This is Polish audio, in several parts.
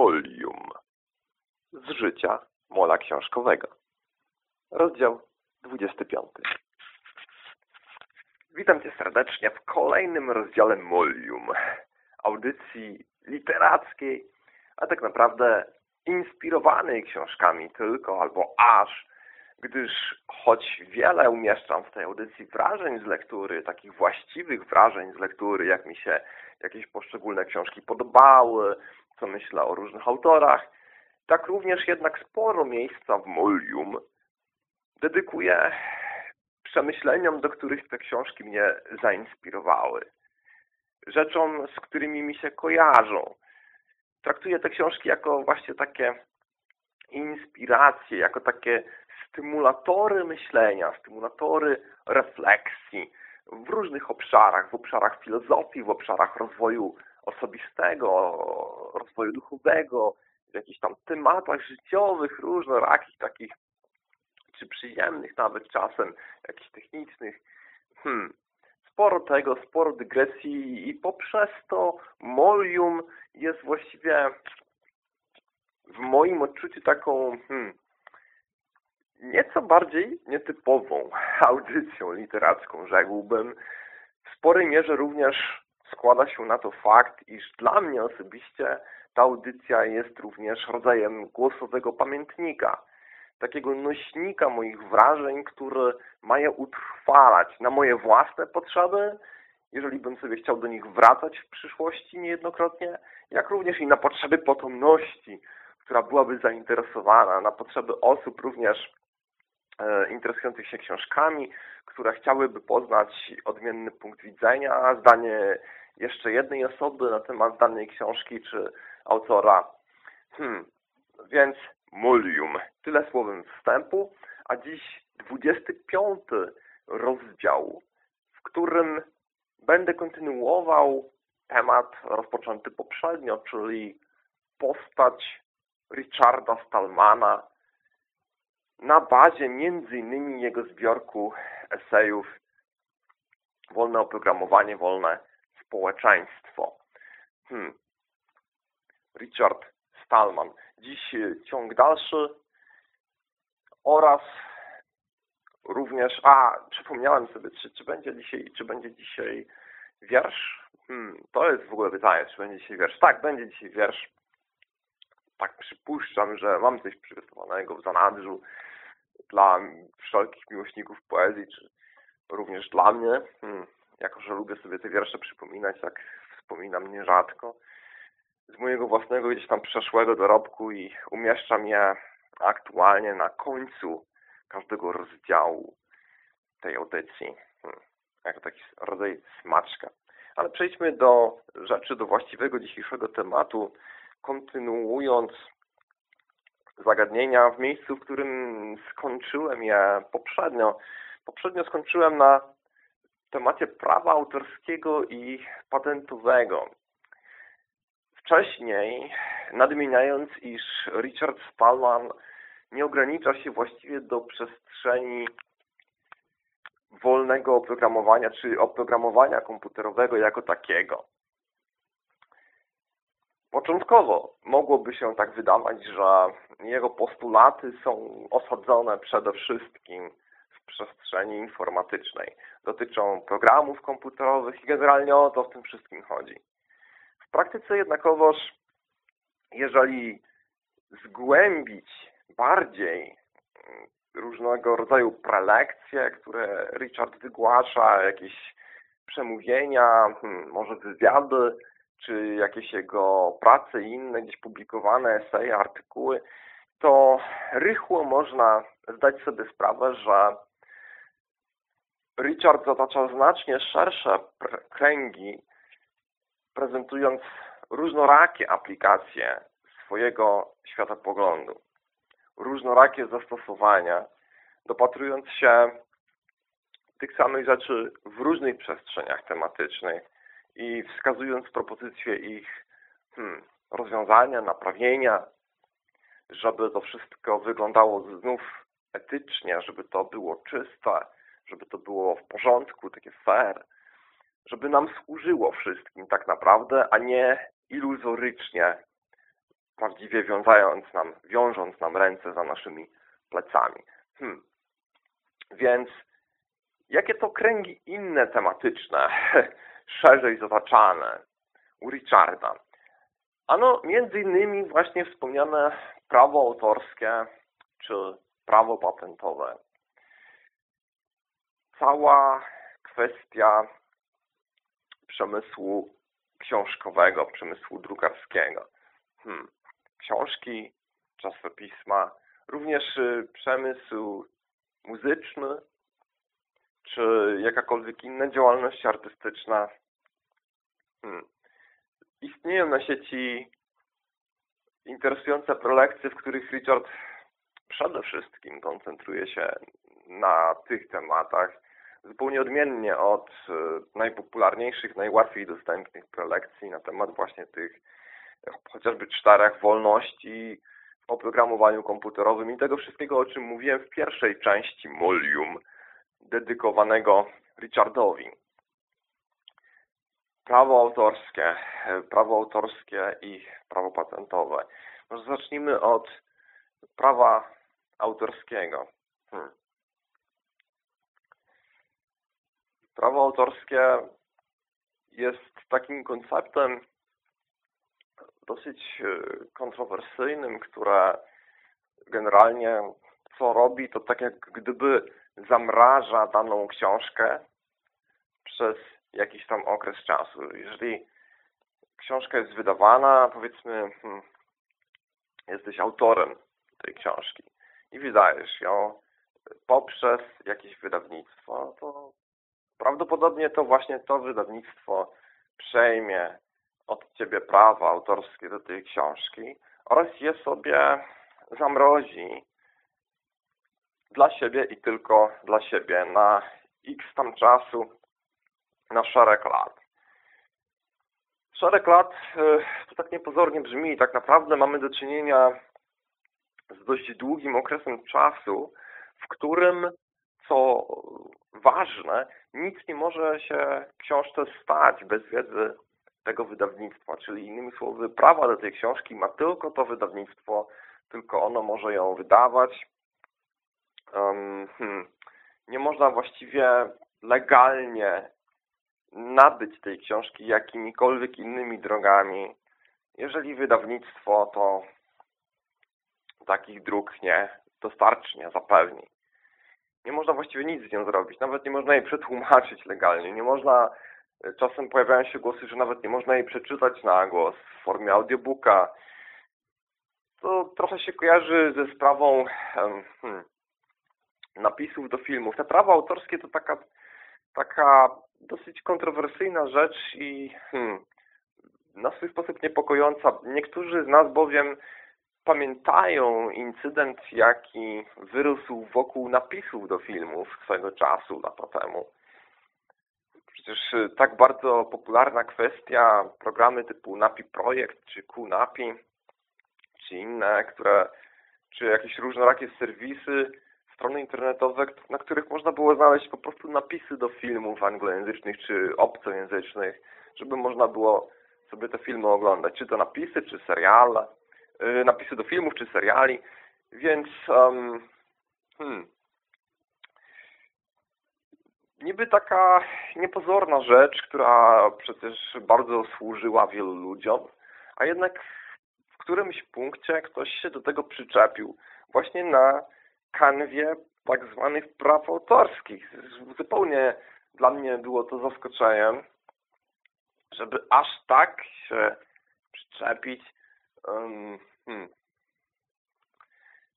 Molium z życia mola książkowego. Rozdział 25. Witam Cię serdecznie w kolejnym rozdziale Molium, audycji literackiej, a tak naprawdę inspirowanej książkami tylko albo aż, gdyż choć wiele umieszczam w tej audycji wrażeń z lektury, takich właściwych wrażeń z lektury, jak mi się jakieś poszczególne książki podobały, co myślę o różnych autorach, tak również jednak sporo miejsca w Molium dedykuję przemyśleniom, do których te książki mnie zainspirowały. Rzeczom, z którymi mi się kojarzą. Traktuję te książki jako właśnie takie inspiracje, jako takie stymulatory myślenia, stymulatory refleksji w różnych obszarach, w obszarach filozofii, w obszarach rozwoju osobistego, rozwoju duchowego, w jakichś tam tematach życiowych, różnorakich, takich czy przyjemnych nawet czasem, jakichś technicznych. Hmm. Sporo tego, sporo dygresji i poprzez to Molium jest właściwie w moim odczuciu taką hmm, nieco bardziej nietypową audycją literacką, rzekłbym. W sporej mierze również składa się na to fakt, iż dla mnie osobiście ta audycja jest również rodzajem głosowego pamiętnika, takiego nośnika moich wrażeń, który ma je utrwalać na moje własne potrzeby, jeżeli bym sobie chciał do nich wracać w przyszłości niejednokrotnie, jak również i na potrzeby potomności, która byłaby zainteresowana, na potrzeby osób również interesujących się książkami, które chciałyby poznać odmienny punkt widzenia, zdanie jeszcze jednej osoby na temat danej książki czy autora. Hmm, więc Mulium. Tyle słowem wstępu, a dziś 25 rozdział, w którym będę kontynuował temat rozpoczęty poprzednio, czyli postać Richarda Stallmana na bazie między innymi jego zbiorku esejów Wolne oprogramowanie, wolne społeczeństwo. Hmm. Richard Stallman. Dziś e, ciąg dalszy oraz również, a przypomniałem sobie, czy, czy będzie dzisiaj, czy będzie dzisiaj wiersz? Hmm, to jest w ogóle pytanie, czy będzie dzisiaj wiersz. Tak, będzie dzisiaj wiersz. Tak przypuszczam, że mam coś przygotowanego w zanadrzu dla wszelkich miłośników poezji, czy również dla mnie. Hmm, jako, że lubię sobie te wiersze przypominać, tak wspominam nierzadko z mojego własnego gdzieś tam przeszłego dorobku i umieszczam je aktualnie na końcu każdego rozdziału tej audycji. Hmm, jako taki rodzaj smaczka. Ale przejdźmy do rzeczy, do właściwego dzisiejszego tematu, kontynuując zagadnienia w miejscu, w którym skończyłem je poprzednio. Poprzednio skończyłem na temacie prawa autorskiego i patentowego. Wcześniej, nadmieniając, iż Richard Stallman nie ogranicza się właściwie do przestrzeni wolnego oprogramowania, czy oprogramowania komputerowego jako takiego. Początkowo mogłoby się tak wydawać, że jego postulaty są osadzone przede wszystkim w przestrzeni informatycznej. Dotyczą programów komputerowych i generalnie o to w tym wszystkim chodzi. W praktyce jednakowoż, jeżeli zgłębić bardziej mm, różnego rodzaju prelekcje, które Richard wygłasza, jakieś przemówienia, hmm, może wywiady, czy jakieś jego prace inne, gdzieś publikowane eseje, artykuły, to rychło można zdać sobie sprawę, że Richard zatacza znacznie szersze kręgi prezentując różnorakie aplikacje swojego światopoglądu, różnorakie zastosowania, dopatrując się tych samych rzeczy w różnych przestrzeniach tematycznych i wskazując propozycje ich hmm, rozwiązania, naprawienia, żeby to wszystko wyglądało znów etycznie, żeby to było czyste, żeby to było w porządku, takie fair, żeby nam służyło wszystkim tak naprawdę, a nie iluzorycznie prawdziwie wiązając nam, wiążąc nam ręce za naszymi plecami. Hmm. Więc jakie to kręgi inne tematyczne, szerzej zataczane u Richarda? Ano, między innymi właśnie wspomniane prawo autorskie czy prawo patentowe. Cała kwestia przemysłu książkowego, przemysłu drukarskiego. Hmm. Książki, czasopisma, również y, przemysł muzyczny, czy jakakolwiek inna działalność artystyczna. Hmm. Istnieją na sieci interesujące prelekcje, w których Richard przede wszystkim koncentruje się na tych tematach, zupełnie odmiennie od e, najpopularniejszych, najłatwiej dostępnych prelekcji na temat właśnie tych chociażby czterech wolności w oprogramowaniu komputerowym i tego wszystkiego, o czym mówiłem w pierwszej części Molium, dedykowanego Richardowi. Prawo autorskie, prawo autorskie i prawo patentowe. Może zacznijmy od prawa autorskiego. Hmm. Prawo autorskie jest takim konceptem dosyć e, kontrowersyjnym, które generalnie co robi, to tak jak gdyby zamraża daną książkę przez jakiś tam okres czasu. Jeżeli książka jest wydawana, powiedzmy, hmm, jesteś autorem tej książki i wydajesz ją poprzez jakieś wydawnictwo, to prawdopodobnie to właśnie to wydawnictwo przejmie od Ciebie prawa autorskie do tej książki oraz je sobie zamrozi dla siebie i tylko dla siebie na x tam czasu, na szereg lat. Szereg lat y, to tak niepozornie brzmi. Tak naprawdę mamy do czynienia z dość długim okresem czasu, w którym, co ważne, nic nie może się książce stać bez wiedzy tego wydawnictwa. Czyli innymi słowy, prawa do tej książki ma tylko to wydawnictwo, tylko ono może ją wydawać. Hmm. Nie można właściwie legalnie nabyć tej książki jakimikolwiek innymi drogami. Jeżeli wydawnictwo, to takich dróg nie dostarczy, nie zapewni. Nie można właściwie nic z nią zrobić, nawet nie można jej przetłumaczyć legalnie, nie można, czasem pojawiają się głosy, że nawet nie można jej przeczytać na głos w formie audiobooka. To trochę się kojarzy ze sprawą hmm, napisów do filmów. Te prawa autorskie to taka, taka dosyć kontrowersyjna rzecz i hmm, na swój sposób niepokojąca. Niektórzy z nas bowiem pamiętają incydent, jaki wyrósł wokół napisów do filmów swego czasu, lata temu. Przecież y, tak bardzo popularna kwestia, programy typu Napi Projekt, czy QNAPI, czy inne, które, czy jakieś różnorakie serwisy, strony internetowe, na których można było znaleźć po prostu napisy do filmów anglojęzycznych, czy obcojęzycznych, żeby można było sobie te filmy oglądać. Czy to napisy, czy seriale, Y, napisy do filmów czy seriali, więc um, hmm, niby taka niepozorna rzecz, która przecież bardzo służyła wielu ludziom, a jednak w którymś punkcie ktoś się do tego przyczepił właśnie na kanwie tak zwanych praw autorskich. Zupełnie dla mnie było to zaskoczeniem, żeby aż tak się przyczepić um, Hmm.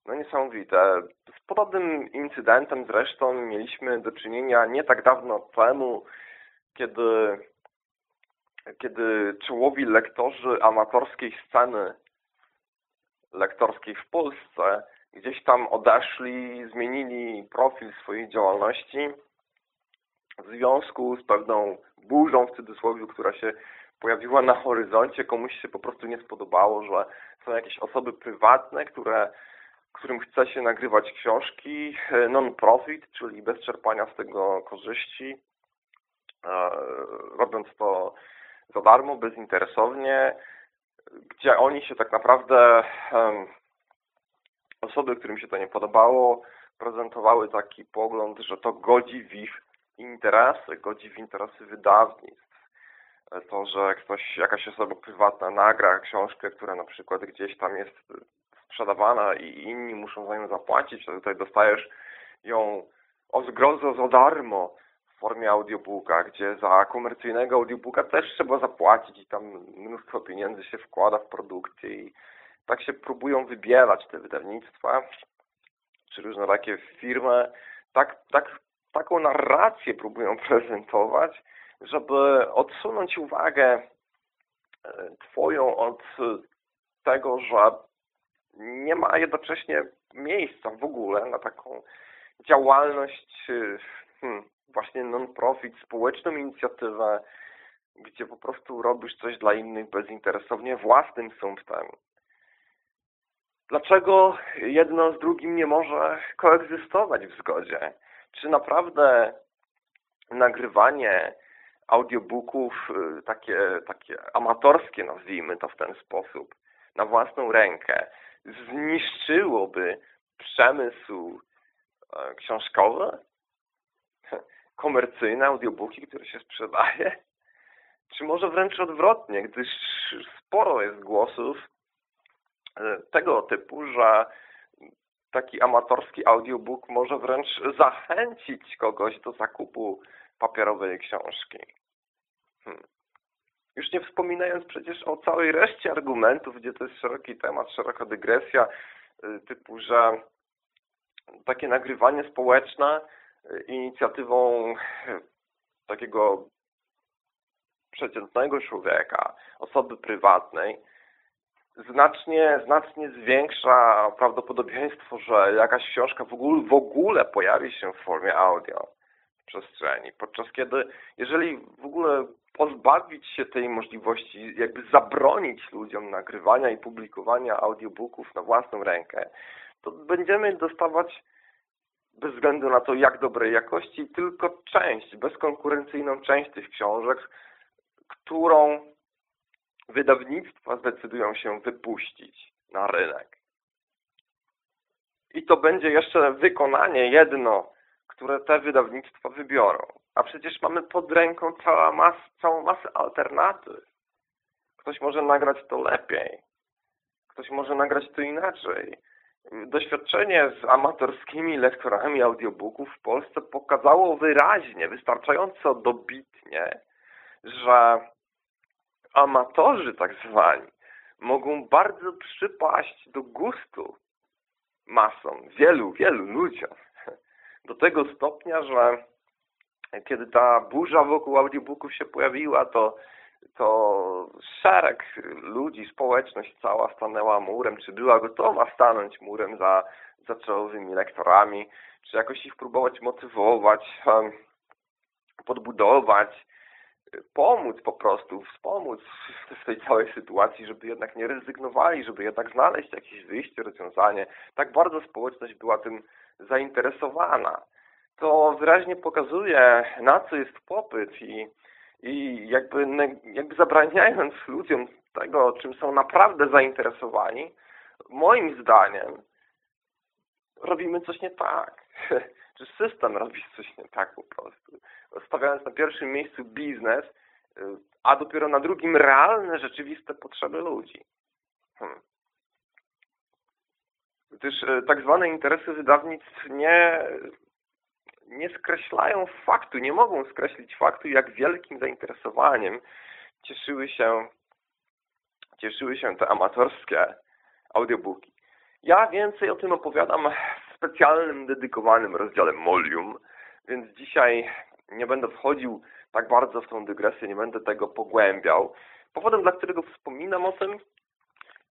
No niesamowite. Z podobnym incydentem zresztą mieliśmy do czynienia nie tak dawno temu, kiedy, kiedy czołowi lektorzy amatorskiej sceny lektorskiej w Polsce gdzieś tam odeszli, zmienili profil swojej działalności w związku z pewną burzą w cudzysłowie, która się pojawiła na horyzoncie, komuś się po prostu nie spodobało, że są jakieś osoby prywatne, które, którym chce się nagrywać książki non-profit, czyli bez czerpania z tego korzyści, e, robiąc to za darmo, bezinteresownie, gdzie oni się tak naprawdę, osoby, którym się to nie podobało, prezentowały taki pogląd, że to godzi w ich interesy, godzi w interesy wydawnictw. To, że ktoś, jakaś osoba prywatna nagra książkę, która na przykład gdzieś tam jest sprzedawana i inni muszą za nią zapłacić, to tutaj dostajesz ją o zgrozo za darmo w formie audiobooka, gdzie za komercyjnego audiobooka też trzeba zapłacić i tam mnóstwo pieniędzy się wkłada w produkcję i tak się próbują wybierać te wydawnictwa czy różne takie firmy, tak, tak, taką narrację próbują prezentować, żeby odsunąć uwagę e, Twoją od tego, że nie ma jednocześnie miejsca w ogóle na taką działalność e, hmm, właśnie non-profit, społeczną inicjatywę, gdzie po prostu robisz coś dla innych bezinteresownie własnym sumptem. Dlaczego jedno z drugim nie może koegzystować w zgodzie? Czy naprawdę nagrywanie audiobooków y, takie, takie amatorskie, nazwijmy to w ten sposób, na własną rękę, zniszczyłoby przemysł e, książkowy? Komercyjne audiobooki, które się sprzedaje? Czy może wręcz odwrotnie, gdyż sporo jest głosów, tego typu, że taki amatorski audiobook może wręcz zachęcić kogoś do zakupu papierowej książki. Hmm. Już nie wspominając przecież o całej reszcie argumentów, gdzie to jest szeroki temat, szeroka dygresja, e, typu, że takie nagrywanie społeczne e, inicjatywą takiego przeciętnego człowieka, osoby prywatnej, znacznie, znacznie zwiększa prawdopodobieństwo, że jakaś książka w ogóle, w ogóle pojawi się w formie audio w przestrzeni. Podczas kiedy, jeżeli w ogóle pozbawić się tej możliwości, jakby zabronić ludziom nagrywania i publikowania audiobooków na własną rękę, to będziemy dostawać bez względu na to, jak dobrej jakości, tylko część, bezkonkurencyjną część tych książek, którą wydawnictwa zdecydują się wypuścić na rynek. I to będzie jeszcze wykonanie jedno, które te wydawnictwa wybiorą. A przecież mamy pod ręką cała mas, całą masę alternatyw. Ktoś może nagrać to lepiej. Ktoś może nagrać to inaczej. Doświadczenie z amatorskimi lektorami audiobooków w Polsce pokazało wyraźnie, wystarczająco dobitnie, że amatorzy tak zwani mogą bardzo przypaść do gustu masom, wielu, wielu ludziom. Do tego stopnia, że kiedy ta burza wokół audiobooków się pojawiła, to, to szereg ludzi, społeczność cała stanęła murem, czy była gotowa stanąć murem za, za czołowymi lektorami, czy jakoś ich próbować motywować, podbudować, pomóc po prostu, wspomóc w tej całej sytuacji, żeby jednak nie rezygnowali, żeby jednak znaleźć jakieś wyjście, rozwiązanie. Tak bardzo społeczność była tym zainteresowana. To wyraźnie pokazuje, na co jest popyt i, i jakby, jakby zabraniając ludziom tego, czym są naprawdę zainteresowani, moim zdaniem robimy coś nie tak. Czy system robi coś nie tak po prostu stawiając na pierwszym miejscu biznes, y, a dopiero na drugim realne, rzeczywiste potrzeby ludzi. Hmm. Gdyż y, tak zwane interesy wydawnictw nie, nie skreślają faktu, nie mogą skreślić faktu, jak wielkim zainteresowaniem cieszyły się, cieszyły się te amatorskie audiobooki. Ja więcej o tym opowiadam w specjalnym, dedykowanym rozdziale Molium, więc dzisiaj nie będę wchodził tak bardzo w tą dygresję, nie będę tego pogłębiał. Powodem, dla którego wspominam o tym,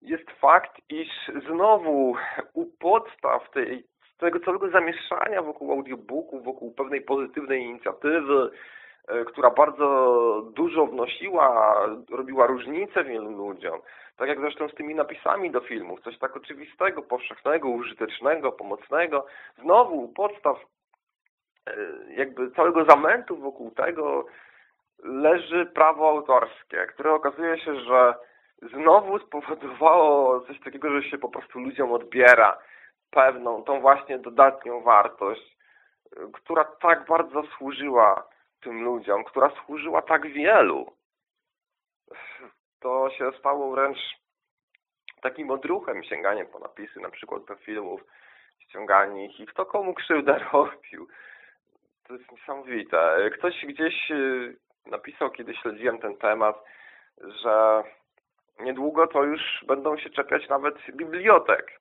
jest fakt, iż znowu u podstaw tej, tego całego zamieszania wokół audiobooku, wokół pewnej pozytywnej inicjatywy, która bardzo dużo wnosiła, robiła różnicę wielu ludziom. Tak jak zresztą z tymi napisami do filmów, coś tak oczywistego, powszechnego, użytecznego, pomocnego. Znowu podstaw E, jakby całego zamętu wokół tego leży prawo autorskie, które okazuje się, że znowu spowodowało coś takiego, że się po prostu ludziom odbiera pewną, tą właśnie dodatnią wartość, która tak bardzo służyła tym ludziom, która służyła tak wielu. To się stało wręcz takim odruchem sięganiem po napisy, na przykład do filmów, ściąganie ich i kto komu krzywdę robił. To jest niesamowite. Ktoś gdzieś y, napisał, kiedy śledziłem ten temat, że niedługo to już będą się czepiać nawet bibliotek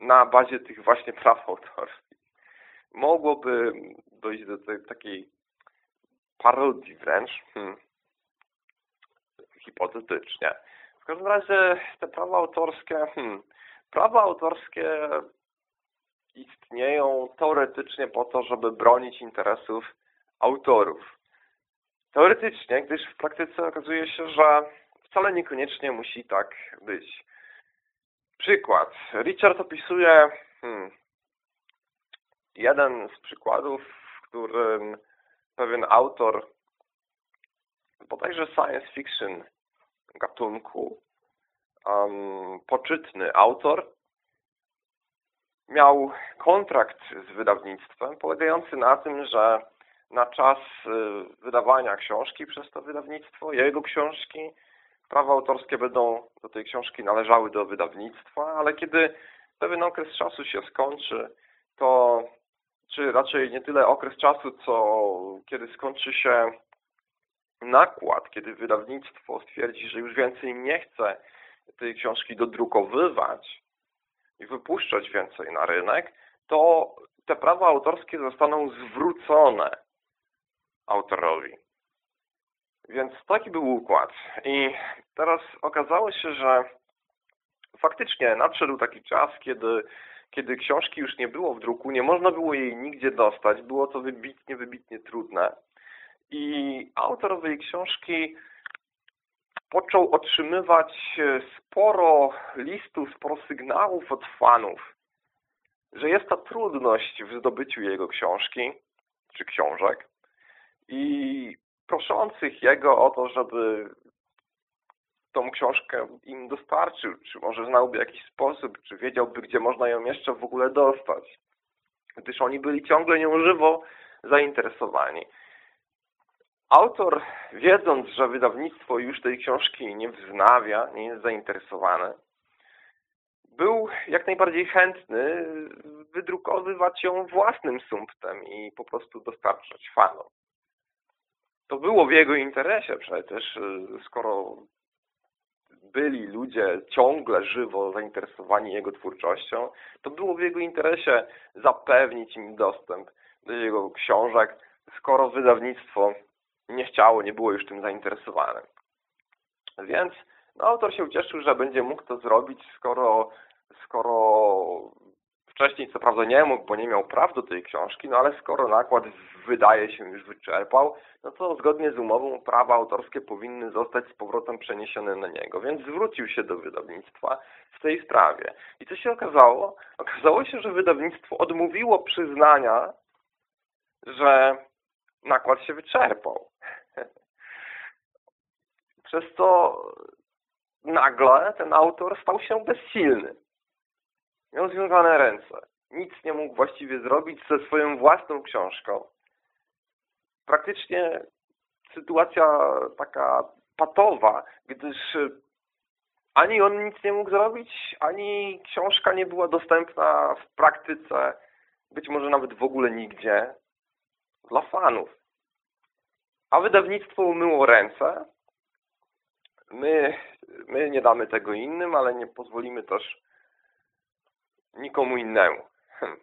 na bazie tych właśnie praw autorskich. Mogłoby dojść do tej, takiej parodii wręcz, hmm. hipotetycznie. W każdym razie te prawa autorskie, hmm, prawa autorskie istnieją teoretycznie po to, żeby bronić interesów autorów. Teoretycznie, gdyż w praktyce okazuje się, że wcale niekoniecznie musi tak być. Przykład. Richard opisuje hmm, jeden z przykładów, w którym pewien autor bodajże science fiction gatunku, um, poczytny autor, miał kontrakt z wydawnictwem polegający na tym, że na czas y, wydawania książki przez to wydawnictwo, jego książki, prawa autorskie będą do tej książki należały do wydawnictwa, ale kiedy pewien okres czasu się skończy, to czy raczej nie tyle okres czasu, co kiedy skończy się nakład, kiedy wydawnictwo stwierdzi, że już więcej nie chce tej książki dodrukowywać i wypuszczać więcej na rynek, to te prawa autorskie zostaną zwrócone autorowi. Więc taki był układ. I teraz okazało się, że faktycznie nadszedł taki czas, kiedy, kiedy książki już nie było w druku, nie można było jej nigdzie dostać, było to wybitnie, wybitnie trudne. I autor owej książki począł otrzymywać sporo listów, sporo sygnałów od fanów, że jest ta trudność w zdobyciu jego książki, czy książek i proszących jego o to, żeby tą książkę im dostarczył, czy może znałby jakiś sposób, czy wiedziałby, gdzie można ją jeszcze w ogóle dostać. Gdyż oni byli ciągle nią żywo zainteresowani. Autor, wiedząc, że wydawnictwo już tej książki nie wznawia, nie jest zainteresowane, był jak najbardziej chętny wydrukowywać ją własnym sumptem i po prostu dostarczać fanom. To było w jego interesie przecież, skoro byli ludzie ciągle żywo zainteresowani jego twórczością, to było w jego interesie zapewnić im dostęp do jego książek, skoro wydawnictwo nie chciało, nie było już tym zainteresowane. Więc no, autor się ucieszył, że będzie mógł to zrobić, skoro, skoro wcześniej co prawda nie mógł, bo nie miał praw do tej książki, no ale skoro nakład wydaje się już wyczerpał, no to zgodnie z umową prawa autorskie powinny zostać z powrotem przeniesione na niego, więc zwrócił się do wydawnictwa w tej sprawie. I co się okazało? Okazało się, że wydawnictwo odmówiło przyznania, że nakład się wyczerpał. Przez to nagle ten autor stał się bezsilny. Miał związane ręce. Nic nie mógł właściwie zrobić ze swoją własną książką. Praktycznie sytuacja taka patowa, gdyż ani on nic nie mógł zrobić, ani książka nie była dostępna w praktyce, być może nawet w ogóle nigdzie dla fanów. A wydawnictwo umyło ręce. My, my nie damy tego innym, ale nie pozwolimy też nikomu innemu. Hm.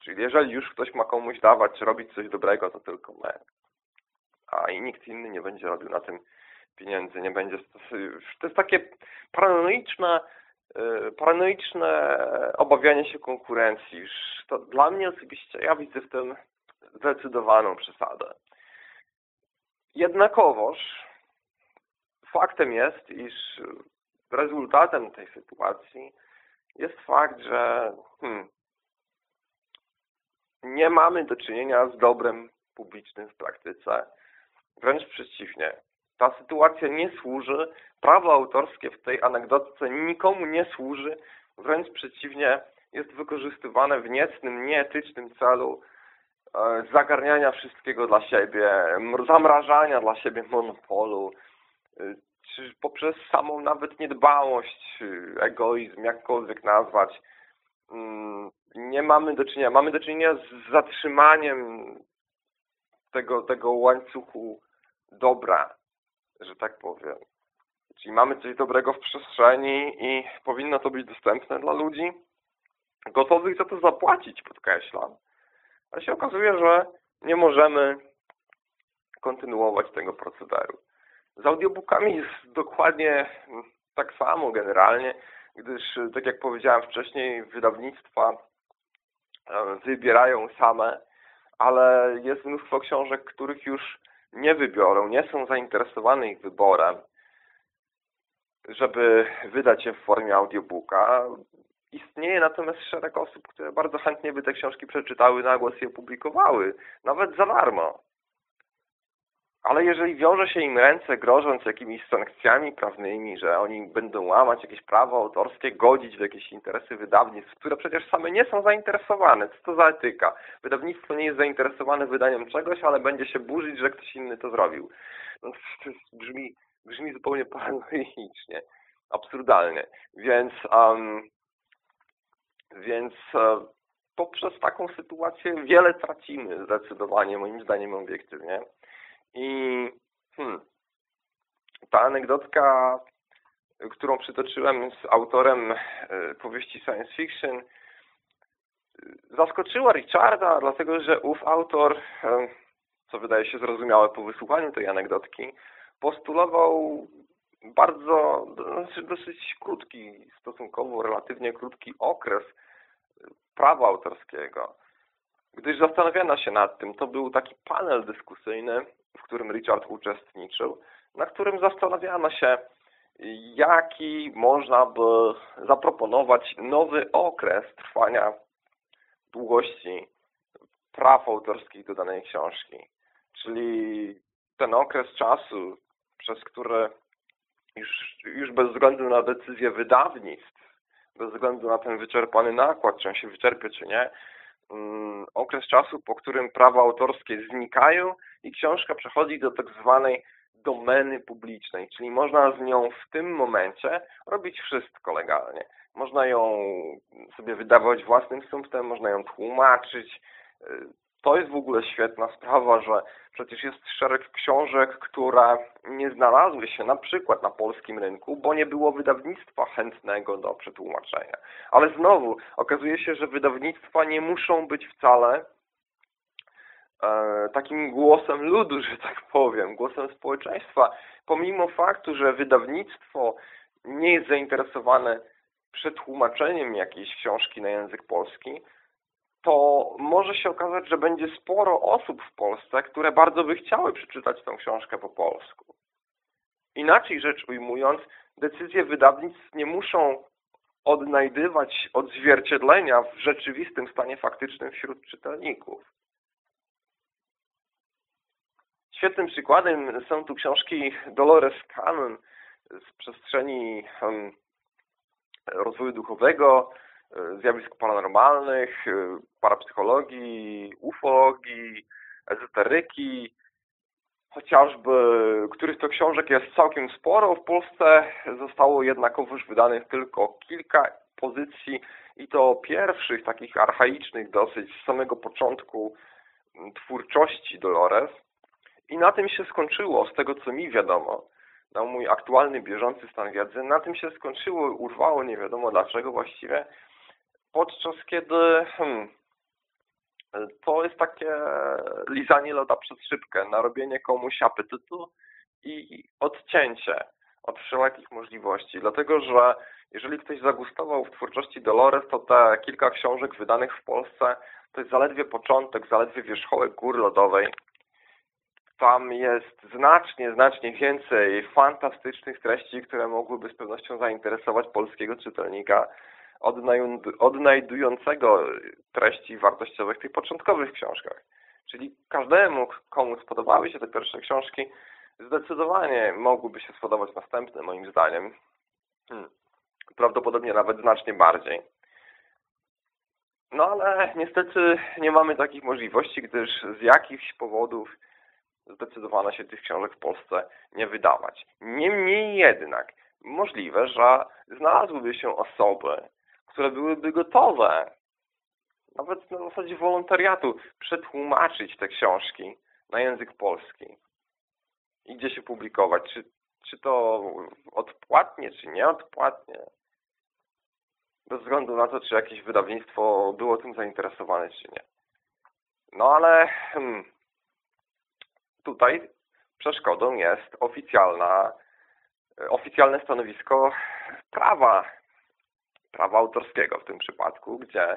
Czyli jeżeli już ktoś ma komuś dawać, czy robić coś dobrego, to tylko my. A i nikt inny nie będzie robił na tym pieniędzy, nie będzie... To jest takie paranoiczne, y, paranoiczne obawianie się konkurencji. To dla mnie osobiście, ja widzę w tym zdecydowaną przesadę. Jednakowoż faktem jest, iż rezultatem tej sytuacji jest fakt, że hmm, nie mamy do czynienia z dobrem publicznym w praktyce. Wręcz przeciwnie. Ta sytuacja nie służy prawo autorskie w tej anegdotce nikomu nie służy, wręcz przeciwnie, jest wykorzystywane w niecnym, nieetycznym celu e, zagarniania wszystkiego dla siebie, zamrażania dla siebie monopolu, e, czy poprzez samą nawet niedbałość, e, egoizm, jakkolwiek nazwać, mm, nie mamy do czynienia, mamy do czynienia z zatrzymaniem tego, tego łańcuchu dobra, że tak powiem. Czyli mamy coś dobrego w przestrzeni i powinno to być dostępne dla ludzi, gotowych za to zapłacić, podkreślam. A się okazuje, że nie możemy kontynuować tego procederu. Z audiobookami jest dokładnie tak samo generalnie, gdyż, tak jak powiedziałem wcześniej, wydawnictwa e, wybierają same, ale jest mnóstwo książek, których już nie wybiorą, nie są zainteresowane ich wyborem, żeby wydać je w formie audiobooka. Istnieje natomiast szereg osób, które bardzo chętnie by te książki przeczytały, na głos je opublikowały, nawet za darmo. Ale jeżeli wiąże się im ręce, grożąc jakimiś sankcjami prawnymi, że oni będą łamać jakieś prawo autorskie, godzić w jakieś interesy wydawnictw, które przecież same nie są zainteresowane, co to za etyka? Wydawnictwo nie jest zainteresowane wydaniem czegoś, ale będzie się burzyć, że ktoś inny to zrobił. No, to brzmi, brzmi zupełnie paranoicznie, absurdalnie. Więc, um, więc e, poprzez taką sytuację wiele tracimy zdecydowanie, moim zdaniem obiektywnie. I hmm, ta anegdotka, którą przytoczyłem z autorem e, powieści science fiction, e, zaskoczyła Richarda, dlatego że ów autor, e, co wydaje się zrozumiałe po wysłuchaniu tej anegdotki, postulował bardzo, znaczy dosyć krótki, stosunkowo relatywnie krótki okres prawa autorskiego. Gdyż zastanawiano się nad tym, to był taki panel dyskusyjny, w którym Richard uczestniczył, na którym zastanawiano się, jaki można by zaproponować nowy okres trwania długości praw autorskich do danej książki. Czyli ten okres czasu, przez który już, już bez względu na decyzję wydawnictw, bez względu na ten wyczerpany nakład, czy on się wyczerpie, czy nie, okres czasu, po którym prawa autorskie znikają i książka przechodzi do tak zwanej domeny publicznej, czyli można z nią w tym momencie robić wszystko legalnie. Można ją sobie wydawać własnym sumptem, można ją tłumaczyć, y, to jest w ogóle świetna sprawa, że przecież jest szereg książek, które nie znalazły się na przykład na polskim rynku, bo nie było wydawnictwa chętnego do przetłumaczenia. Ale znowu, okazuje się, że wydawnictwa nie muszą być wcale e, takim głosem ludu, że tak powiem, głosem społeczeństwa. Pomimo faktu, że wydawnictwo nie jest zainteresowane przetłumaczeniem jakiejś książki na język polski, to może się okazać, że będzie sporo osób w Polsce, które bardzo by chciały przeczytać tę książkę po polsku. Inaczej rzecz ujmując, decyzje wydawnictw nie muszą odnajdywać odzwierciedlenia w rzeczywistym stanie faktycznym wśród czytelników. Świetnym przykładem są tu książki Dolores Cannon z przestrzeni rozwoju duchowego, zjawisk paranormalnych, y, parapsychologii, ufologii, ezoteryki, chociażby, których to książek jest całkiem sporo. W Polsce zostało jednakowoż wydanych tylko kilka pozycji i to pierwszych, takich archaicznych dosyć, z samego początku twórczości Dolores. I na tym się skończyło, z tego co mi wiadomo, na mój aktualny, bieżący stan wiedzy, na tym się skończyło, urwało, nie wiadomo dlaczego właściwie, podczas kiedy hmm, to jest takie lizanie loda przez szybkę, narobienie komuś apetytu i odcięcie od wszelakich możliwości. Dlatego, że jeżeli ktoś zagustował w twórczości Dolores, to te kilka książek wydanych w Polsce to jest zaledwie początek, zaledwie wierzchołek góry lodowej. Tam jest znacznie, znacznie więcej fantastycznych treści, które mogłyby z pewnością zainteresować polskiego czytelnika odnajdującego treści wartościowych w tych początkowych książkach. Czyli każdemu, komu spodobały się te pierwsze książki, zdecydowanie mogłyby się spodobać następne, moim zdaniem. Hmm. Prawdopodobnie nawet znacznie bardziej. No ale niestety nie mamy takich możliwości, gdyż z jakichś powodów zdecydowano się tych książek w Polsce nie wydawać. Niemniej jednak możliwe, że znalazłyby się osoby, które byłyby gotowe, nawet na zasadzie wolontariatu, przetłumaczyć te książki na język polski i gdzie się publikować, czy, czy to odpłatnie, czy nieodpłatnie. Bez względu na to, czy jakieś wydawnictwo było tym zainteresowane, czy nie. No ale hmm, tutaj przeszkodą jest oficjalna, oficjalne stanowisko prawa, prawa autorskiego w tym przypadku, gdzie,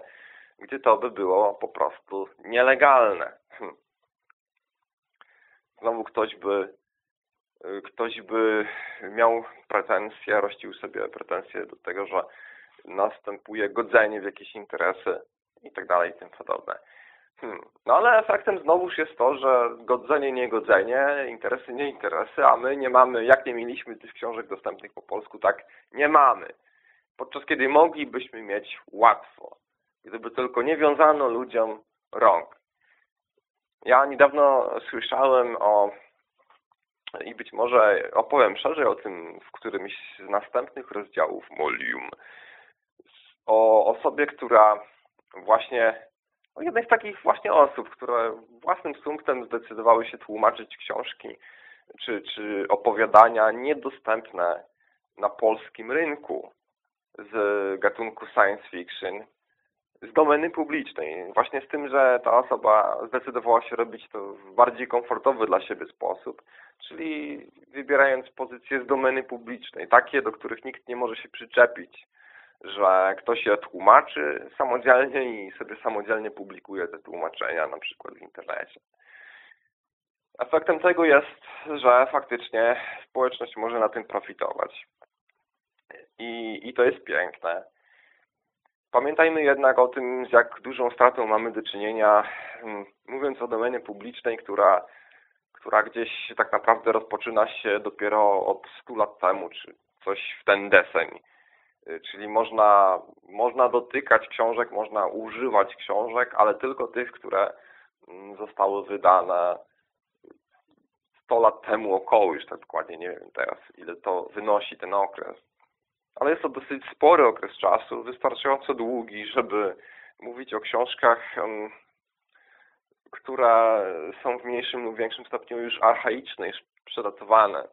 gdzie to by było po prostu nielegalne. Hmm. Znowu ktoś by ktoś by miał pretensje, rościł sobie pretensje do tego, że następuje godzenie w jakieś interesy i tak dalej i tym podobne. Hmm. No ale efektem znowuż jest to, że godzenie, niegodzenie, interesy, nie interesy, a my nie mamy, jak nie mieliśmy tych książek dostępnych po polsku, tak nie mamy. Podczas kiedy moglibyśmy mieć łatwo, gdyby tylko nie wiązano ludziom rąk. Ja niedawno słyszałem o i być może opowiem szerzej o tym w którymś z następnych rozdziałów Molium. O osobie, która właśnie, o jednej z takich właśnie osób, które własnym sumptem zdecydowały się tłumaczyć książki czy, czy opowiadania niedostępne na polskim rynku z gatunku science fiction z domeny publicznej. Właśnie z tym, że ta osoba zdecydowała się robić to w bardziej komfortowy dla siebie sposób, czyli wybierając pozycje z domeny publicznej, takie, do których nikt nie może się przyczepić, że ktoś je tłumaczy samodzielnie i sobie samodzielnie publikuje te tłumaczenia, na przykład w internecie. Efektem tego jest, że faktycznie społeczność może na tym profitować. I, i to jest piękne. Pamiętajmy jednak o tym, z jak dużą stratą mamy do czynienia, hmm, mówiąc o domenie publicznej, która, która gdzieś tak naprawdę rozpoczyna się dopiero od 100 lat temu, czy coś w ten deseń. Y, czyli można, można dotykać książek, można używać książek, ale tylko tych, które mm, zostały wydane 100 lat temu około, już tak dokładnie nie wiem teraz, ile to wynosi ten okres ale jest to dosyć spory okres czasu, wystarczająco długi, żeby mówić o książkach, które są w mniejszym lub większym stopniu już archaiczne, już przedatowane.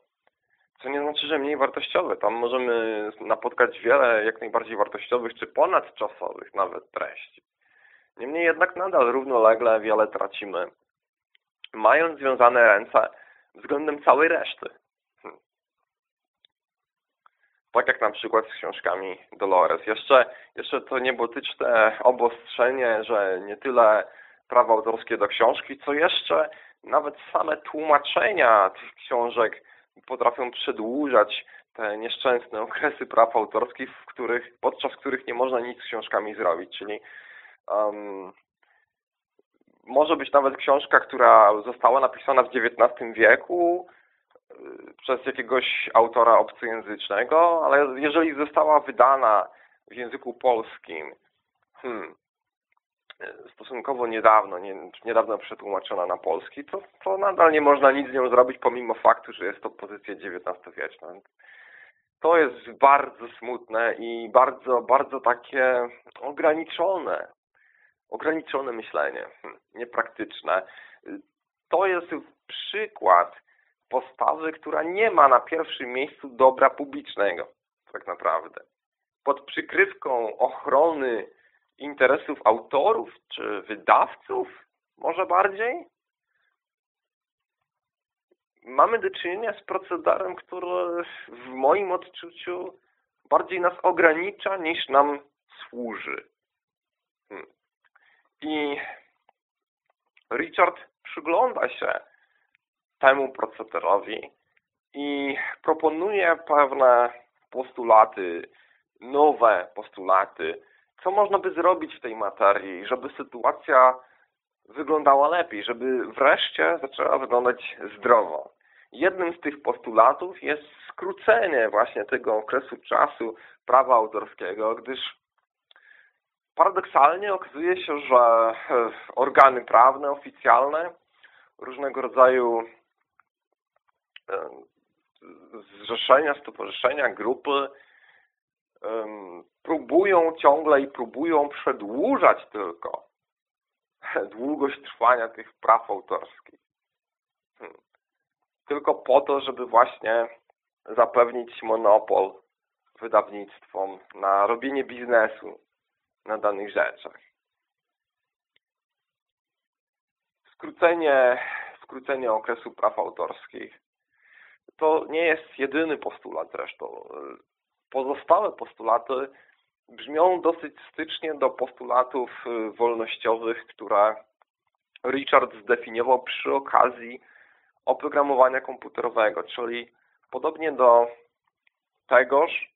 Co nie znaczy, że mniej wartościowe. Tam możemy napotkać wiele jak najbardziej wartościowych, czy ponadczasowych nawet treści. Niemniej jednak nadal równolegle wiele tracimy, mając związane ręce względem całej reszty. Tak jak na przykład z książkami Dolores. Jeszcze, jeszcze to niebotyczne obostrzenie, że nie tyle prawa autorskie do książki, co jeszcze nawet same tłumaczenia tych książek potrafią przedłużać te nieszczęsne okresy praw autorskich, w których, podczas których nie można nic z książkami zrobić. Czyli um, może być nawet książka, która została napisana w XIX wieku, przez jakiegoś autora obcojęzycznego, ale jeżeli została wydana w języku polskim, hmm, stosunkowo niedawno, nie, niedawno przetłumaczona na polski, to, to nadal nie można nic z nią zrobić, pomimo faktu, że jest to pozycja XIX-wieczna. To jest bardzo smutne i bardzo, bardzo takie ograniczone, ograniczone myślenie, hmm, niepraktyczne. To jest przykład postawy, która nie ma na pierwszym miejscu dobra publicznego, tak naprawdę. Pod przykrywką ochrony interesów autorów czy wydawców, może bardziej, mamy do czynienia z procederem, który w moim odczuciu bardziej nas ogranicza niż nam służy. Hmm. I Richard przygląda się temu procederowi i proponuje pewne postulaty, nowe postulaty, co można by zrobić w tej materii, żeby sytuacja wyglądała lepiej, żeby wreszcie zaczęła wyglądać zdrowo. jednym z tych postulatów jest skrócenie właśnie tego okresu czasu prawa autorskiego, gdyż paradoksalnie okazuje się, że e, organy prawne, oficjalne, różnego rodzaju zrzeszenia, stowarzyszenia, grupy próbują ciągle i próbują przedłużać tylko długość trwania tych praw autorskich. Hmm. Tylko po to, żeby właśnie zapewnić monopol wydawnictwom na robienie biznesu na danych rzeczach. Skrócenie, skrócenie okresu praw autorskich to nie jest jedyny postulat zresztą. Pozostałe postulaty brzmią dosyć stycznie do postulatów y, wolnościowych, które Richard zdefiniował przy okazji oprogramowania komputerowego, czyli podobnie do tegoż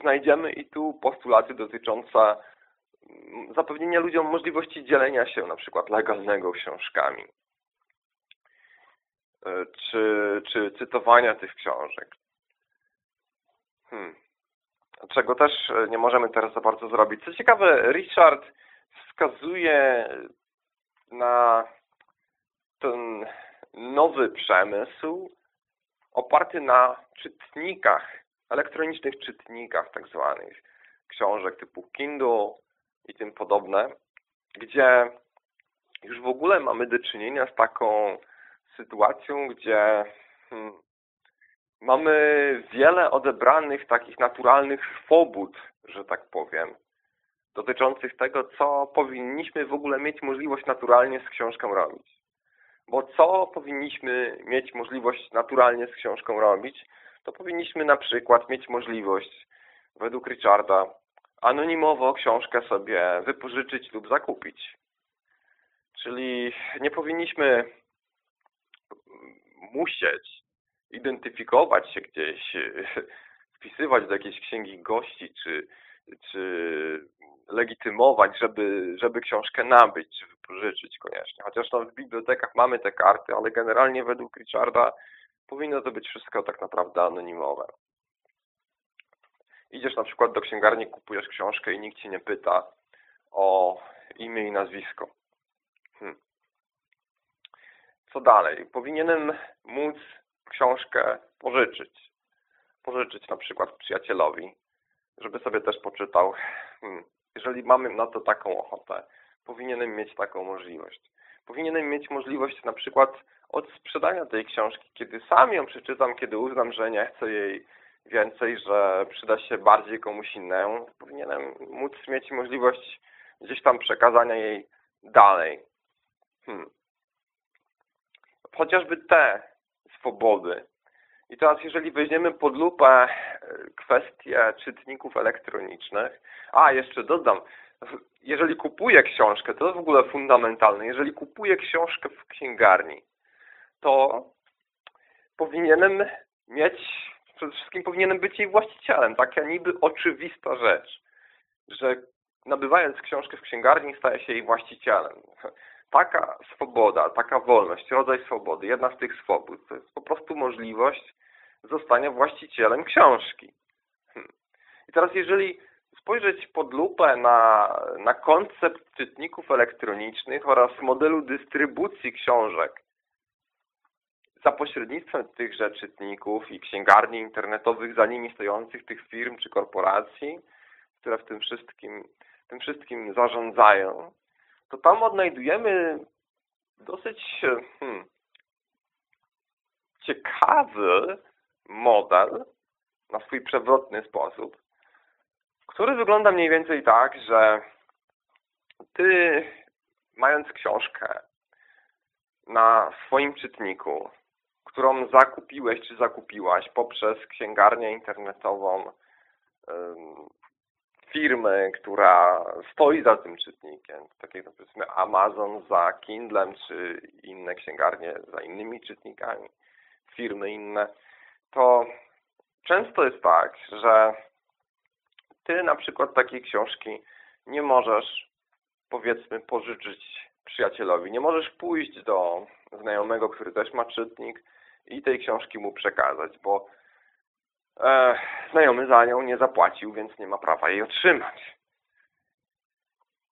znajdziemy i tu postulaty dotyczące mm, zapewnienia ludziom możliwości dzielenia się na przykład legalnego książkami czy, czy cytowania tych książek. Hmm czego też e, nie możemy teraz za bardzo zrobić. Co ciekawe, Richard wskazuje na ten nowy przemysł oparty na czytnikach, elektronicznych czytnikach tak zwanych, książek typu Kindle i tym podobne, gdzie już w ogóle mamy do czynienia z taką sytuacją, gdzie hmm, mamy wiele odebranych takich naturalnych swobód, że tak powiem, dotyczących tego, co powinniśmy w ogóle mieć możliwość naturalnie z książką robić. Bo co powinniśmy mieć możliwość naturalnie z książką robić, to powinniśmy na przykład mieć możliwość, według Richarda, anonimowo książkę sobie wypożyczyć lub zakupić. Czyli nie powinniśmy musieć identyfikować się gdzieś, wpisywać do jakiejś księgi gości, czy, czy legitymować, żeby, żeby książkę nabyć, czy wypożyczyć koniecznie. Chociaż no, w bibliotekach mamy te karty, ale generalnie według Richarda powinno to być wszystko tak naprawdę anonimowe. Idziesz na przykład do księgarni, kupujesz książkę i nikt Ci nie pyta o imię i nazwisko. Hmm. Co dalej? Powinienem móc książkę pożyczyć. Pożyczyć na przykład przyjacielowi, żeby sobie też poczytał. Hmm. Jeżeli mamy na to taką ochotę, powinienem mieć taką możliwość. Powinienem mieć możliwość na przykład odsprzedania tej książki, kiedy sam ją przeczytam, kiedy uznam, że nie chcę jej więcej, że przyda się bardziej komuś innemu. Powinienem móc mieć możliwość gdzieś tam przekazania jej dalej. Hmm. Chociażby te swobody. I teraz jeżeli weźmiemy pod lupę e, kwestię czytników elektronicznych, a jeszcze dodam, jeżeli kupuję książkę, to jest w ogóle fundamentalne, jeżeli kupuję książkę w księgarni, to powinienem mieć, przede wszystkim powinienem być jej właścicielem. Taka niby oczywista rzecz, że nabywając książkę w księgarni staje się jej właścicielem taka swoboda, taka wolność, rodzaj swobody, jedna z tych swobód, to jest po prostu możliwość zostania właścicielem książki. Hmm. I teraz jeżeli spojrzeć pod lupę na, na koncept czytników elektronicznych oraz modelu dystrybucji książek za pośrednictwem tychże czytników i księgarni internetowych, za nimi stojących tych firm czy korporacji, które w tym wszystkim, tym wszystkim zarządzają, to tam odnajdujemy dosyć hmm, ciekawy model na swój przewrotny sposób, który wygląda mniej więcej tak, że ty mając książkę na swoim czytniku, którą zakupiłeś czy zakupiłaś poprzez księgarnię internetową, firmy, która stoi za tym czytnikiem, tak jak powiedzmy Amazon za Kindlem, czy inne księgarnie za innymi czytnikami, firmy inne, to często jest tak, że ty na przykład takiej książki nie możesz powiedzmy pożyczyć przyjacielowi. Nie możesz pójść do znajomego, który też ma czytnik i tej książki mu przekazać, bo e, znajomy za nią nie zapłacił, więc nie ma prawa jej otrzymać.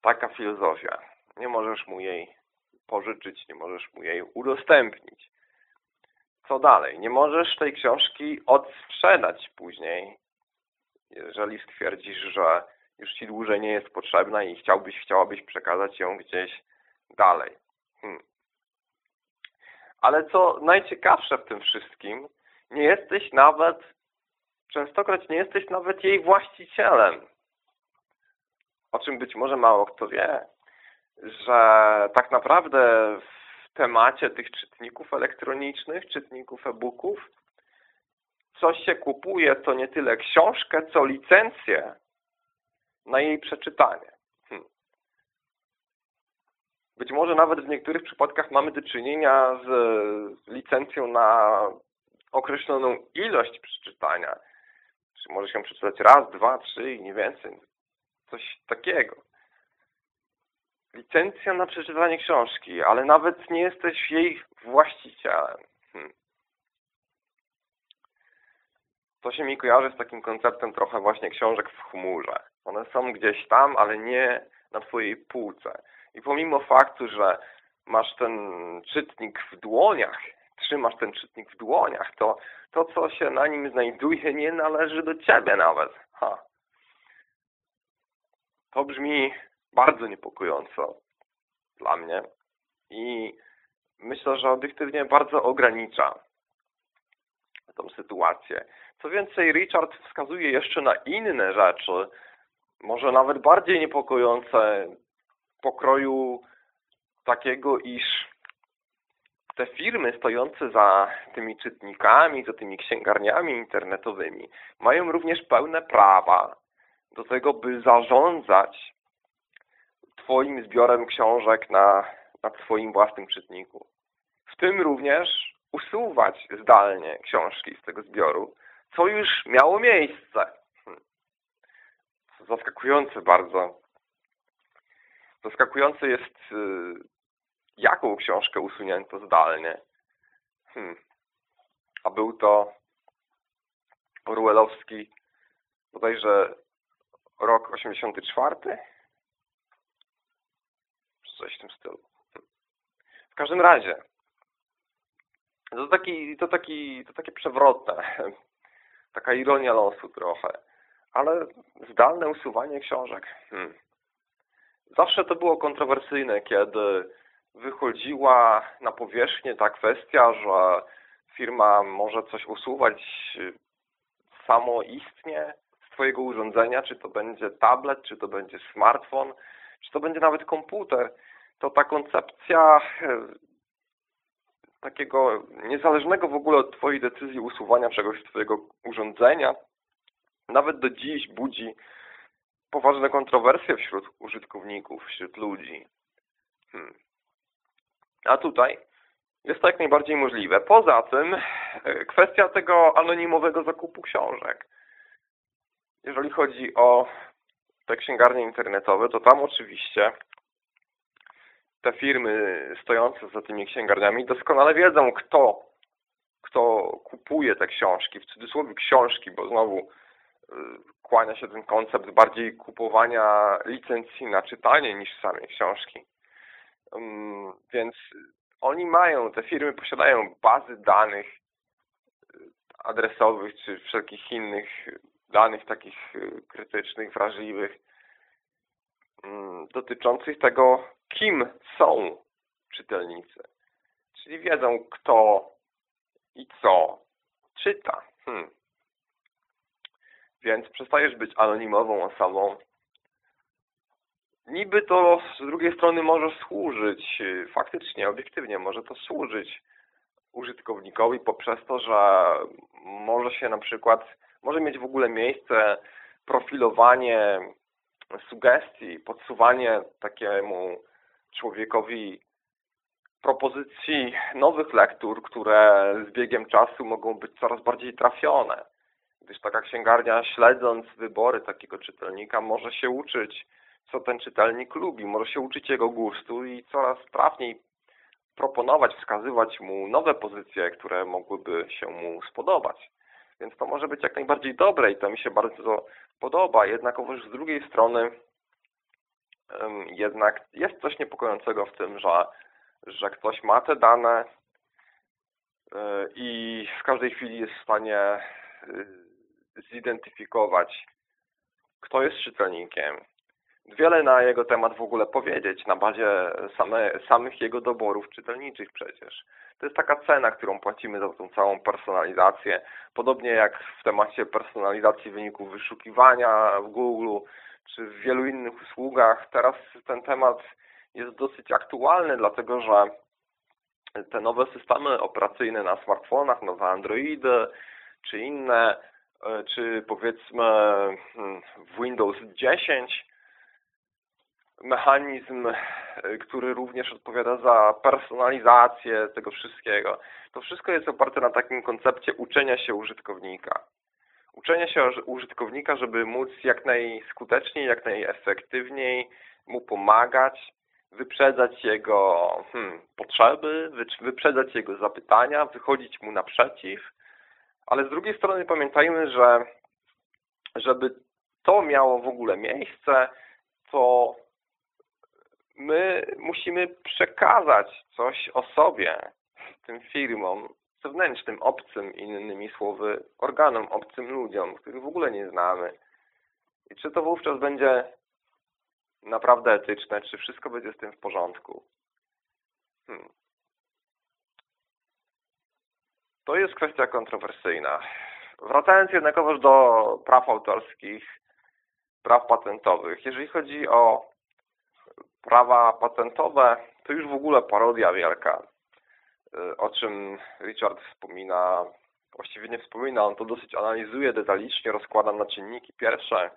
Taka filozofia. Nie możesz mu jej pożyczyć, nie możesz mu jej udostępnić. Co dalej? Nie możesz tej książki odsprzedać później, jeżeli stwierdzisz, że już Ci dłużej nie jest potrzebna i chciałbyś, chciałabyś przekazać ją gdzieś dalej. Hmm. Ale co najciekawsze w tym wszystkim, nie jesteś nawet, częstokroć nie jesteś nawet jej właścicielem. O czym być może mało kto wie, że tak naprawdę w temacie tych czytników elektronicznych, czytników e-booków, coś się kupuje, to nie tyle książkę, co licencję na jej przeczytanie. Hmm. Być może nawet w niektórych przypadkach mamy do czynienia z licencją na określoną ilość przeczytania. Może się przeczytać raz, dwa, trzy i nie więcej. Coś takiego. Licencja na przeczytanie książki, ale nawet nie jesteś jej właścicielem. Hmm. To się mi kojarzy z takim konceptem trochę właśnie książek w chmurze. One są gdzieś tam, ale nie na Twojej półce. I pomimo faktu, że masz ten czytnik w dłoniach, trzymasz ten czytnik w dłoniach, to to, co się na nim znajduje, nie należy do Ciebie nawet. Ha. To brzmi bardzo niepokojąco dla mnie i myślę, że obiektywnie bardzo ogranicza tą sytuację. Co więcej, Richard wskazuje jeszcze na inne rzeczy, może nawet bardziej niepokojące pokroju takiego, iż te firmy stojące za tymi czytnikami, za tymi księgarniami internetowymi mają również pełne prawa do tego, by zarządzać Twoim zbiorem książek na, na Twoim własnym czytniku. W tym również usuwać zdalnie książki z tego zbioru, co już miało miejsce. Hmm. Zaskakujące bardzo. Zaskakujące jest, y, jaką książkę usunięto zdalnie. Hmm. A był to Orwellowski bodajże rok 84? Coś w tym stylu. Hmm. W każdym razie, to, taki, to, taki, to takie przewrotne, taka ironia losu trochę, ale zdalne usuwanie książek. Hmm. Zawsze to było kontrowersyjne, kiedy wychodziła na powierzchnię ta kwestia, że firma może coś usuwać samoistnie z Twojego urządzenia, czy to będzie tablet, czy to będzie smartfon, czy to będzie nawet komputer, to ta koncepcja takiego niezależnego w ogóle od Twojej decyzji usuwania czegoś z Twojego urządzenia, nawet do dziś budzi poważne kontrowersje wśród użytkowników, wśród ludzi. Hmm. A tutaj jest to jak najbardziej możliwe. Poza tym e, kwestia tego anonimowego zakupu książek. Jeżeli chodzi o te księgarnie internetowe, to tam oczywiście te firmy stojące za tymi księgarniami doskonale wiedzą, kto, kto kupuje te książki, w cudzysłowie książki, bo znowu y, kłania się ten koncept bardziej kupowania licencji na czytanie niż samej książki. Więc oni mają, te firmy posiadają bazy danych y, adresowych czy wszelkich innych danych takich y, krytycznych, wrażliwych dotyczących tego, kim są czytelnicy. Czyli wiedzą kto i co czyta. Hmm. Więc przestajesz być anonimową osobą. Niby to z drugiej strony może służyć, faktycznie, obiektywnie może to służyć użytkownikowi poprzez to, że może się na przykład, może mieć w ogóle miejsce profilowanie sugestii, podsuwanie takiemu człowiekowi propozycji nowych lektur, które z biegiem czasu mogą być coraz bardziej trafione. Gdyż taka księgarnia, śledząc wybory takiego czytelnika, może się uczyć, co ten czytelnik lubi, może się uczyć jego gustu i coraz trafniej proponować, wskazywać mu nowe pozycje, które mogłyby się mu spodobać. Więc to może być jak najbardziej dobre i to mi się bardzo podoba. Jednakowoż z drugiej strony jednak jest coś niepokojącego w tym, że, że ktoś ma te dane y, i w każdej chwili jest w stanie y, zidentyfikować, kto jest czytelnikiem, wiele na jego temat w ogóle powiedzieć na bazie same, samych jego doborów czytelniczych przecież. To jest taka cena, którą płacimy za tą całą personalizację. Podobnie jak w temacie personalizacji wyników wyszukiwania w Google czy w wielu innych usługach. Teraz ten temat jest dosyć aktualny, dlatego że te nowe systemy operacyjne na smartfonach, nowe Androidy czy inne, e, czy powiedzmy hmm, w Windows 10 mechanizm, e, który również odpowiada za personalizację tego wszystkiego. To wszystko jest oparte na takim koncepcie uczenia się użytkownika. Uczenia się użytkownika, żeby móc jak najskuteczniej, jak najefektywniej mu pomagać, wyprzedzać jego hmm, potrzeby, wyprzedzać jego zapytania, wychodzić mu naprzeciw, ale z drugiej strony pamiętajmy, że żeby to miało w ogóle miejsce, to my musimy przekazać coś o sobie tym firmom zewnętrznym, obcym, innymi słowy, organom, obcym ludziom, których w ogóle nie znamy. I czy to wówczas będzie naprawdę etyczne, czy wszystko będzie z tym w porządku? Hmm. To jest kwestia kontrowersyjna. Wracając jednakowoż do praw autorskich, praw patentowych. Jeżeli chodzi o prawa patentowe to już w ogóle parodia wielka. Y, o czym Richard wspomina, właściwie nie wspomina, on to dosyć analizuje detalicznie, rozkłada na czynniki pierwsze.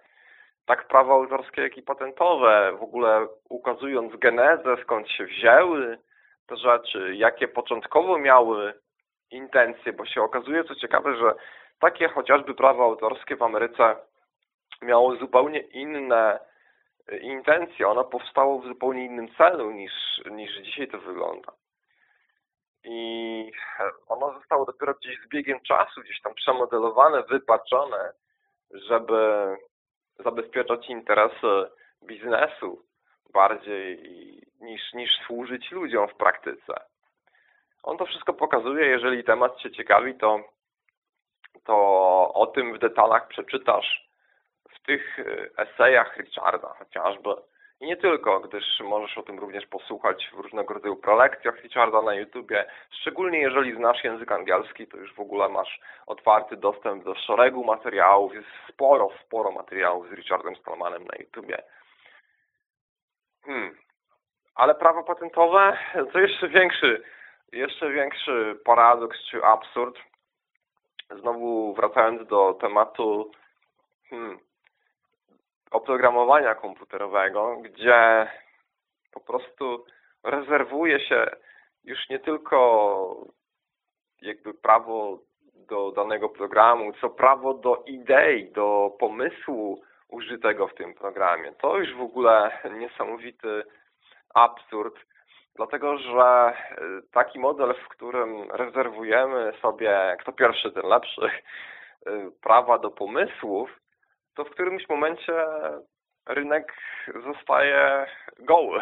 Tak prawa autorskie, jak i patentowe, w ogóle ukazując genezę, skąd się wzięły te rzeczy, jakie początkowo miały intencje, bo się okazuje, co ciekawe, że takie chociażby prawo autorskie w Ameryce miało zupełnie inne intencje, ono powstało w zupełnie innym celu niż, niż dzisiaj to wygląda. I ono zostało dopiero gdzieś z biegiem czasu, gdzieś tam przemodelowane, wypaczone, żeby zabezpieczać interesy biznesu bardziej niż, niż służyć ludziom w praktyce. On to wszystko pokazuje, jeżeli temat Cię ciekawi, to, to o tym w detalach przeczytasz tych e, esejach Richarda chociażby. I nie tylko, gdyż możesz o tym również posłuchać w różnego rodzaju prelekcjach Richarda na YouTubie. Szczególnie jeżeli znasz język angielski, to już w ogóle masz otwarty dostęp do szeregu materiałów. Jest sporo, sporo materiałów z Richardem Stallmanem na YouTubie. Hmm. Ale prawa patentowe to jeszcze większy, jeszcze większy paradoks czy absurd. Znowu wracając do tematu hmm, oprogramowania komputerowego, gdzie po prostu rezerwuje się już nie tylko jakby prawo do danego programu, co prawo do idei, do pomysłu użytego w tym programie. To już w ogóle niesamowity absurd, dlatego że taki model, w którym rezerwujemy sobie, kto pierwszy, ten lepszy, prawa do pomysłów, to w którymś momencie rynek zostaje goły.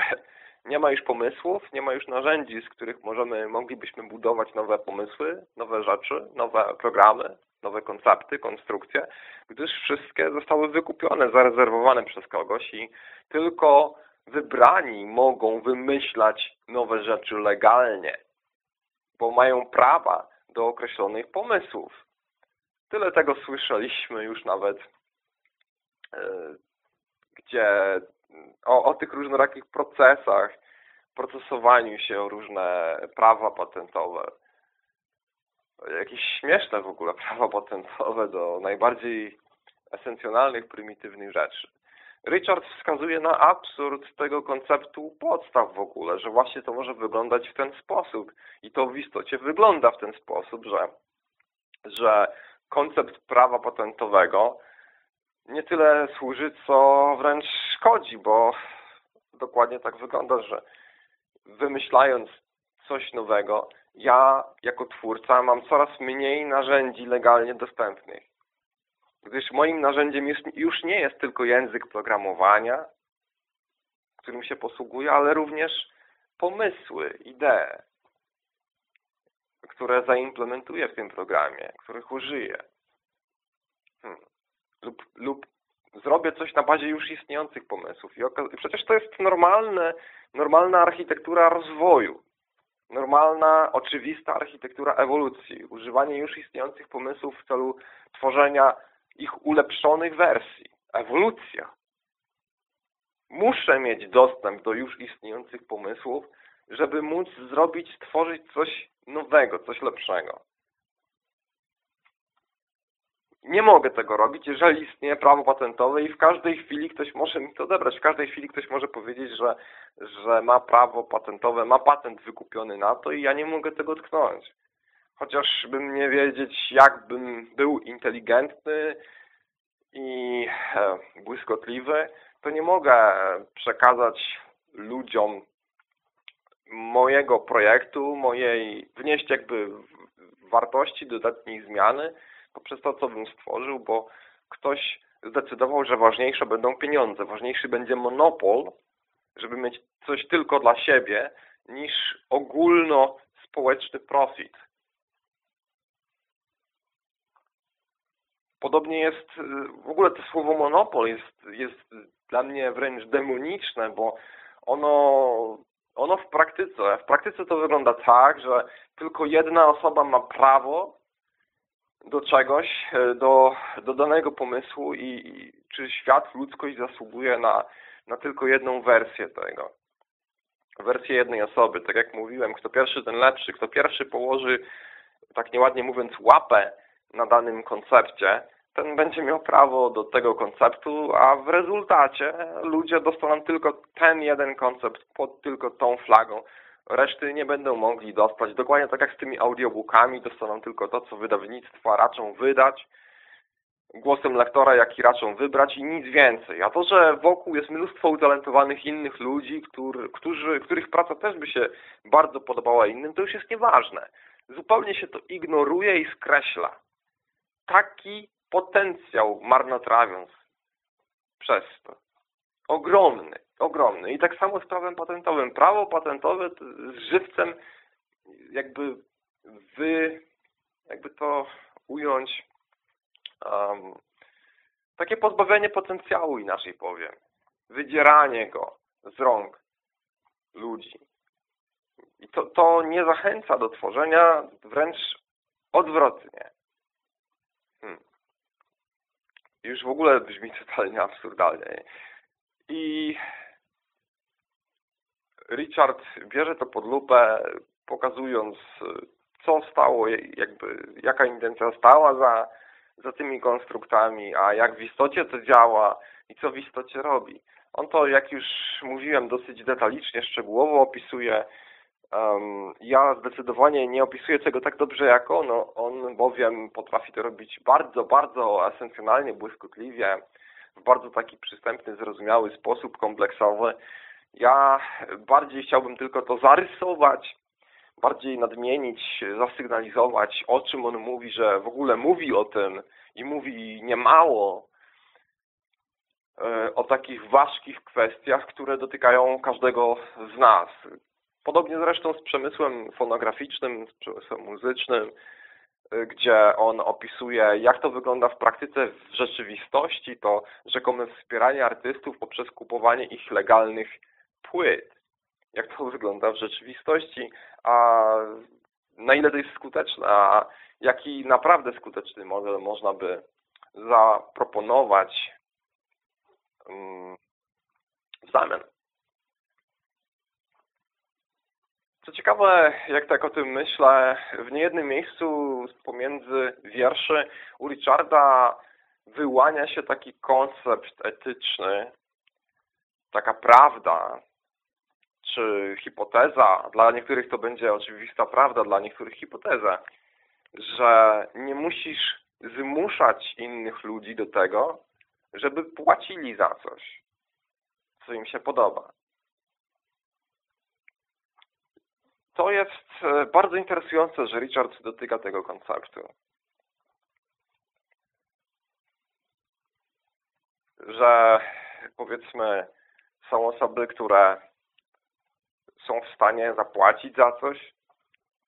Nie ma już pomysłów, nie ma już narzędzi, z których możemy, moglibyśmy budować nowe pomysły, nowe rzeczy, nowe programy, nowe koncepty, konstrukcje, gdyż wszystkie zostały wykupione, zarezerwowane przez kogoś i tylko wybrani mogą wymyślać nowe rzeczy legalnie, bo mają prawa do określonych pomysłów. Tyle tego słyszeliśmy już nawet gdzie o, o tych różnorakich procesach, procesowaniu się o różne prawa patentowe. Jakieś śmieszne w ogóle prawa patentowe do najbardziej esencjonalnych, prymitywnych rzeczy. Richard wskazuje na absurd tego konceptu podstaw w ogóle, że właśnie to może wyglądać w ten sposób. I to w istocie wygląda w ten sposób, że, że koncept prawa patentowego nie tyle służy, co wręcz szkodzi, bo dokładnie tak wygląda, że wymyślając coś nowego, ja jako twórca mam coraz mniej narzędzi legalnie dostępnych. Gdyż moim narzędziem już nie jest tylko język programowania, którym się posługuję, ale również pomysły, idee, które zaimplementuję w tym programie, których użyję. Lub, lub zrobię coś na bazie już istniejących pomysłów. I przecież to jest normalne, normalna architektura rozwoju. Normalna, oczywista architektura ewolucji. Używanie już istniejących pomysłów w celu tworzenia ich ulepszonych wersji. Ewolucja. Muszę mieć dostęp do już istniejących pomysłów, żeby móc zrobić, stworzyć coś nowego, coś lepszego. Nie mogę tego robić, jeżeli istnieje prawo patentowe i w każdej chwili ktoś może mi to odebrać. W każdej chwili ktoś może powiedzieć, że, że ma prawo patentowe, ma patent wykupiony na to i ja nie mogę tego tknąć. Chociażbym nie wiedzieć, jakbym był inteligentny i e, błyskotliwy, to nie mogę przekazać ludziom mojego projektu, mojej, wnieść jakby wartości, dodatniej zmiany poprzez to, co bym stworzył, bo ktoś zdecydował, że ważniejsze będą pieniądze, ważniejszy będzie monopol, żeby mieć coś tylko dla siebie, niż ogólnospołeczny profit. Podobnie jest, w ogóle to słowo monopol jest, jest dla mnie wręcz demoniczne, bo ono, ono w praktyce, w praktyce to wygląda tak, że tylko jedna osoba ma prawo do czegoś, e, do, do danego pomysłu i, i czy świat, ludzkość zasługuje na, na tylko jedną wersję tego. Wersję jednej osoby. Tak jak mówiłem, kto pierwszy, ten lepszy. Kto pierwszy położy, tak nieładnie mówiąc, łapę na danym koncepcie, ten będzie miał prawo do tego konceptu, a w rezultacie ludzie dostaną tylko ten jeden koncept pod tylko tą flagą. Reszty nie będą mogli dostać. Dokładnie tak jak z tymi audiobookami, dostaną tylko to, co wydawnictwa raczą wydać, głosem lektora, jaki raczą wybrać i nic więcej. A to, że wokół jest mnóstwo utalentowanych innych ludzi, który, którzy, których praca też by się bardzo podobała innym, to już jest nieważne. Zupełnie się to ignoruje i skreśla. Taki potencjał marnotrawiąc przez to. Ogromny, ogromny. I tak samo z prawem patentowym. Prawo patentowe z żywcem jakby wy, jakby to ująć um, takie pozbawienie potencjału inaczej powiem. Wydzieranie go z rąk ludzi. I to, to nie zachęca do tworzenia, wręcz odwrotnie. Hmm. Już w ogóle brzmi totalnie absurdalnie. I Richard bierze to pod lupę, pokazując, co stało, jakby, jaka intencja stała za, za tymi konstruktami, a jak w istocie to działa i co w istocie robi. On to, jak już mówiłem, dosyć detalicznie, szczegółowo opisuje. Um, ja zdecydowanie nie opisuję tego tak dobrze jak on. On bowiem potrafi to robić bardzo, bardzo esencjonalnie, błyskotliwie w bardzo taki przystępny, zrozumiały sposób, kompleksowy. Ja bardziej chciałbym tylko to zarysować, bardziej nadmienić, zasygnalizować, o czym on mówi, że w ogóle mówi o tym i mówi niemało e, o takich ważkich kwestiach, które dotykają każdego z nas. Podobnie zresztą z przemysłem fonograficznym, z przemysłem muzycznym, Y, gdzie on opisuje, jak to wygląda w praktyce w rzeczywistości, to rzekome wspieranie artystów poprzez kupowanie ich legalnych płyt. Jak to wygląda w rzeczywistości, a na ile to jest skuteczne, a jaki naprawdę skuteczny model można by zaproponować mm, w zamian. Co ciekawe, jak tak o tym myślę, w niejednym miejscu pomiędzy wierszy u Richarda wyłania się taki koncept etyczny, taka prawda, czy hipoteza, dla niektórych to będzie oczywista prawda, dla niektórych hipoteza, że nie musisz zmuszać innych ludzi do tego, żeby płacili za coś, co im się podoba. to jest e, bardzo interesujące, że Richard dotyka tego konceptu. Że powiedzmy są osoby, które są w stanie zapłacić za coś,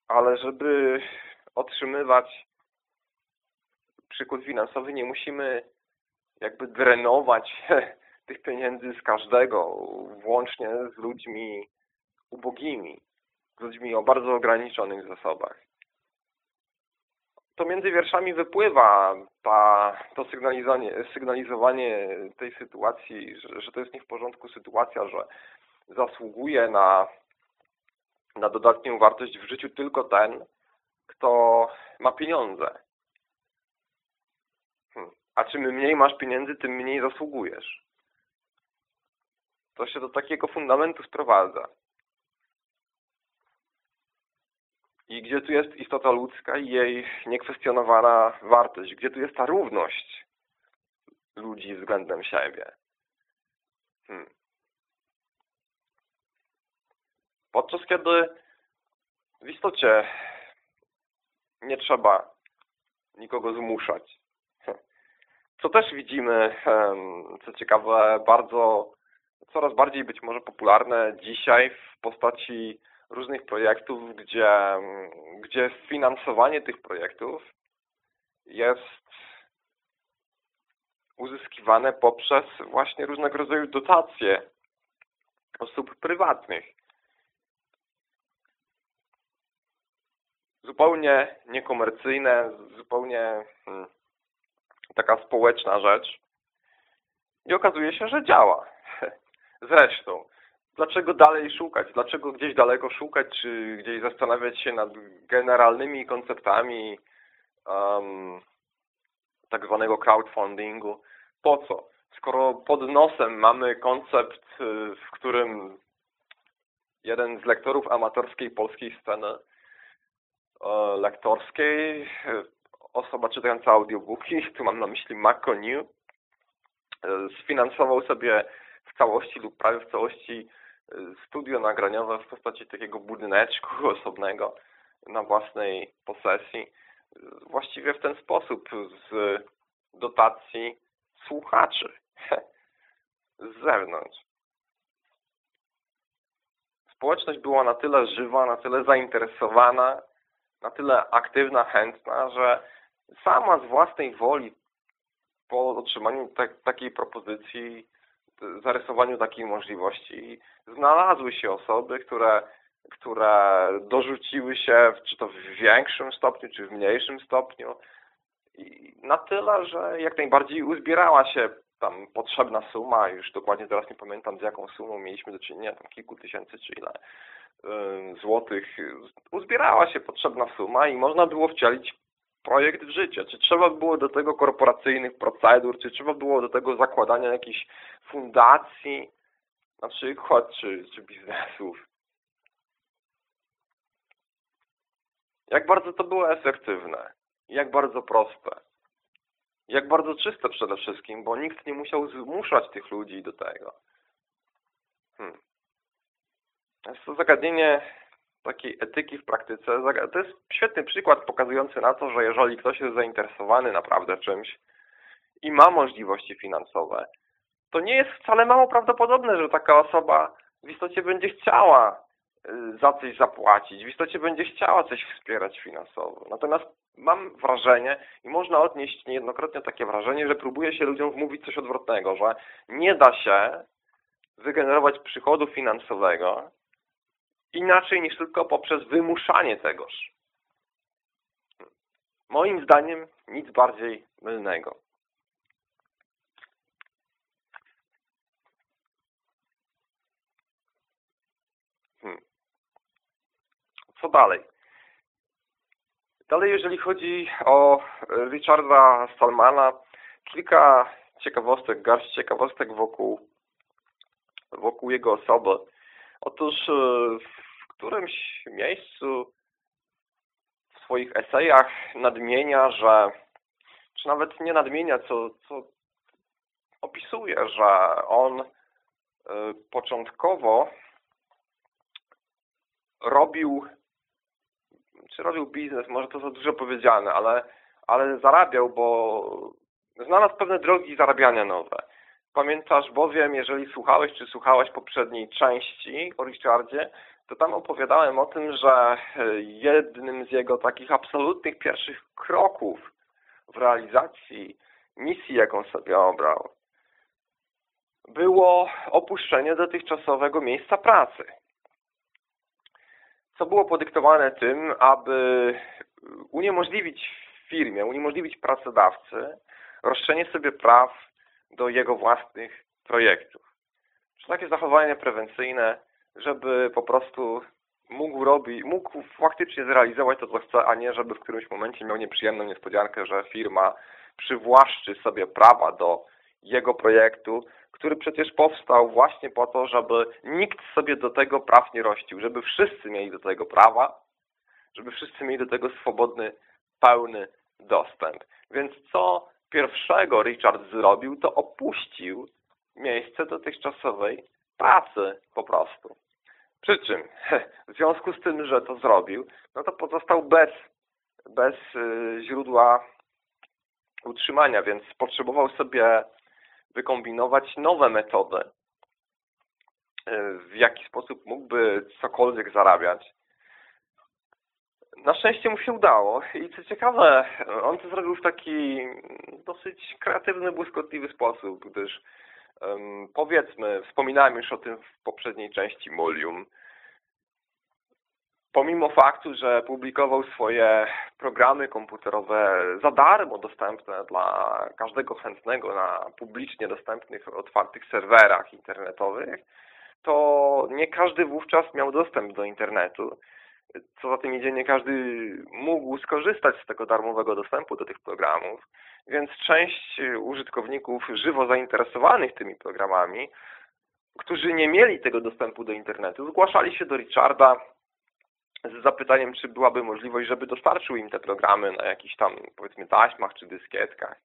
ale żeby otrzymywać przykład finansowy, nie musimy jakby drenować tych pieniędzy z każdego, włącznie z ludźmi ubogimi, z ludźmi o bardzo ograniczonych zasobach. To między wierszami wypływa ta, to sygnalizowanie, sygnalizowanie tej sytuacji, że, że to jest nie w porządku sytuacja, że zasługuje na, na dodatnią wartość w życiu tylko ten, kto ma pieniądze. Hmm. A czym mniej masz pieniędzy, tym mniej zasługujesz. To się do takiego fundamentu sprowadza. I gdzie tu jest istota ludzka i jej niekwestionowana wartość? Gdzie tu jest ta równość ludzi względem siebie? Hmm. Podczas kiedy w istocie nie trzeba nikogo zmuszać. Co też widzimy, co ciekawe, bardzo, coraz bardziej być może popularne dzisiaj w postaci różnych projektów, gdzie, gdzie finansowanie tych projektów jest uzyskiwane poprzez właśnie różnego rodzaju dotacje osób prywatnych. Zupełnie niekomercyjne, zupełnie hmm, taka społeczna rzecz. I okazuje się, że działa. Zresztą, dlaczego dalej szukać? Dlaczego gdzieś daleko szukać, czy gdzieś zastanawiać się nad generalnymi konceptami um, tak zwanego crowdfundingu? Po co? Skoro pod nosem mamy koncept, y, w którym jeden z lektorów amatorskiej polskiej sceny lektorskiej, osoba czytająca audiobooki, tu mam na myśli McConew, e, sfinansował sobie w całości lub prawie w całości studio nagraniowe w postaci takiego budyneczku osobnego na własnej posesji. Właściwie w ten sposób z dotacji słuchaczy z zewnątrz. Społeczność była na tyle żywa, na tyle zainteresowana, na tyle aktywna, chętna, że sama z własnej woli po otrzymaniu takiej propozycji zarysowaniu takiej możliwości znalazły się osoby, które, które dorzuciły się, czy to w większym stopniu, czy w mniejszym stopniu, i na tyle, że jak najbardziej uzbierała się tam potrzebna suma, już dokładnie teraz nie pamiętam z jaką sumą mieliśmy do czynienia, tam kilku tysięcy czy ile złotych, uzbierała się potrzebna suma i można było wcielić projekt w życie. Czy trzeba było do tego korporacyjnych procedur, czy trzeba było do tego zakładania jakichś fundacji na przykład, czy, czy biznesów. Jak bardzo to było efektywne, jak bardzo proste, jak bardzo czyste przede wszystkim, bo nikt nie musiał zmuszać tych ludzi do tego. Hmm. Jest to zagadnienie takiej etyki w praktyce, to jest świetny przykład pokazujący na to, że jeżeli ktoś jest zainteresowany naprawdę czymś i ma możliwości finansowe, to nie jest wcale mało prawdopodobne, że taka osoba w istocie będzie chciała y, za coś zapłacić, w istocie będzie chciała coś wspierać finansowo. Natomiast mam wrażenie i można odnieść niejednokrotnie takie wrażenie, że próbuje się ludziom wmówić coś odwrotnego, że nie da się wygenerować przychodu finansowego inaczej niż tylko poprzez wymuszanie tegoż. Moim zdaniem nic bardziej mylnego. Hmm. Co dalej? Dalej, jeżeli chodzi o Richarda Stallmana, kilka ciekawostek, garść ciekawostek wokół, wokół jego osoby. Otóż e, w którymś miejscu w swoich esejach nadmienia, że czy nawet nie nadmienia, co, co opisuje, że on e, początkowo robił, czy robił biznes, może to za dużo powiedziane, ale, ale zarabiał, bo znalazł pewne drogi zarabiania nowe. Pamiętasz bowiem, jeżeli słuchałeś czy słuchałaś poprzedniej części o Richardzie, to tam opowiadałem o tym, że jednym z jego takich absolutnych pierwszych kroków w realizacji misji, jaką sobie obrał, było opuszczenie dotychczasowego miejsca pracy. Co było podyktowane tym, aby uniemożliwić firmie, uniemożliwić pracodawcy roszczenie sobie praw do jego własnych projektów. Czy takie zachowanie prewencyjne, żeby po prostu mógł robić, mógł faktycznie zrealizować to, co chce, a nie żeby w którymś momencie miał nieprzyjemną niespodziankę, że firma przywłaszczy sobie prawa do jego projektu, który przecież powstał właśnie po to, żeby nikt sobie do tego praw nie rościł, żeby wszyscy mieli do tego prawa, żeby wszyscy mieli do tego swobodny, pełny dostęp. Więc co pierwszego Richard zrobił, to opuścił miejsce dotychczasowej pracy po prostu. Przy czym, w związku z tym, że to zrobił, no to pozostał bez, bez y, źródła utrzymania, więc potrzebował sobie wykombinować nowe metody, y, w jaki sposób mógłby cokolwiek zarabiać. Na szczęście mu się udało i co ciekawe, on to zrobił w taki dosyć kreatywny, błyskotliwy sposób, gdyż um, powiedzmy, wspominałem już o tym w poprzedniej części Molium, pomimo faktu, że publikował swoje programy komputerowe za darmo dostępne dla każdego chętnego na publicznie dostępnych, otwartych serwerach internetowych, to nie każdy wówczas miał dostęp do internetu. Co za tym idzie, nie każdy mógł skorzystać z tego darmowego dostępu do tych programów, więc część użytkowników żywo zainteresowanych tymi programami, którzy nie mieli tego dostępu do internetu, zgłaszali się do Richarda z zapytaniem, czy byłaby możliwość, żeby dostarczył im te programy na jakichś tam, powiedzmy, taśmach czy dyskietkach,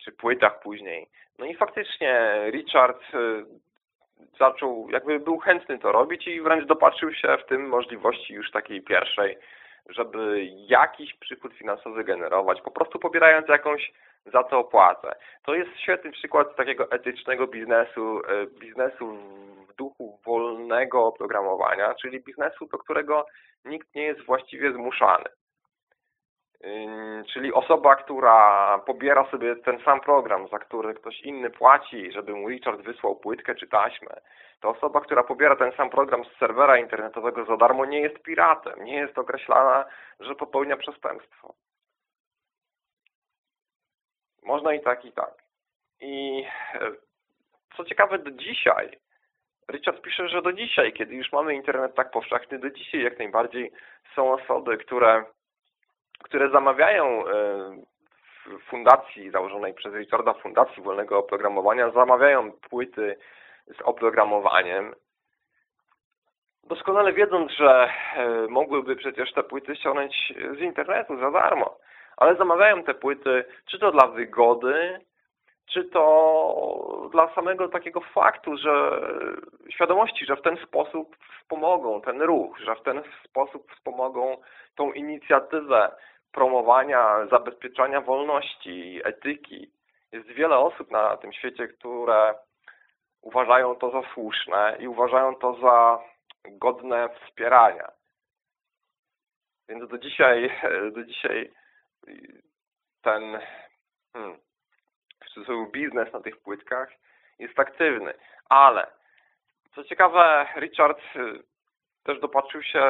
czy płytach później. No i faktycznie Richard y, zaczął, jakby był chętny to robić i wręcz dopatrzył się w tym możliwości już takiej pierwszej, żeby jakiś przychód finansowy generować, po prostu pobierając jakąś za to opłatę. To jest świetny przykład takiego etycznego biznesu, y, biznesu w duchu wolnego oprogramowania, czyli biznesu, do którego nikt nie jest właściwie zmuszany. Czyli osoba, która pobiera sobie ten sam program, za który ktoś inny płaci, żeby mu Richard wysłał płytkę czy taśmę, to osoba, która pobiera ten sam program z serwera internetowego za darmo nie jest piratem, nie jest określana, że popełnia przestępstwo. Można i tak, i tak. I e, co ciekawe, do dzisiaj Richard pisze, że do dzisiaj, kiedy już mamy internet tak powszechny, do dzisiaj jak najbardziej są osoby, które, które zamawiają e, fundacji założonej przez Richarda Fundacji Wolnego Oprogramowania, zamawiają płyty z oprogramowaniem, doskonale wiedząc, że e, mogłyby przecież te płyty ściągnąć z internetu za darmo, ale zamawiają te płyty czy to dla wygody, czy to dla samego takiego faktu, że świadomości, że w ten sposób wspomogą ten ruch, że w ten sposób wspomogą tą inicjatywę promowania, zabezpieczania wolności, etyki. Jest wiele osób na tym świecie, które uważają to za słuszne i uważają to za godne wspierania. Więc do dzisiaj, do dzisiaj ten hmm, biznes na tych płytkach jest aktywny. Ale co ciekawe, Richard też dopatrzył się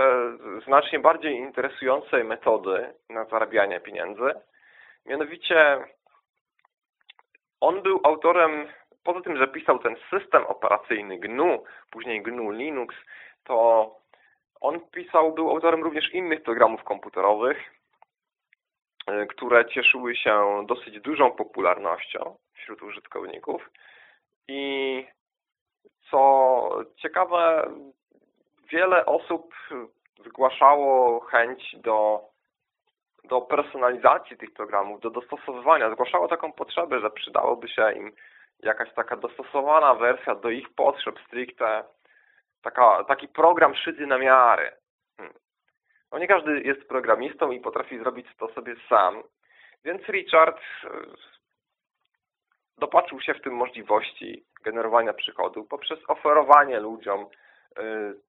znacznie bardziej interesującej metody na zarabianie pieniędzy. Mianowicie on był autorem, poza tym, że pisał ten system operacyjny GNU, później GNU Linux, to on pisał, był autorem również innych programów komputerowych, Y, które cieszyły się dosyć dużą popularnością wśród użytkowników i co ciekawe, wiele osób zgłaszało chęć do, do personalizacji tych programów, do dostosowywania, zgłaszało taką potrzebę, że przydałoby się im jakaś taka dostosowana wersja do ich potrzeb stricte, taka, taki program szyty na miarę. Hmm. No nie każdy jest programistą i potrafi zrobić to sobie sam, więc Richard e, dopatrzył się w tym możliwości generowania przychodu poprzez oferowanie ludziom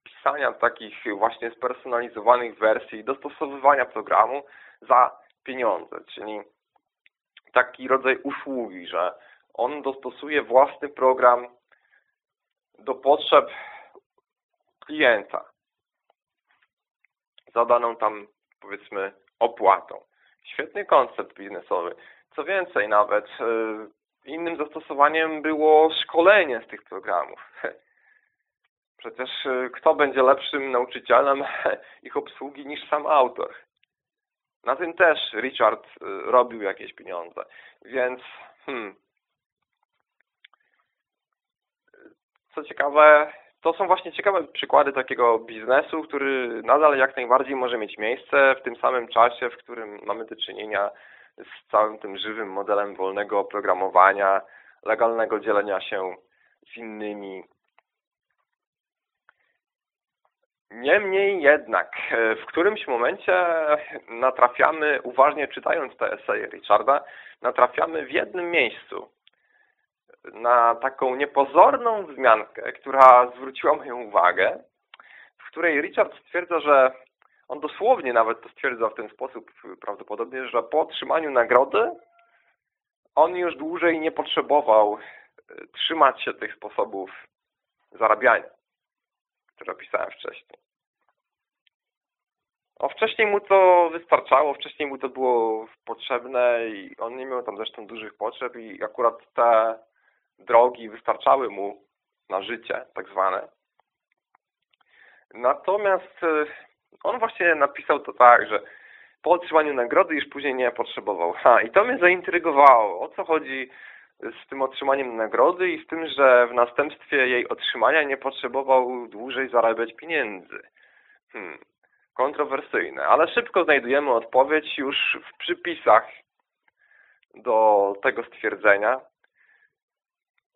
pisania takich właśnie spersonalizowanych wersji, dostosowywania programu za pieniądze, czyli taki rodzaj usługi, że on dostosuje własny program do potrzeb klienta zadaną tam powiedzmy opłatą. Świetny koncept biznesowy. Co więcej nawet e, innym zastosowaniem było szkolenie z tych programów. Przecież e, kto będzie lepszym nauczycielem ich obsługi niż sam autor? Na tym też Richard e, robił jakieś pieniądze. Więc hmm, co ciekawe, to są właśnie ciekawe przykłady takiego biznesu, który nadal jak najbardziej może mieć miejsce w tym samym czasie, w którym mamy do czynienia z całym tym żywym modelem wolnego oprogramowania, legalnego dzielenia się z innymi. Niemniej jednak, w którymś momencie natrafiamy, uważnie czytając te eseje Richarda, natrafiamy w jednym miejscu na taką niepozorną wzmiankę, która zwróciła moją uwagę, w której Richard stwierdza, że on dosłownie nawet to stwierdza w ten sposób prawdopodobnie, że po otrzymaniu nagrody on już dłużej nie potrzebował e, trzymać się tych sposobów zarabiania, które opisałem wcześniej. O, wcześniej mu to wystarczało, wcześniej mu to było potrzebne i on nie miał tam zresztą dużych potrzeb i akurat te drogi wystarczały mu na życie, tak zwane. Natomiast e, on właśnie napisał to tak, że po otrzymaniu nagrody już później nie potrzebował. Ha, i to mnie zaintrygowało. O co chodzi z tym otrzymaniem nagrody i z tym, że w następstwie jej otrzymania nie potrzebował dłużej zarabiać pieniędzy. Hmm, kontrowersyjne, ale szybko znajdujemy odpowiedź już w przypisach do tego stwierdzenia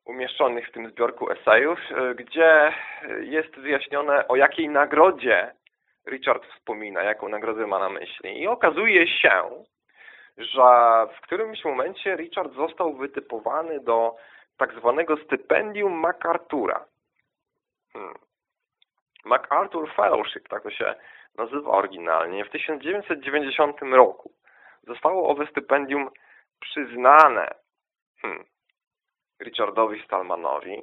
umieszczonych w tym zbiorku esejów, e, gdzie jest wyjaśnione o jakiej nagrodzie Richard wspomina, jaką nagrodę ma na myśli. I okazuje się, że w którymś momencie Richard został wytypowany do tak zwanego stypendium MacArthur'a. Hmm. MacArthur Fellowship, tak to się nazywa oryginalnie. W 1990 roku zostało owe stypendium przyznane hmm. Richardowi Stallmanowi.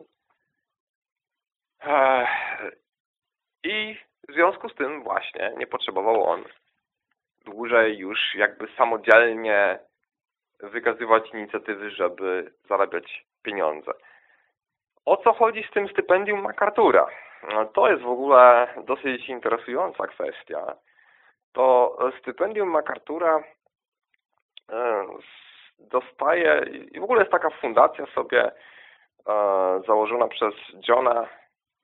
I w związku z tym właśnie nie potrzebował on dłużej już jakby samodzielnie wykazywać inicjatywy, żeby zarabiać pieniądze. O co chodzi z tym stypendium MacArthur'a? No, to jest w ogóle dosyć interesująca kwestia. To stypendium MacArthur'a e, dostaje, i w ogóle jest taka fundacja sobie e, założona przez Johna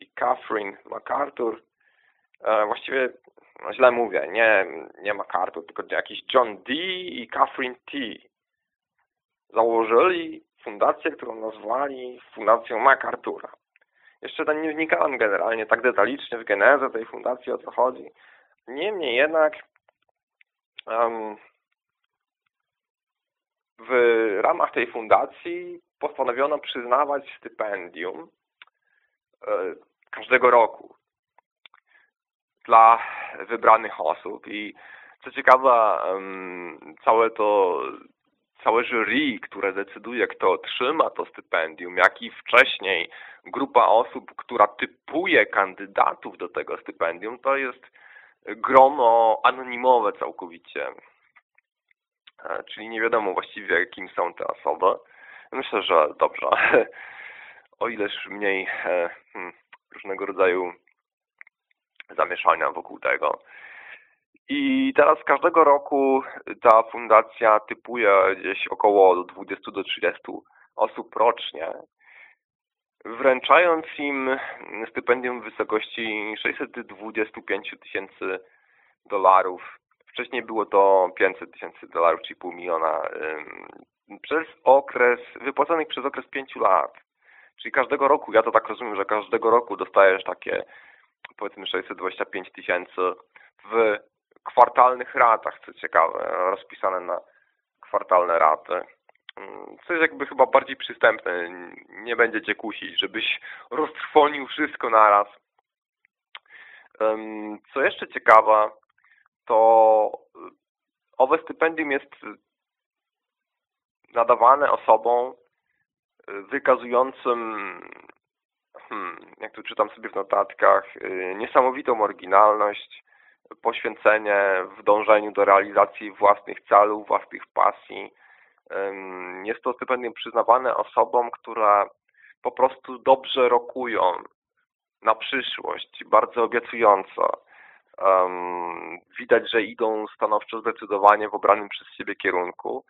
i Catherine MacArthur. E, właściwie no źle mówię, nie, nie MacArthur, tylko jakiś John D. i Catherine T. Założyli fundację, którą nazwali Fundacją MacArthur'a. Jeszcze tam nie wnikałem generalnie tak detalicznie w genezę tej fundacji, o co chodzi. Niemniej jednak um, w ramach tej fundacji postanowiono przyznawać stypendium e, każdego roku dla wybranych osób i co ciekawe całe to całe jury, które decyduje kto otrzyma to stypendium, jak i wcześniej grupa osób, która typuje kandydatów do tego stypendium, to jest grono anonimowe całkowicie. E, czyli nie wiadomo właściwie kim są te osoby. Myślę, że dobrze. O ileż mniej e, hmm, różnego rodzaju zamieszania wokół tego. I teraz każdego roku ta fundacja typuje gdzieś około 20 do 30 osób rocznie, wręczając im stypendium w wysokości 625 tysięcy dolarów Wcześniej było to 500 tysięcy dolarów, czyli pół miliona przez okres, wypłaconych przez okres pięciu lat. Czyli każdego roku, ja to tak rozumiem, że każdego roku dostajesz takie powiedzmy 625 tysięcy w kwartalnych ratach, co ciekawe, rozpisane na kwartalne raty. Mm, co jest jakby chyba bardziej przystępne. Nie będzie cię kusić, żebyś roztrwonił wszystko naraz. Co jeszcze ciekawe, to owe stypendium jest nadawane osobom wykazującym, hmm, jak tu czytam sobie w notatkach, y, niesamowitą oryginalność, poświęcenie w dążeniu do realizacji własnych celów, własnych pasji. Jest to stypendium przyznawane osobom, które po prostu dobrze rokują na przyszłość, bardzo obiecująco. Widać, że idą stanowczo zdecydowanie w obranym przez siebie kierunku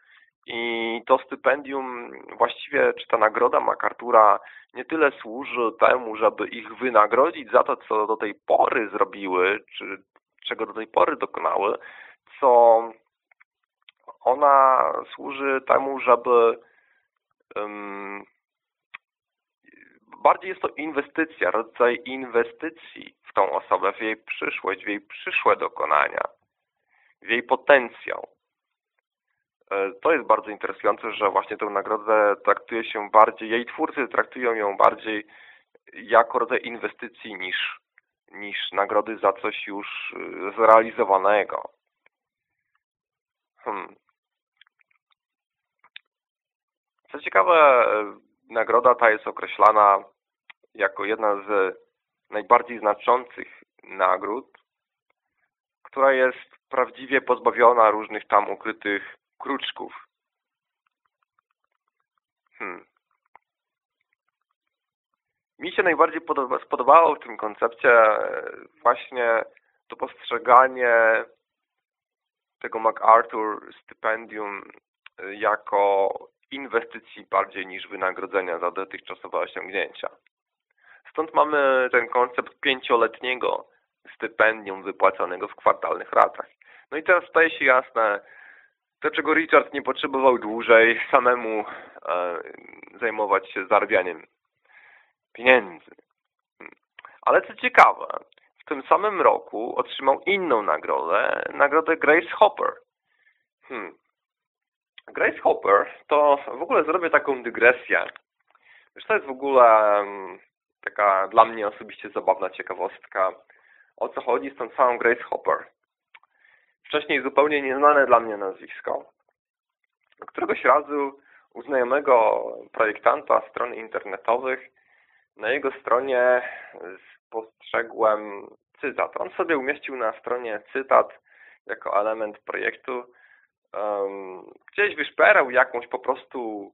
i to stypendium, właściwie, czy ta nagroda MacArthur'a nie tyle służy temu, żeby ich wynagrodzić za to, co do tej pory zrobiły, czy czego do tej pory dokonały, co ona służy temu, żeby um, bardziej jest to inwestycja, rodzaj inwestycji w tą osobę, w jej przyszłość, w jej przyszłe dokonania, w jej potencjał. E, to jest bardzo interesujące, że właśnie tę nagrodę traktuje się bardziej, jej twórcy traktują ją bardziej jako rodzaj inwestycji niż, niż nagrody za coś już e, zrealizowanego. Hmm. Co ciekawe, e, nagroda ta jest określana jako jedna z najbardziej znaczących nagród, która jest prawdziwie pozbawiona różnych tam ukrytych kruczków. Hmm. Mi się najbardziej spodobało w tym koncepcie e, właśnie to postrzeganie tego MacArthur stypendium e, jako inwestycji bardziej niż wynagrodzenia za dotychczasowe osiągnięcia. Stąd mamy ten koncept pięcioletniego stypendium wypłaconego w kwartalnych ratach. No i teraz staje się jasne, Dlaczego Richard nie potrzebował dłużej samemu e, zajmować się zarabianiem pieniędzy? Ale co ciekawe, w tym samym roku otrzymał inną nagrodę, nagrodę Grace Hopper. Hmm. Grace Hopper to w ogóle zrobię taką dygresję. Wiesz, to jest w ogóle um, taka dla mnie osobiście zabawna ciekawostka. O co chodzi z tą całą Grace Hopper? wcześniej zupełnie nieznane dla mnie nazwisko. Któregoś razu u znajomego projektanta stron internetowych na jego stronie spostrzegłem cytat. On sobie umieścił na stronie cytat jako element projektu. Gdzieś wyszperał jakąś po prostu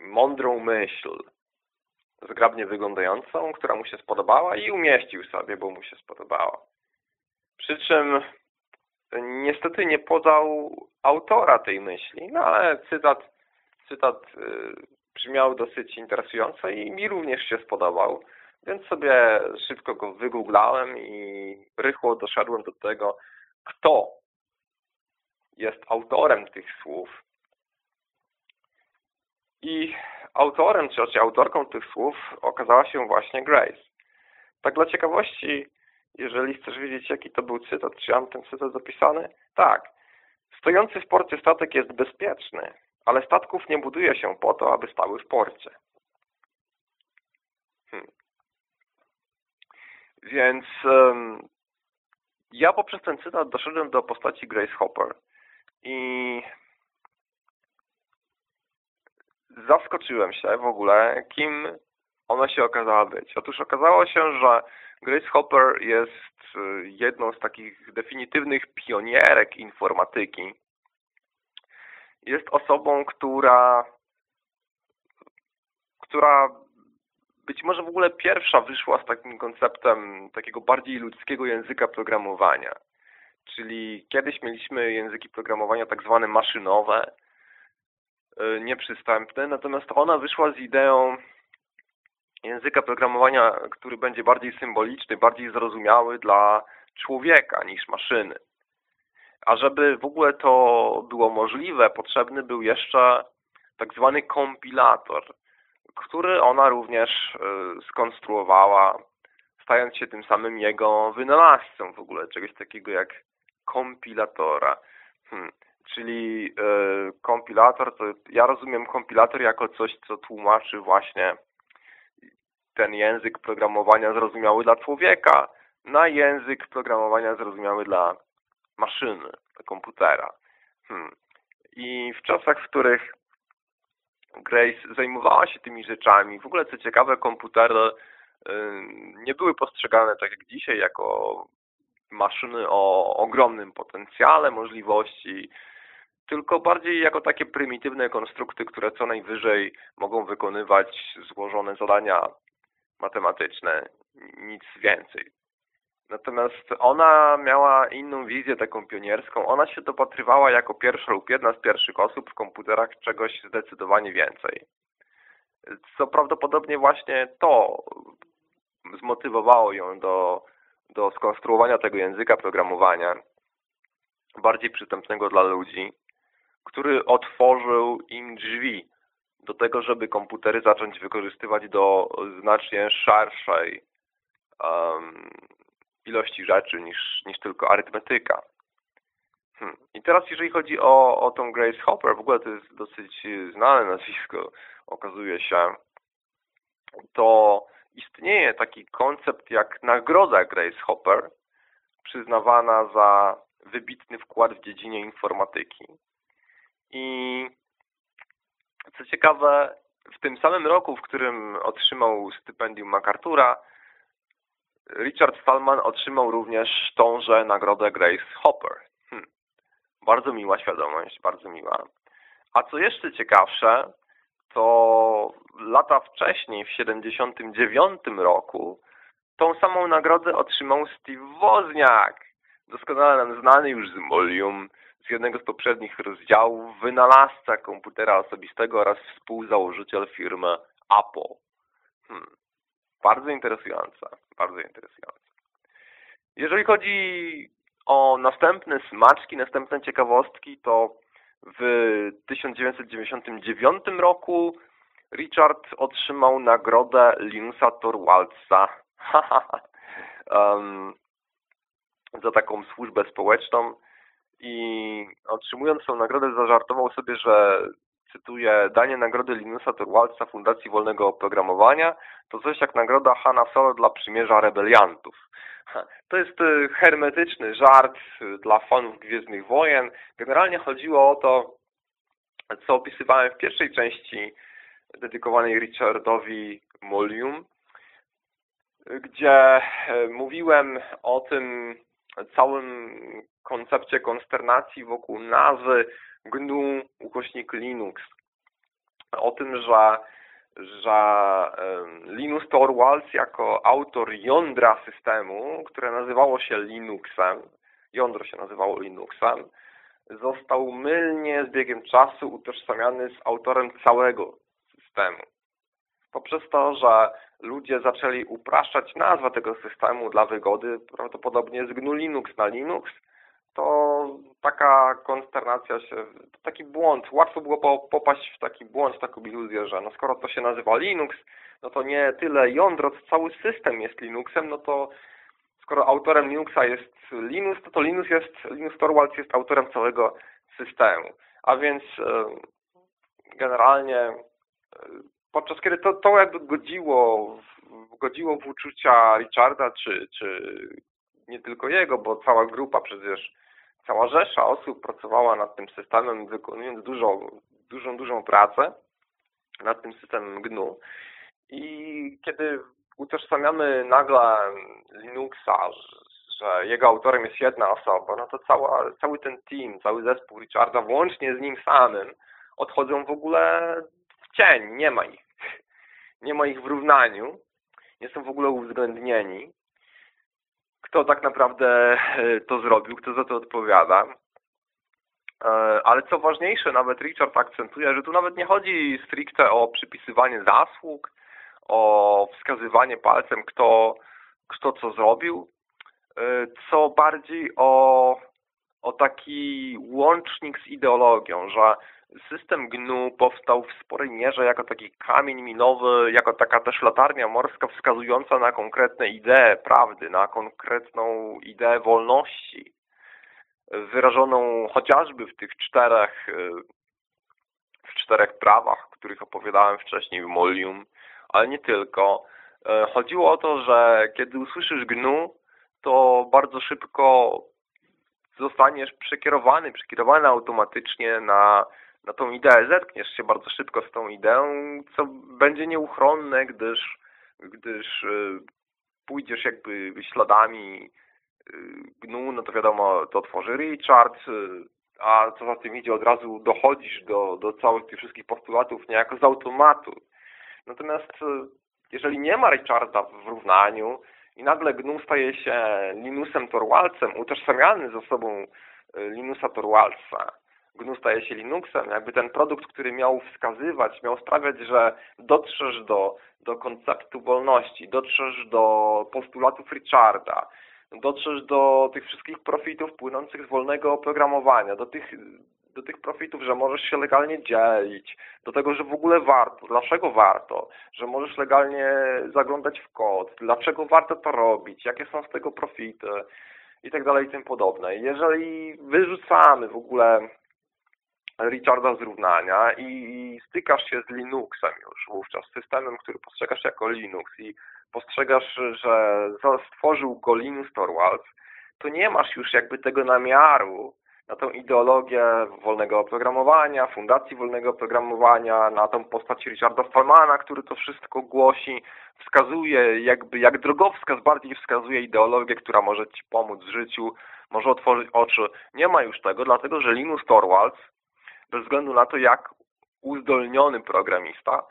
mądrą myśl, zgrabnie wyglądającą, która mu się spodobała i umieścił sobie, bo mu się spodobała. Przy czym niestety nie podał autora tej myśli, no ale cytat, cytat y, brzmiał dosyć interesująco i mi również się spodobał, więc sobie szybko go wygooglałem i rychło doszedłem do tego, kto jest autorem tych słów. I autorem, czy raczej autorką tych słów okazała się właśnie Grace. Tak dla ciekawości jeżeli chcesz wiedzieć, jaki to był cytat, czy mam ten cytat zapisany? Tak. Stojący w porcie statek jest bezpieczny, ale statków nie buduje się po to, aby stały w porcie. Hmm. Więc um, ja poprzez ten cytat doszedłem do postaci Grace Hopper i zaskoczyłem się w ogóle, kim ona się okazała być. Otóż okazało się, że Grace Hopper jest y, jedną z takich definitywnych pionierek informatyki. Jest osobą, która która być może w ogóle pierwsza wyszła z takim konceptem takiego bardziej ludzkiego języka programowania. Czyli kiedyś mieliśmy języki programowania tak zwane maszynowe, y, nieprzystępne, natomiast ona wyszła z ideą języka programowania, który będzie bardziej symboliczny, bardziej zrozumiały dla człowieka niż maszyny. A żeby w ogóle to było możliwe, potrzebny był jeszcze tak zwany kompilator, który ona również y, skonstruowała stając się tym samym jego wynalazcą w ogóle, czegoś takiego jak kompilatora. Hmm. Czyli e, kompilator, to ja rozumiem kompilator jako coś, co tłumaczy właśnie ten język programowania zrozumiały dla człowieka na język programowania zrozumiały dla maszyny, komputera. Hmm. I w czasach, w których Grace zajmowała się tymi rzeczami, w ogóle co ciekawe, komputery nie były postrzegane tak jak dzisiaj, jako maszyny o ogromnym potencjale możliwości, tylko bardziej jako takie prymitywne konstrukty, które co najwyżej mogą wykonywać złożone zadania matematyczne, nic więcej. Natomiast ona miała inną wizję taką pionierską. Ona się dopatrywała jako pierwsza lub jedna z pierwszych osób w komputerach czegoś zdecydowanie więcej. Co prawdopodobnie właśnie to zmotywowało ją do, do skonstruowania tego języka programowania bardziej przystępnego dla ludzi, który otworzył im drzwi do tego, żeby komputery zacząć wykorzystywać do znacznie szerszej um, ilości rzeczy niż, niż tylko arytmetyka. Hmm. I teraz jeżeli chodzi o, o tą Grace Hopper, w ogóle to jest dosyć znane nazwisko, okazuje się, to istnieje taki koncept jak nagroda Grace Hopper, przyznawana za wybitny wkład w dziedzinie informatyki. I co ciekawe, w tym samym roku, w którym otrzymał stypendium MacArthur'a, Richard Stallman otrzymał również tąże nagrodę Grace Hopper. Hm. Bardzo miła świadomość, bardzo miła. A co jeszcze ciekawsze, to lata wcześniej, w 79 roku, tą samą nagrodę otrzymał Steve Wozniak, doskonale nam znany już z Molium, z jednego z poprzednich rozdziałów, wynalazca komputera osobistego oraz współzałożyciel firmy Apple. Hmm. Bardzo interesujące, bardzo interesujące. Jeżeli chodzi o następne smaczki, następne ciekawostki, to w 1999 roku Richard otrzymał nagrodę Linusa Torwaldsa um, za taką służbę społeczną i otrzymując tą nagrodę zażartował sobie, że cytuję, danie nagrody Linusa Torwaldsa Fundacji Wolnego Oprogramowania to coś jak nagroda Hanna Solo dla przymierza rebeliantów. To jest y, hermetyczny żart y, dla fanów Gwiezdnych Wojen. Generalnie chodziło o to, co opisywałem w pierwszej części dedykowanej Richardowi Molium, gdzie e, mówiłem o tym całym koncepcie konsternacji wokół nazwy GNU ukośnik Linux. O tym, że, że Linus Torvalds jako autor jądra systemu, które nazywało się Linuxem, jądro się nazywało Linuxem, został mylnie z biegiem czasu utożsamiany z autorem całego systemu. Poprzez to, że ludzie zaczęli upraszczać nazwę tego systemu dla wygody, prawdopodobnie z GNU Linux na Linux, to taka konsternacja się, taki błąd, łatwo było popaść w taki błąd, w taką iluzję, że no skoro to się nazywa Linux, no to nie tyle jądro, to cały system jest Linuxem, no to skoro autorem Linuxa jest Linux, to, to Linux jest, Linux Torvalds jest autorem całego systemu. A więc e, generalnie e, podczas kiedy to, to jakby godziło, godziło w uczucia Richarda, czy, czy nie tylko jego, bo cała grupa przecież cała rzesza osób pracowała nad tym systemem, wykonując dużą, dużą, dużą pracę nad tym systemem GNU. I kiedy utożsamiamy nagle Linuxa, że jego autorem jest jedna osoba, no to cała, cały ten team, cały zespół Richarda, włącznie z nim samym, odchodzą w ogóle w cień, nie ma ich. Nie ma ich w równaniu, nie są w ogóle uwzględnieni kto tak naprawdę e, to zrobił, kto za to odpowiada. E, ale co ważniejsze, nawet Richard akcentuje, że tu nawet nie chodzi stricte o przypisywanie zasług, o wskazywanie palcem, kto, kto co zrobił, e, co bardziej o, o taki łącznik z ideologią, że system GNU powstał w sporej mierze jako taki kamień minowy, jako taka też latarnia morska wskazująca na konkretne idee prawdy, na konkretną ideę wolności, wyrażoną chociażby w tych czterech, w czterech prawach, których opowiadałem wcześniej w Molium, ale nie tylko. Chodziło o to, że kiedy usłyszysz GNU, to bardzo szybko zostaniesz przekierowany, przekierowany automatycznie na, na tą ideę, zetkniesz się bardzo szybko z tą ideą, co będzie nieuchronne, gdyż, gdyż y, pójdziesz jakby śladami y, GNU, no to wiadomo, to tworzy Richard, y, a co za tym idzie, od razu dochodzisz do, do całych tych wszystkich postulatów niejako z automatu. Natomiast jeżeli nie ma Richarda w równaniu, i nagle GNU staje się Linusem Torwaldsem, utożsamiany ze sobą Linusa Torwaldsa. GNU staje się Linuxem, jakby ten produkt, który miał wskazywać, miał sprawiać, że dotrzesz do, do konceptu wolności, dotrzesz do postulatów Richarda, dotrzesz do tych wszystkich profitów płynących z wolnego oprogramowania, do tych do tych profitów, że możesz się legalnie dzielić, do tego, że w ogóle warto, dlaczego warto, że możesz legalnie zaglądać w kod, dlaczego warto to robić, jakie są z tego profity i tak dalej i tym podobne. Jeżeli wyrzucamy w ogóle Richarda z równania i, i stykasz się z Linuxem już wówczas, systemem, który postrzegasz jako Linux i postrzegasz, że stworzył go Linus Torvalds, to nie masz już jakby tego namiaru na tą ideologię wolnego oprogramowania, fundacji wolnego oprogramowania, na tą postać Richarda Stallmana, który to wszystko głosi, wskazuje, jakby jak drogowskaz bardziej wskazuje ideologię, która może Ci pomóc w życiu, może otworzyć oczy. Nie ma już tego, dlatego że Linus Torvalds, bez względu na to, jak uzdolniony programista,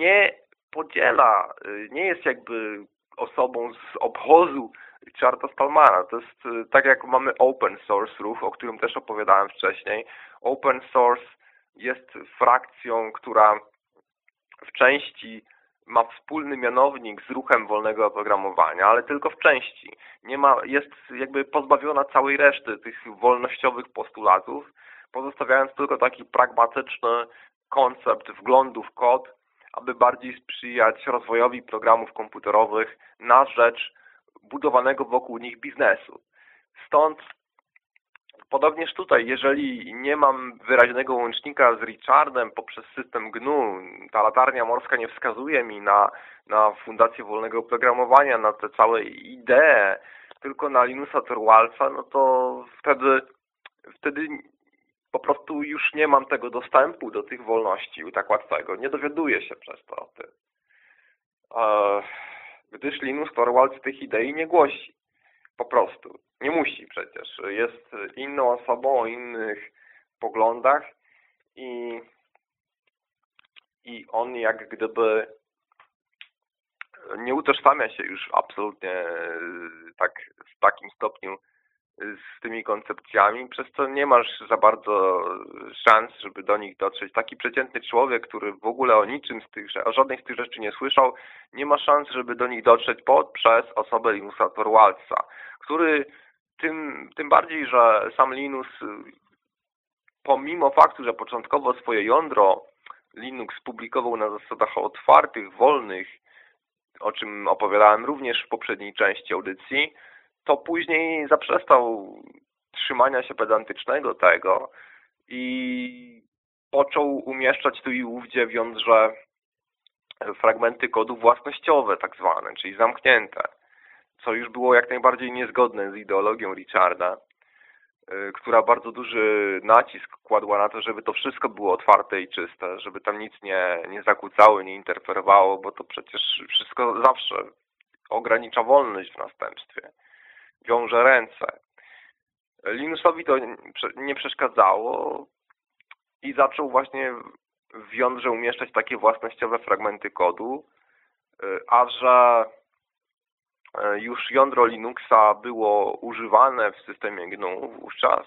nie podziela, nie jest jakby osobą z obchozu Richarda Stallmana. To jest y, tak jak mamy open source ruch, o którym też opowiadałem wcześniej. Open source jest frakcją, która w części ma wspólny mianownik z ruchem wolnego oprogramowania, ale tylko w części. Nie ma, jest jakby pozbawiona całej reszty tych wolnościowych postulatów, pozostawiając tylko taki pragmatyczny koncept wglądu w kod, aby bardziej sprzyjać rozwojowi programów komputerowych na rzecz budowanego wokół nich biznesu. Stąd podobnież tutaj, jeżeli nie mam wyraźnego łącznika z Richardem poprzez system GNU, ta latarnia morska nie wskazuje mi na, na Fundację Wolnego Oprogramowania, na te całe idee, tylko na Linusa Torwaldsa, no to wtedy, wtedy po prostu już nie mam tego dostępu do tych wolności tak łatwego. Nie dowiaduję się przez to o tym. Gdyż Linus Torvalds tych idei nie głosi. Po prostu. Nie musi przecież. Jest inną osobą o innych poglądach i, i on jak gdyby nie utożsamia się już absolutnie tak w takim stopniu z tymi koncepcjami, przez co nie masz za bardzo szans, żeby do nich dotrzeć. Taki przeciętny człowiek, który w ogóle o niczym z tych, o żadnej z tych rzeczy nie słyszał, nie ma szans, żeby do nich dotrzeć pod, przez osobę Linusa Torwaldsa, który tym, tym bardziej, że sam Linus pomimo faktu, że początkowo swoje jądro Linux publikował na zasadach otwartych, wolnych, o czym opowiadałem również w poprzedniej części audycji, to później zaprzestał trzymania się pedantycznego tego i począł umieszczać tu i ówdzie w jądrze fragmenty kodu własnościowe tak zwane, czyli zamknięte, co już było jak najbardziej niezgodne z ideologią Richarda, y, która bardzo duży nacisk kładła na to, żeby to wszystko było otwarte i czyste, żeby tam nic nie, nie zakłócało, nie interferowało, bo to przecież wszystko zawsze ogranicza wolność w następstwie wiąże ręce. Linusowi to nie przeszkadzało i zaczął właśnie w jądrze umieszczać takie własnościowe fragmenty kodu, a że e, już jądro Linuxa było używane w systemie GNU wówczas,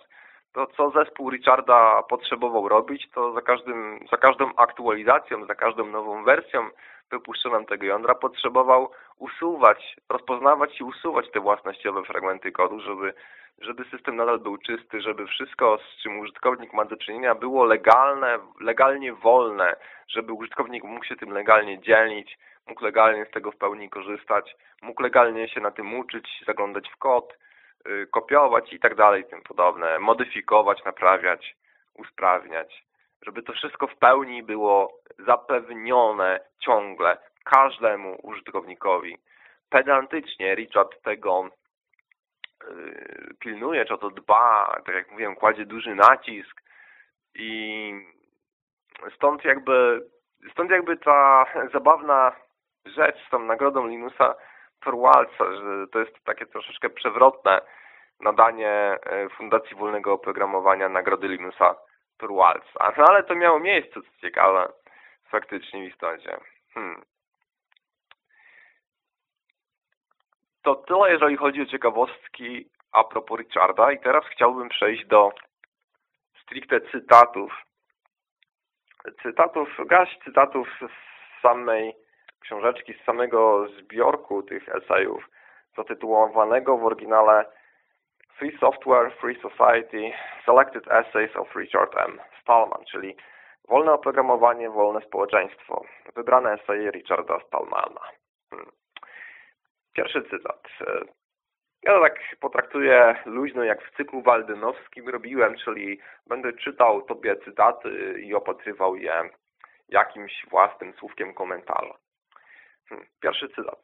to co zespół Richarda potrzebował robić, to za, każdym, za każdą aktualizacją, za każdą nową wersją wypuszczonym tego jądra potrzebował usuwać, rozpoznawać i usuwać te własnościowe fragmenty kodu, żeby, żeby system nadal był czysty, żeby wszystko, z czym użytkownik ma do czynienia, było legalne, legalnie wolne, żeby użytkownik mógł się tym legalnie dzielić, mógł legalnie z tego w pełni korzystać, mógł legalnie się na tym uczyć, zaglądać w kod, yy, kopiować i tak dalej, tym podobne, modyfikować, naprawiać, usprawniać żeby to wszystko w pełni było zapewnione ciągle każdemu użytkownikowi. Pedantycznie Richard tego yy, pilnuje, czy o to dba, tak jak mówiłem, kładzie duży nacisk i stąd jakby, stąd jakby ta zabawna rzecz z tą nagrodą Linusa Torwaldsa, że to jest takie troszeczkę przewrotne nadanie e, Fundacji Wolnego Oprogramowania Nagrody Linusa Torwaldsa. No ale to miało miejsce, co ciekawe, faktycznie w istocie. Hmm. To tyle, jeżeli chodzi o ciekawostki a propos Richarda i teraz chciałbym przejść do stricte cytatów. Cytatów, gaść cytatów z samej książeczki, z samego zbiorku tych esejów zatytułowanego w oryginale Free Software, Free Society, Selected Essays of Richard M. Stallman, czyli Wolne oprogramowanie, wolne społeczeństwo. Wybrane eseje Richarda Stallmana. Hmm. Pierwszy cytat. Ja to tak potraktuję luźno, jak w cyklu waldynowskim robiłem, czyli będę czytał Tobie cytaty i opatrywał je jakimś własnym słówkiem komentarza. Hmm. Pierwszy cytat.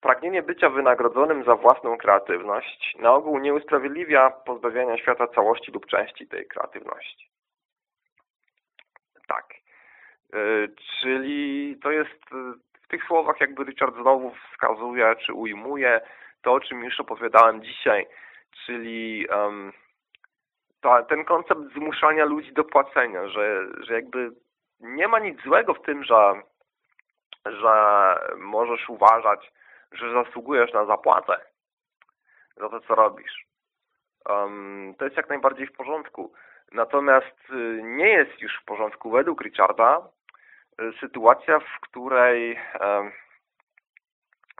Pragnienie bycia wynagrodzonym za własną kreatywność na ogół nie usprawiedliwia pozbawiania świata całości lub części tej kreatywności. Tak. Yy, czyli to jest w tych słowach jakby Richard znowu wskazuje, czy ujmuje to, o czym już opowiadałem dzisiaj, czyli um, ta, ten koncept zmuszania ludzi do płacenia, że, że jakby nie ma nic złego w tym, że, że możesz uważać, że zasługujesz na zapłatę za to, co robisz. Um, to jest jak najbardziej w porządku. Natomiast y, nie jest już w porządku według Richarda y, sytuacja, w której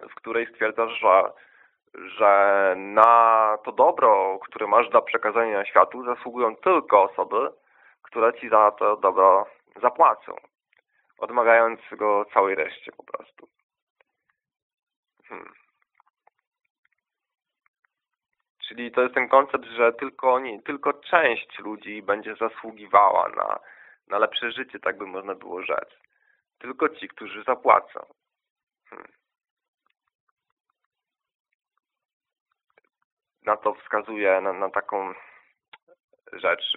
w której stwierdzasz, że, że na to dobro, które masz do przekazania światu zasługują tylko osoby, które ci za to dobro zapłacą, odmawiając go całej reszcie po prostu. Hmm. Czyli to jest ten koncept, że tylko, nie, tylko część ludzi będzie zasługiwała na, na lepsze życie, tak by można było rzec. Tylko ci, którzy zapłacą. Hmm. Na to wskazuje, na, na taką rzecz.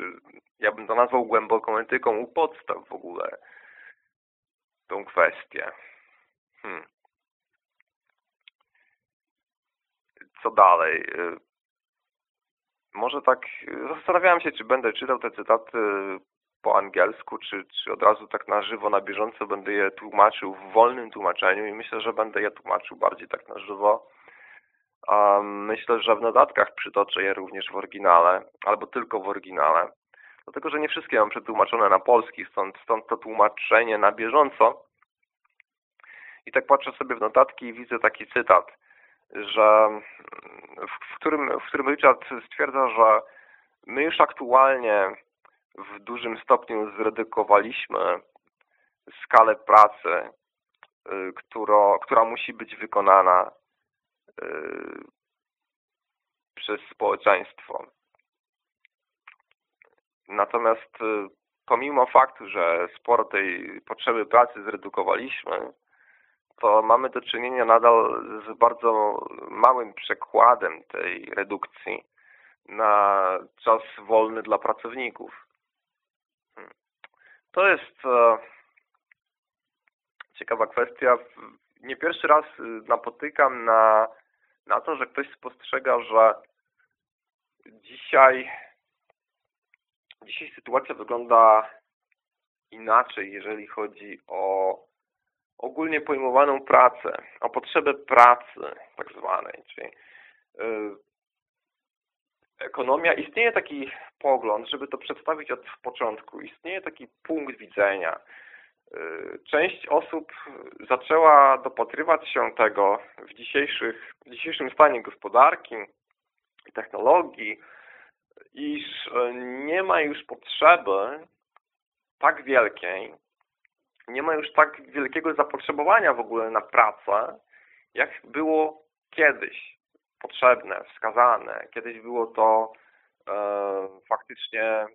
Ja bym to nazwał głęboką etyką u podstaw w ogóle tą kwestię. Hmm. Co dalej? Y, może tak zastanawiałem się, czy będę czytał te cytaty po angielsku, czy, czy od razu tak na żywo, na bieżąco będę je tłumaczył w wolnym tłumaczeniu i myślę, że będę je tłumaczył bardziej tak na żywo. Myślę, że w notatkach przytoczę je również w oryginale, albo tylko w oryginale. Dlatego, że nie wszystkie mam przetłumaczone na polski, stąd, stąd to tłumaczenie na bieżąco. I tak patrzę sobie w notatki i widzę taki cytat że w którym, w którym Richard stwierdza, że my już aktualnie w dużym stopniu zredukowaliśmy skalę pracy, y, która, która musi być wykonana y, przez społeczeństwo. Natomiast y, pomimo faktu, że sporo tej potrzeby pracy zredukowaliśmy, to mamy do czynienia nadal z bardzo małym przekładem tej redukcji na czas wolny dla pracowników. Hmm. To jest e, ciekawa kwestia. Nie pierwszy raz napotykam na, na to, że ktoś spostrzega, że dzisiaj, dzisiaj sytuacja wygląda inaczej, jeżeli chodzi o ogólnie pojmowaną pracę, o potrzebę pracy tak zwanej, czyli yy, ekonomia, istnieje taki pogląd, żeby to przedstawić od początku, istnieje taki punkt widzenia, część osób zaczęła dopatrywać się tego w, dzisiejszych, w dzisiejszym stanie gospodarki i technologii, iż nie ma już potrzeby tak wielkiej, nie ma już tak wielkiego zapotrzebowania w ogóle na pracę, jak było kiedyś potrzebne, wskazane. Kiedyś było to e, faktycznie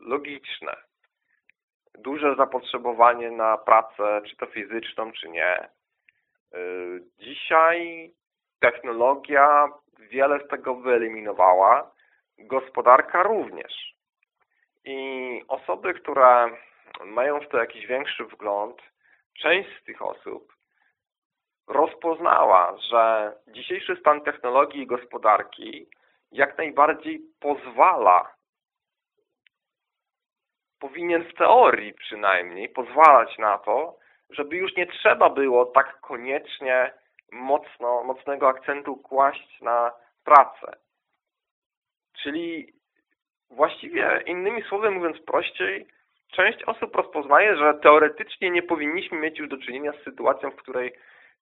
logiczne. Duże zapotrzebowanie na pracę, czy to fizyczną, czy nie. E, dzisiaj technologia wiele z tego wyeliminowała, gospodarka również. I osoby, które mają w to jakiś większy wgląd, część z tych osób rozpoznała, że dzisiejszy stan technologii i gospodarki jak najbardziej pozwala, powinien w teorii przynajmniej pozwalać na to, żeby już nie trzeba było tak koniecznie mocno, mocnego akcentu kłaść na pracę. Czyli właściwie innymi słowy mówiąc prościej, część osób rozpoznaje, że teoretycznie nie powinniśmy mieć już do czynienia z sytuacją, w której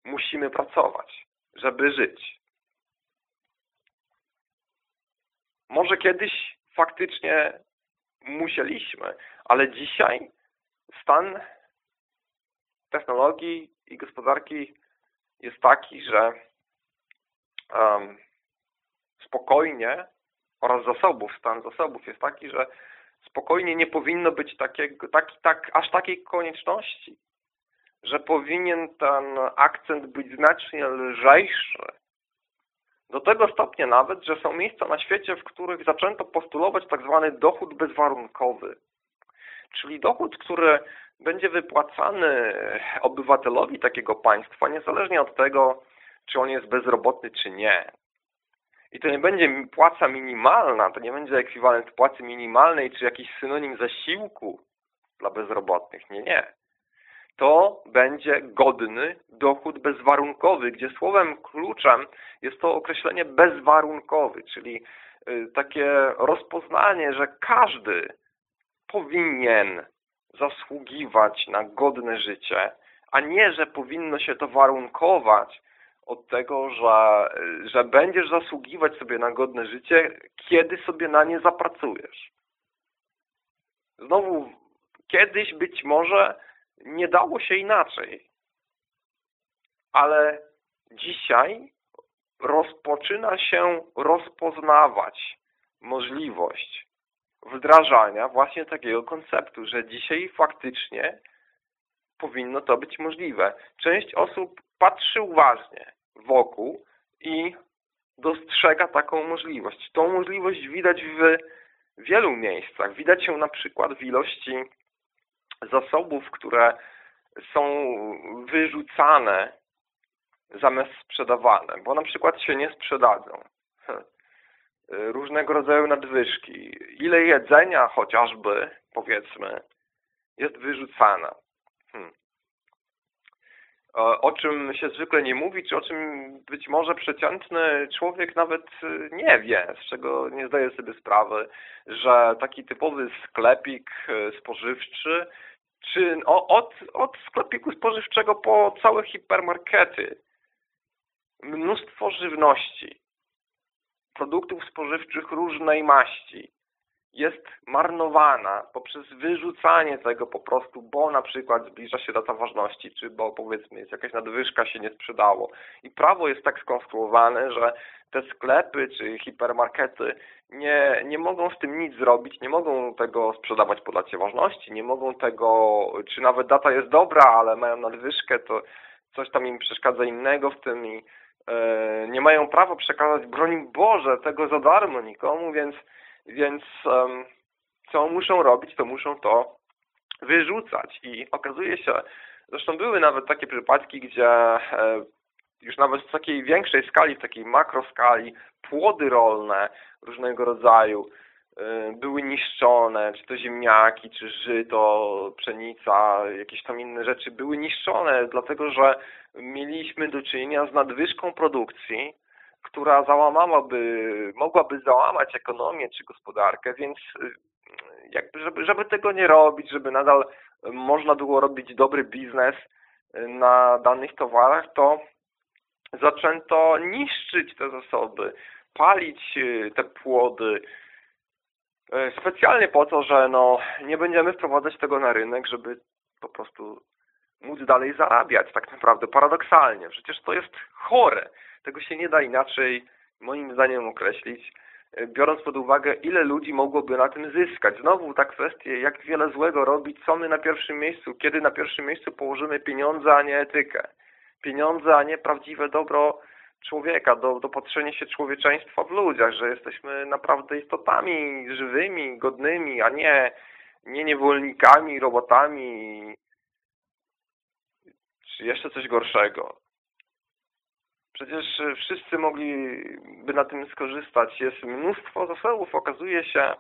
musimy pracować, żeby żyć. Może kiedyś faktycznie musieliśmy, ale dzisiaj stan technologii i gospodarki jest taki, że um, spokojnie oraz zasobów, stan zasobów jest taki, że spokojnie nie powinno być takiego, taki, tak, aż takiej konieczności, że powinien ten akcent być znacznie lżejszy. Do tego stopnia nawet, że są miejsca na świecie, w których zaczęto postulować tak zwany dochód bezwarunkowy. Czyli dochód, który będzie wypłacany obywatelowi takiego państwa, niezależnie od tego, czy on jest bezrobotny, czy nie. I to nie będzie płaca minimalna, to nie będzie ekwiwalent płacy minimalnej, czy jakiś synonim zasiłku dla bezrobotnych. Nie, nie. To będzie godny dochód bezwarunkowy, gdzie słowem kluczem jest to określenie bezwarunkowy, czyli y, takie rozpoznanie, że każdy powinien zasługiwać na godne życie, a nie, że powinno się to warunkować od tego, że, że będziesz zasługiwać sobie na godne życie, kiedy sobie na nie zapracujesz. Znowu, kiedyś być może nie dało się inaczej, ale dzisiaj rozpoczyna się rozpoznawać możliwość wdrażania właśnie takiego konceptu, że dzisiaj faktycznie powinno to być możliwe. Część osób patrzy uważnie wokół i dostrzega taką możliwość. Tą możliwość widać w wielu miejscach. Widać ją na przykład w ilości zasobów, które są wyrzucane zamiast sprzedawane, bo na przykład się nie sprzedadzą. Różnego rodzaju nadwyżki. Ile jedzenia chociażby, powiedzmy, jest wyrzucane. O czym się zwykle nie mówi, czy o czym być może przeciętny człowiek nawet y, nie wie, z czego nie zdaje sobie sprawy, że taki typowy sklepik y, spożywczy, czy od, od sklepiku spożywczego po całe hipermarkety, mnóstwo żywności, produktów spożywczych różnej maści, jest marnowana poprzez wyrzucanie tego po prostu, bo na przykład zbliża się data ważności, czy bo powiedzmy jest jakaś nadwyżka, się nie sprzedało. I prawo jest tak skonstruowane, że te sklepy czy hipermarkety nie, nie mogą z tym nic zrobić, nie mogą tego sprzedawać po dacie ważności, nie mogą tego, czy nawet data jest dobra, ale mają nadwyżkę, to coś tam im przeszkadza innego w tym i e, nie mają prawa przekazać, broń Boże, tego za darmo nikomu, więc więc um, co muszą robić, to muszą to wyrzucać. I okazuje się, zresztą były nawet takie przypadki, gdzie e, już nawet w takiej większej skali, w takiej makroskali, płody rolne różnego rodzaju e, były niszczone, czy to ziemniaki, czy żyto, pszenica, jakieś tam inne rzeczy były niszczone, dlatego że mieliśmy do czynienia z nadwyżką produkcji, która załamałaby, mogłaby załamać ekonomię czy gospodarkę, więc y, jakby żeby, żeby tego nie robić, żeby nadal można było robić dobry biznes na danych towarach, to zaczęto niszczyć te zasoby, palić y, te płody y, specjalnie po to, że no, nie będziemy wprowadzać tego na rynek, żeby po prostu móc dalej zarabiać tak naprawdę, paradoksalnie. Przecież to jest chore. Tego się nie da inaczej moim zdaniem określić, y, biorąc pod uwagę, ile ludzi mogłoby na tym zyskać. Znowu ta kwestia, jak wiele złego robić, co my na pierwszym miejscu, kiedy na pierwszym miejscu położymy pieniądze, a nie etykę pieniądze, a nie prawdziwe dobro człowieka, do, dopatrzenie się człowieczeństwa w ludziach, że jesteśmy naprawdę istotami żywymi, godnymi, a nie, nie niewolnikami, robotami, jeszcze coś gorszego. Przecież wszyscy mogliby na tym skorzystać. Jest mnóstwo zasobów, okazuje się,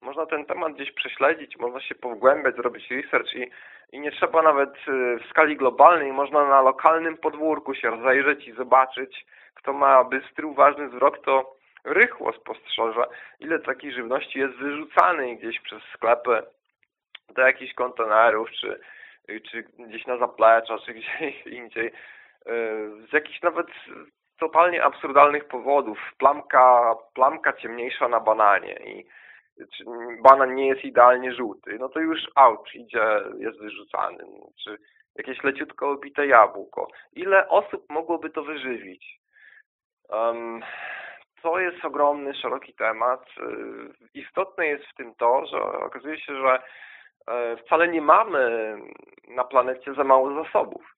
można ten temat gdzieś prześledzić, można się pogłębiać, zrobić research i, i nie trzeba nawet y, w skali globalnej, można na lokalnym podwórku się rozejrzeć i zobaczyć, kto ma bystry, uważny wzrok, to rychło spostrzeże, ile takiej żywności jest wyrzucanej gdzieś przez sklepy do jakichś kontenerów, czy, czy gdzieś na zaplecza, czy gdzieś indziej. Y, z jakichś nawet totalnie absurdalnych powodów. Plamka, plamka ciemniejsza na bananie i czy banan nie jest idealnie żółty, no to już out idzie, jest wyrzucany. Czy jakieś leciutko obite jabłko. Ile osób mogłoby to wyżywić? Um, to jest ogromny, szeroki temat. Istotne jest w tym to, że okazuje się, że wcale nie mamy na planecie za mało zasobów.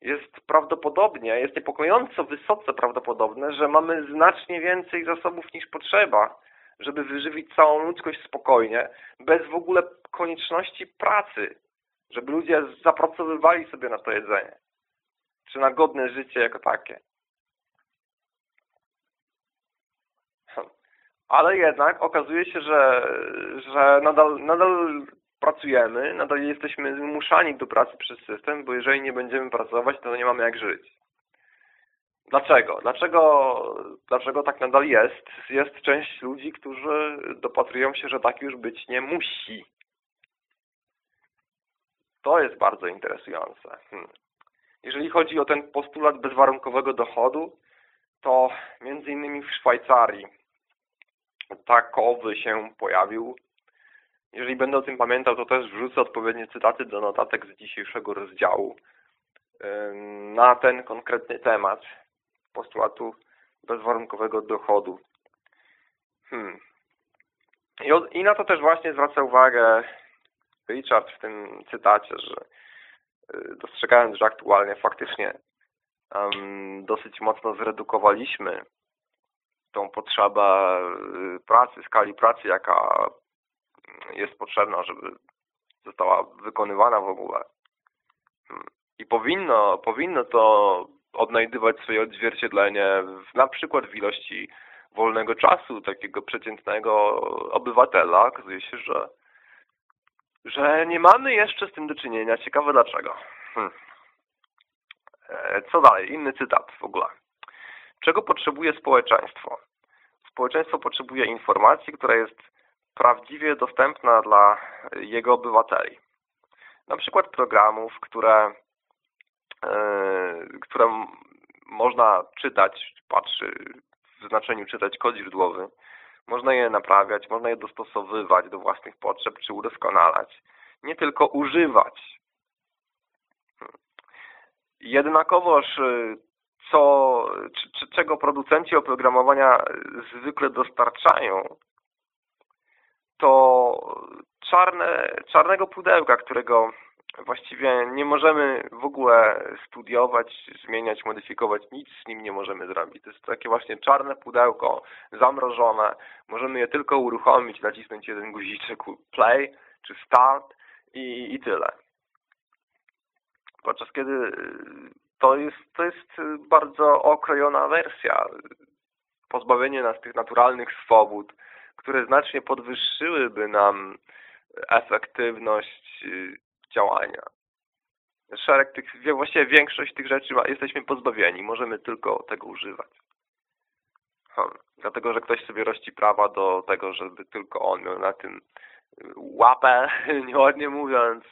Jest prawdopodobnie, jest niepokojąco wysoce prawdopodobne, że mamy znacznie więcej zasobów niż potrzeba żeby wyżywić całą ludzkość spokojnie, bez w ogóle konieczności pracy, żeby ludzie zapracowywali sobie na to jedzenie, czy na godne życie jako takie. Ale jednak okazuje się, że, że nadal, nadal pracujemy, nadal jesteśmy zmuszani do pracy przez system, bo jeżeli nie będziemy pracować, to nie mamy jak żyć. Dlaczego? Dlaczego, dlaczego tak nadal jest? Jest część ludzi, którzy dopatrują się, że tak już być nie musi. To jest bardzo interesujące. Hmm. Jeżeli chodzi o ten postulat bezwarunkowego dochodu, to między innymi w Szwajcarii takowy się pojawił. Jeżeli będę o tym pamiętał, to też wrzucę odpowiednie cytaty do notatek z dzisiejszego rozdziału na ten konkretny temat postulatu bezwarunkowego dochodu. Hmm. I, na to też właśnie zwraca uwagę Richard w tym cytacie, że y, dostrzegając, że aktualnie faktycznie um, dosyć mocno zredukowaliśmy tą potrzebę y, pracy, skali pracy, jaka jest potrzebna, żeby została wykonywana w ogóle. Hmm. I powinno, powinno to odnajdywać swoje odzwierciedlenie w, na przykład w ilości wolnego czasu takiego przeciętnego obywatela. Okazuje się, że, że nie mamy jeszcze z tym do czynienia. Ciekawe dlaczego. Hmm. E, co dalej? Inny cytat w ogóle. Czego potrzebuje społeczeństwo? Społeczeństwo potrzebuje informacji, która jest prawdziwie dostępna dla jego obywateli. Na przykład programów, które E, które można czytać, patrzy w znaczeniu czytać kod źródłowy, można je naprawiać, można je dostosowywać do własnych potrzeb czy udoskonalać. Nie tylko używać. Jednakowoż e, co, czego producenci oprogramowania zwykle dostarczają, to czarne, czarnego pudełka, którego właściwie nie możemy w ogóle studiować, zmieniać, modyfikować, nic z nim nie możemy zrobić. To jest takie właśnie czarne pudełko, zamrożone. Możemy je tylko uruchomić, nacisnąć jeden guziczek play czy start i, i tyle. Podczas kiedy to jest, to jest bardzo okrojona wersja. Pozbawienie nas tych naturalnych swobód, które znacznie podwyższyłyby nam efektywność działania. Szereg tych, właściwie większość tych rzeczy jesteśmy pozbawieni, możemy tylko tego używać. Hmm. Dlatego, że ktoś sobie rości prawa do tego, żeby tylko on miał na tym łapę, nieładnie mówiąc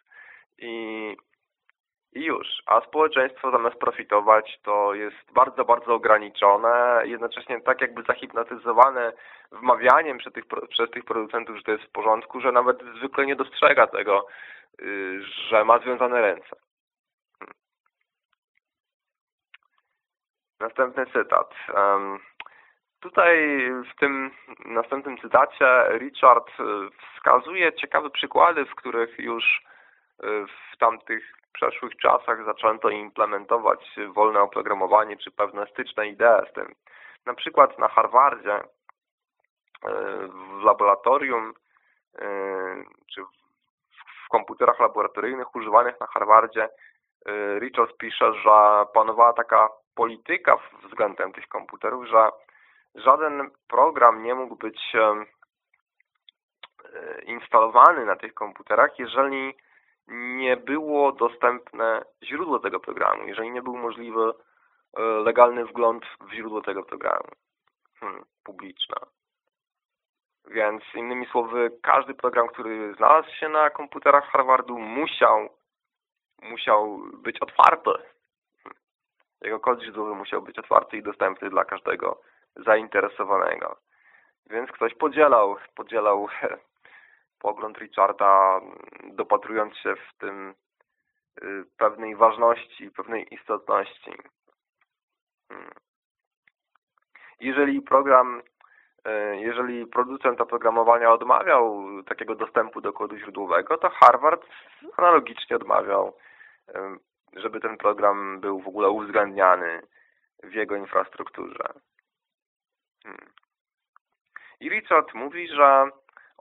i, i już. A społeczeństwo zamiast profitować to jest bardzo, bardzo ograniczone, jednocześnie tak jakby zahipnotyzowane wmawianiem przez tych, przez tych producentów, że to jest w porządku, że nawet zwykle nie dostrzega tego, y, że ma związane ręce. Hmm. Następny cytat. Tutaj w tym następnym cytacie Richard e, wskazuje ciekawe przykłady, w których już e, w tamtych przeszłych czasach zaczęto implementować wolne oprogramowanie czy pewne styczne idee z tym. Na przykład na Harvardzie e, w laboratorium czy w komputerach laboratoryjnych używanych na Harvardzie Richard pisze, że panowała taka polityka względem tych komputerów, że żaden program nie mógł być e, instalowany na tych komputerach, jeżeli nie było dostępne źródło tego programu, jeżeli nie był możliwy e, legalny wgląd w źródło tego programu hmm, publiczne. Więc innymi słowy, każdy program, który znalazł się na komputerach Harvardu musiał, musiał być otwarty. Jego kod źródłowy musiał być otwarty i dostępny dla każdego zainteresowanego. Więc ktoś podzielał, podzielał pogląd Richarda, dopatrując się w tym y, pewnej ważności, pewnej istotności. Hmm. Jeżeli program, y, jeżeli producent oprogramowania odmawiał takiego dostępu do kodu źródłowego, to Harvard analogicznie odmawiał, y, żeby ten program był w ogóle uwzględniany w jego infrastrukturze. Hmm. I Richard mówi, że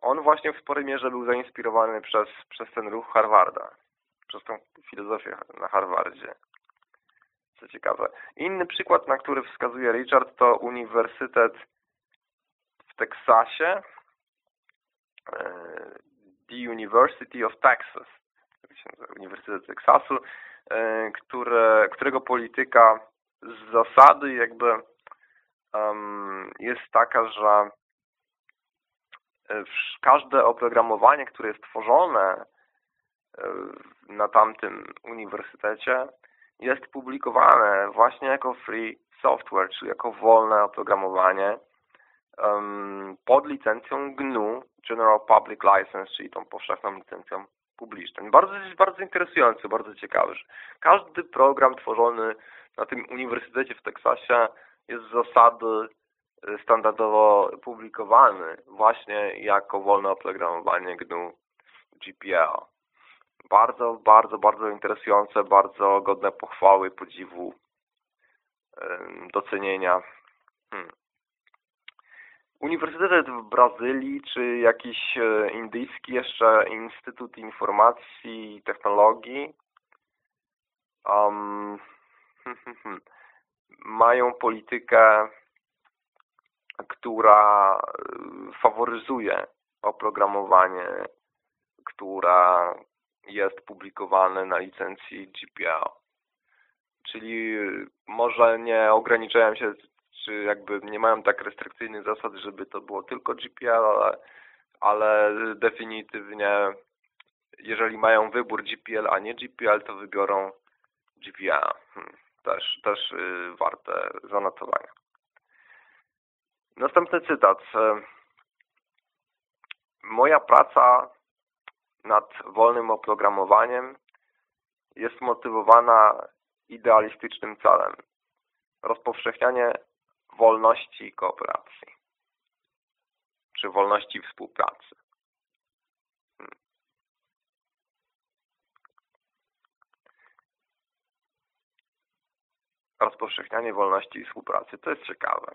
on właśnie w sporej mierze był zainspirowany przez, przez ten ruch Harvarda, przez tą filozofię na Harvardzie. Co ciekawe. Inny przykład, na który wskazuje Richard, to Uniwersytet w Teksasie, e, The University of Texas, Uniwersytet Teksasu, e, które, którego polityka z zasady jakby jest taka, że każde oprogramowanie, które jest tworzone e, na tamtym uniwersytecie jest publikowane właśnie jako free software, czyli jako wolne oprogramowanie pod licencją GNU, General Public License, czyli tą powszechną licencją publiczną. Bardzo, bardzo interesujący, bardzo ciekawy. Każdy program tworzony na tym uniwersytecie w Teksasie jest z zasady standardowo publikowany właśnie jako wolne oprogramowanie GNU GPL. Bardzo, bardzo, bardzo interesujące, bardzo godne pochwały, podziwu, docenienia. Hmm. Uniwersytet w Brazylii, czy jakiś e, indyjski jeszcze Instytut Informacji i Technologii um, mają politykę, która y, faworyzuje oprogramowanie, która jest publikowane na licencji GPL. Czyli może nie ograniczają się, czy jakby nie mają tak restrykcyjnych zasad, żeby to było tylko GPL, ale, ale definitywnie jeżeli mają wybór GPL, a nie GPL, to wybiorą GPL. Hmm też, też y, warte zanotowania. Następny cytat. Moja praca nad wolnym oprogramowaniem jest motywowana idealistycznym celem. Rozpowszechnianie wolności kooperacji. Czy wolności współpracy. rozpowszechnianie wolności i współpracy. To jest ciekawe.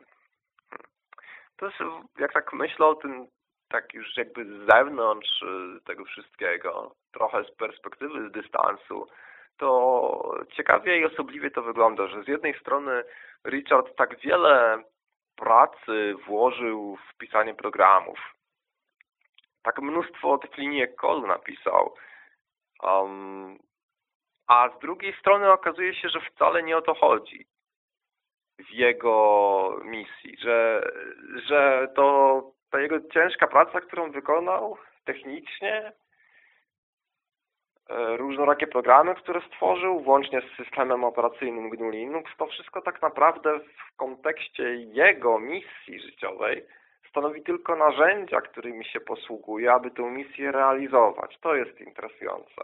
To jest, jak tak myślę o tym, tak już jakby z zewnątrz y, tego wszystkiego, trochę z perspektywy, z dystansu, to ciekawie i osobliwie to wygląda, że z jednej strony Richard tak wiele pracy włożył w pisanie programów. Tak mnóstwo tych linijek kodu napisał. Um, a z drugiej strony okazuje się, że wcale nie o to chodzi w jego misji, że, że to ta jego ciężka praca, którą wykonał, technicznie, e, różnorakie programy, które stworzył, włącznie z systemem operacyjnym GNU Linux, to wszystko tak naprawdę w kontekście jego misji życiowej stanowi tylko narzędzia, którymi się posługuje, aby tę misję realizować. To jest interesujące.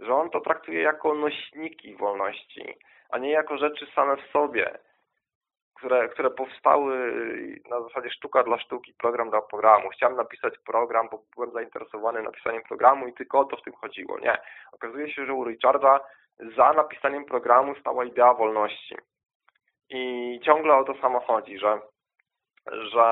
Że on to traktuje jako nośniki wolności, a nie jako rzeczy same w sobie, które, które powstały na zasadzie sztuka dla sztuki, program dla programu. Chciałem napisać program, bo byłem zainteresowany napisaniem programu i tylko o to w tym chodziło. Nie. Okazuje się, że u Richarda za napisaniem programu stała idea wolności. I ciągle o to samo chodzi, że, że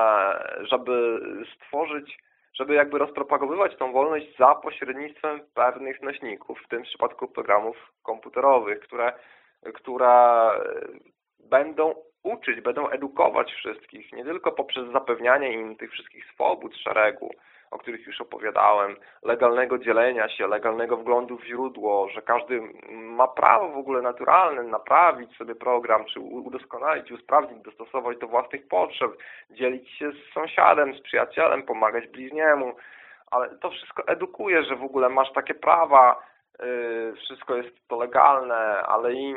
żeby stworzyć, żeby jakby rozpropagowywać tą wolność za pośrednictwem pewnych nośników, w tym przypadku programów komputerowych, które, które będą uczyć, będą edukować wszystkich, nie tylko poprzez zapewnianie im tych wszystkich swobód szeregu, o których już opowiadałem, legalnego dzielenia się, legalnego wglądu w źródło, że każdy ma prawo w ogóle naturalne naprawić sobie program, czy udoskonalić, usprawnić, dostosować do własnych potrzeb, dzielić się z sąsiadem, z przyjacielem, pomagać bliźniemu, ale to wszystko edukuje, że w ogóle masz takie prawa, yy, wszystko jest to legalne, ale i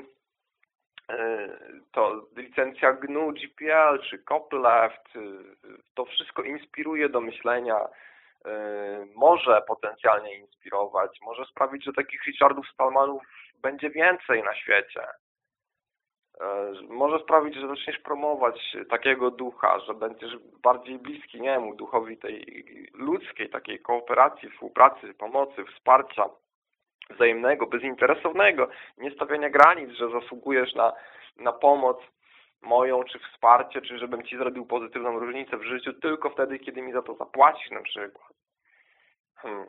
to licencja GNU, GPL czy copyleft, e, to wszystko inspiruje do myślenia, e, może potencjalnie inspirować, może sprawić, że takich Richardów Stallmanów będzie więcej na świecie. Może sprawić, że zaczniesz promować takiego ducha, że będziesz bardziej bliski niemu, duchowi tej ludzkiej, takiej kooperacji, współpracy, pomocy, wsparcia wzajemnego, bezinteresownego, nie stawiania granic, że zasługujesz na, na pomoc moją, czy wsparcie, czy żebym Ci zrobił pozytywną różnicę w życiu tylko wtedy, kiedy mi za to zapłacisz na przykład. Hmm.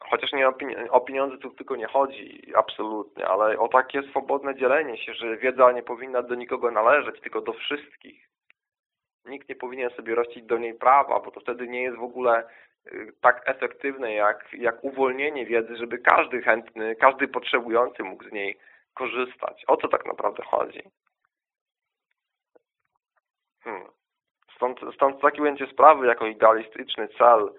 Chociaż nie o, o pieniądze tu tylko nie chodzi, absolutnie, ale o takie swobodne dzielenie się, że wiedza nie powinna do nikogo należeć, tylko do wszystkich. Nikt nie powinien sobie rościć do niej prawa, bo to wtedy nie jest w ogóle tak efektywne jak, jak uwolnienie wiedzy, żeby każdy chętny, każdy potrzebujący mógł z niej korzystać. O co tak naprawdę chodzi? Hmm. Stąd, stąd takie ujęcie sprawy jako idealistyczny cel y,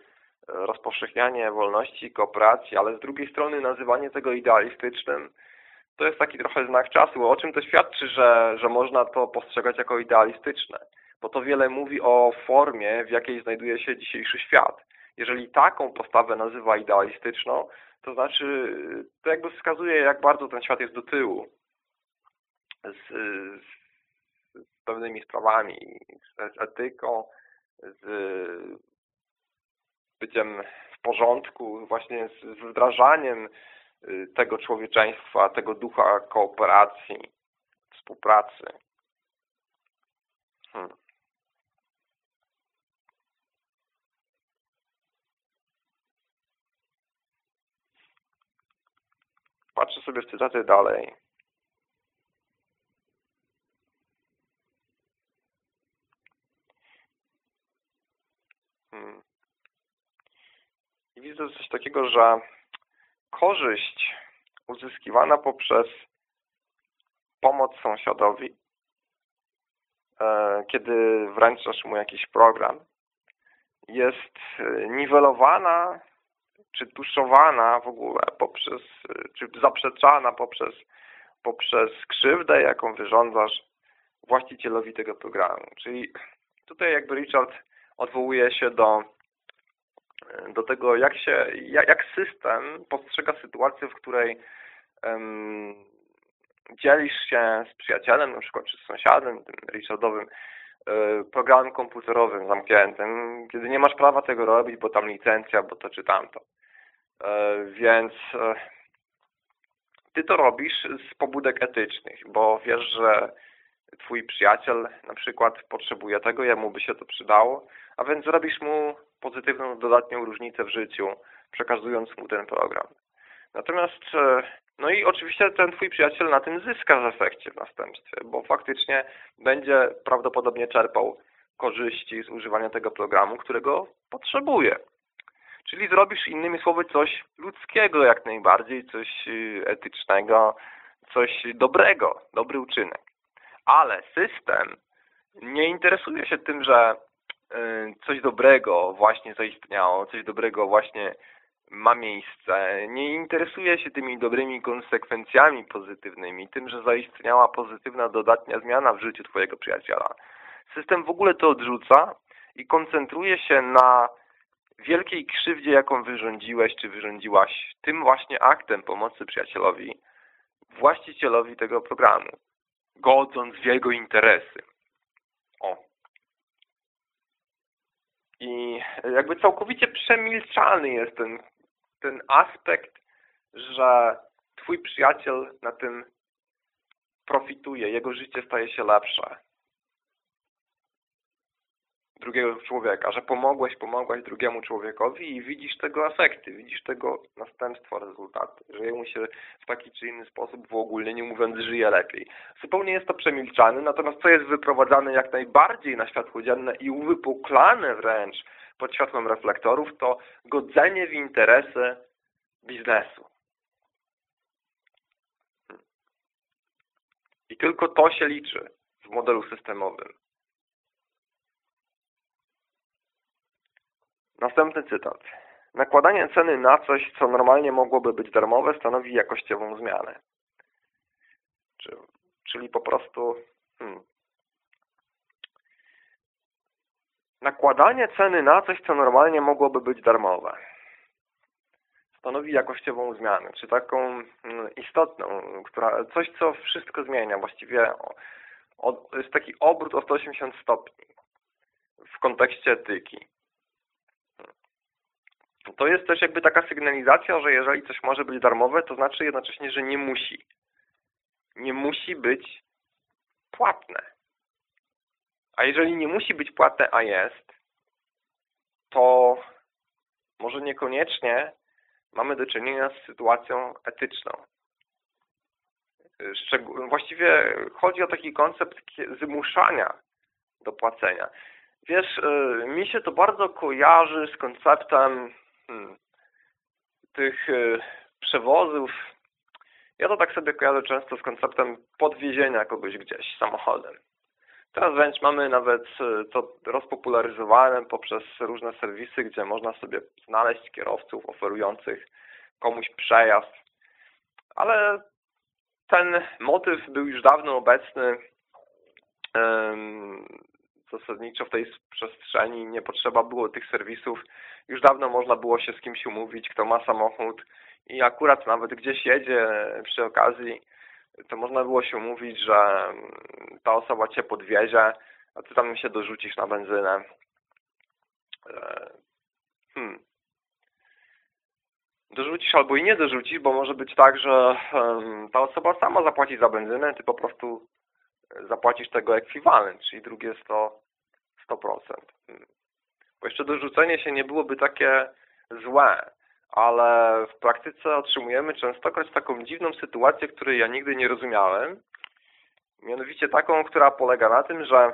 rozpowszechnianie wolności kooperacji, ale z drugiej strony nazywanie tego idealistycznym to jest taki trochę znak czasu. O czym to świadczy, że, że można to postrzegać jako idealistyczne? Bo to wiele mówi o formie, w jakiej znajduje się dzisiejszy świat jeżeli taką postawę nazywa idealistyczną, to znaczy, to jakby wskazuje, jak bardzo ten świat jest do tyłu z, z pewnymi sprawami, z etyką, z byciem w porządku, właśnie z wdrażaniem y, tego człowieczeństwa, tego ducha kooperacji, współpracy. Hmm. Patrzę sobie w cytaty dalej. Hmm. I widzę coś takiego, że korzyść uzyskiwana poprzez pomoc sąsiadowi, e, kiedy wręczasz mu jakiś program, jest niwelowana czy tuszowana w ogóle poprzez, czy zaprzeczana poprzez, poprzez krzywdę, jaką wyrządzasz właścicielowi tego programu. Czyli tutaj jakby Richard odwołuje się do, do tego, jak się, jak, system postrzega sytuację, w której um, dzielisz się z przyjacielem, na przykład czy z sąsiadem, tym Richardowym, e, programem komputerowym zamkniętym, kiedy nie masz prawa tego robić, bo tam licencja, bo to czy tamto. E, więc e, ty to robisz z pobudek etycznych, bo wiesz, że twój przyjaciel na przykład potrzebuje tego, jemu by się to przydało, a więc zrobisz mu pozytywną, dodatnią różnicę w życiu, przekazując mu ten program. Natomiast, e, no i oczywiście ten twój przyjaciel na tym zyska w efekcie w następstwie, bo faktycznie będzie prawdopodobnie czerpał korzyści z używania tego programu, którego potrzebuje. Czyli zrobisz innymi słowy coś ludzkiego jak najbardziej, coś y, etycznego, coś dobrego, dobry uczynek. Ale system nie interesuje się tym, że coś dobrego właśnie zaistniało, coś dobrego właśnie ma miejsce. Nie interesuje się tymi dobrymi konsekwencjami pozytywnymi, tym, że zaistniała pozytywna, dodatnia zmiana w życiu Twojego przyjaciela. System w ogóle to odrzuca i koncentruje się na wielkiej krzywdzie, jaką wyrządziłeś czy wyrządziłaś tym właśnie aktem pomocy przyjacielowi, właścicielowi tego programu, godząc w jego interesy. O. I jakby całkowicie przemilczany jest ten, ten aspekt, że twój przyjaciel na tym profituje, jego życie staje się lepsze drugiego człowieka, że pomogłeś, pomogłaś drugiemu człowiekowi i widzisz tego efekty, widzisz tego następstwa, rezultaty, że jemu się w taki czy inny sposób w ogóle nie mówiąc żyje lepiej. Zupełnie jest to przemilczane, natomiast co jest wyprowadzane jak najbardziej na światło dzienne i uwypuklane wręcz pod światłem reflektorów, to godzenie w interesy biznesu. I tylko to się liczy w modelu systemowym. Następny cytat. Nakładanie ceny na coś, co normalnie mogłoby być darmowe, stanowi jakościową zmianę. Czyli po prostu hmm, nakładanie ceny na coś, co normalnie mogłoby być darmowe stanowi jakościową zmianę, czy taką hmm, istotną, która coś, co wszystko zmienia, właściwie jest taki obrót o 180 stopni w kontekście etyki to jest też jakby taka sygnalizacja, że jeżeli coś może być darmowe, to znaczy jednocześnie, że nie musi. Nie musi być płatne. A jeżeli nie musi być płatne, a jest, to może niekoniecznie mamy do czynienia z sytuacją etyczną. Właściwie chodzi o taki koncept zmuszania do płacenia. Wiesz, y, mi się to bardzo kojarzy z konceptem hmm, tych y, przewozów, ja to tak sobie kojarzę często z konceptem podwiezienia kogoś gdzieś samochodem. Teraz wręcz mamy nawet y, to rozpopularyzowane poprzez różne serwisy, gdzie można sobie znaleźć kierowców oferujących komuś przejazd. Ale ten motyw był już dawno obecny zasadniczo w tej przestrzeni nie potrzeba było tych serwisów. Już dawno można było się z kimś umówić, kto ma samochód i akurat nawet gdzieś jedzie przy okazji, to można było się umówić, że ta osoba Cię podwiezie, a Ty tam się dorzucisz na benzynę. E, hmm. Dorzucisz albo i nie dorzucisz, bo może być tak, że ta osoba sama zapłaci za benzynę, Ty po prostu zapłacisz tego ekwiwalent, czyli drugie 100, 100%. Hmm. Bo jeszcze dorzucenie się nie byłoby takie złe, ale w praktyce otrzymujemy częstokroć taką dziwną sytuację, której ja nigdy nie rozumiałem. Mianowicie taką, która polega na tym, że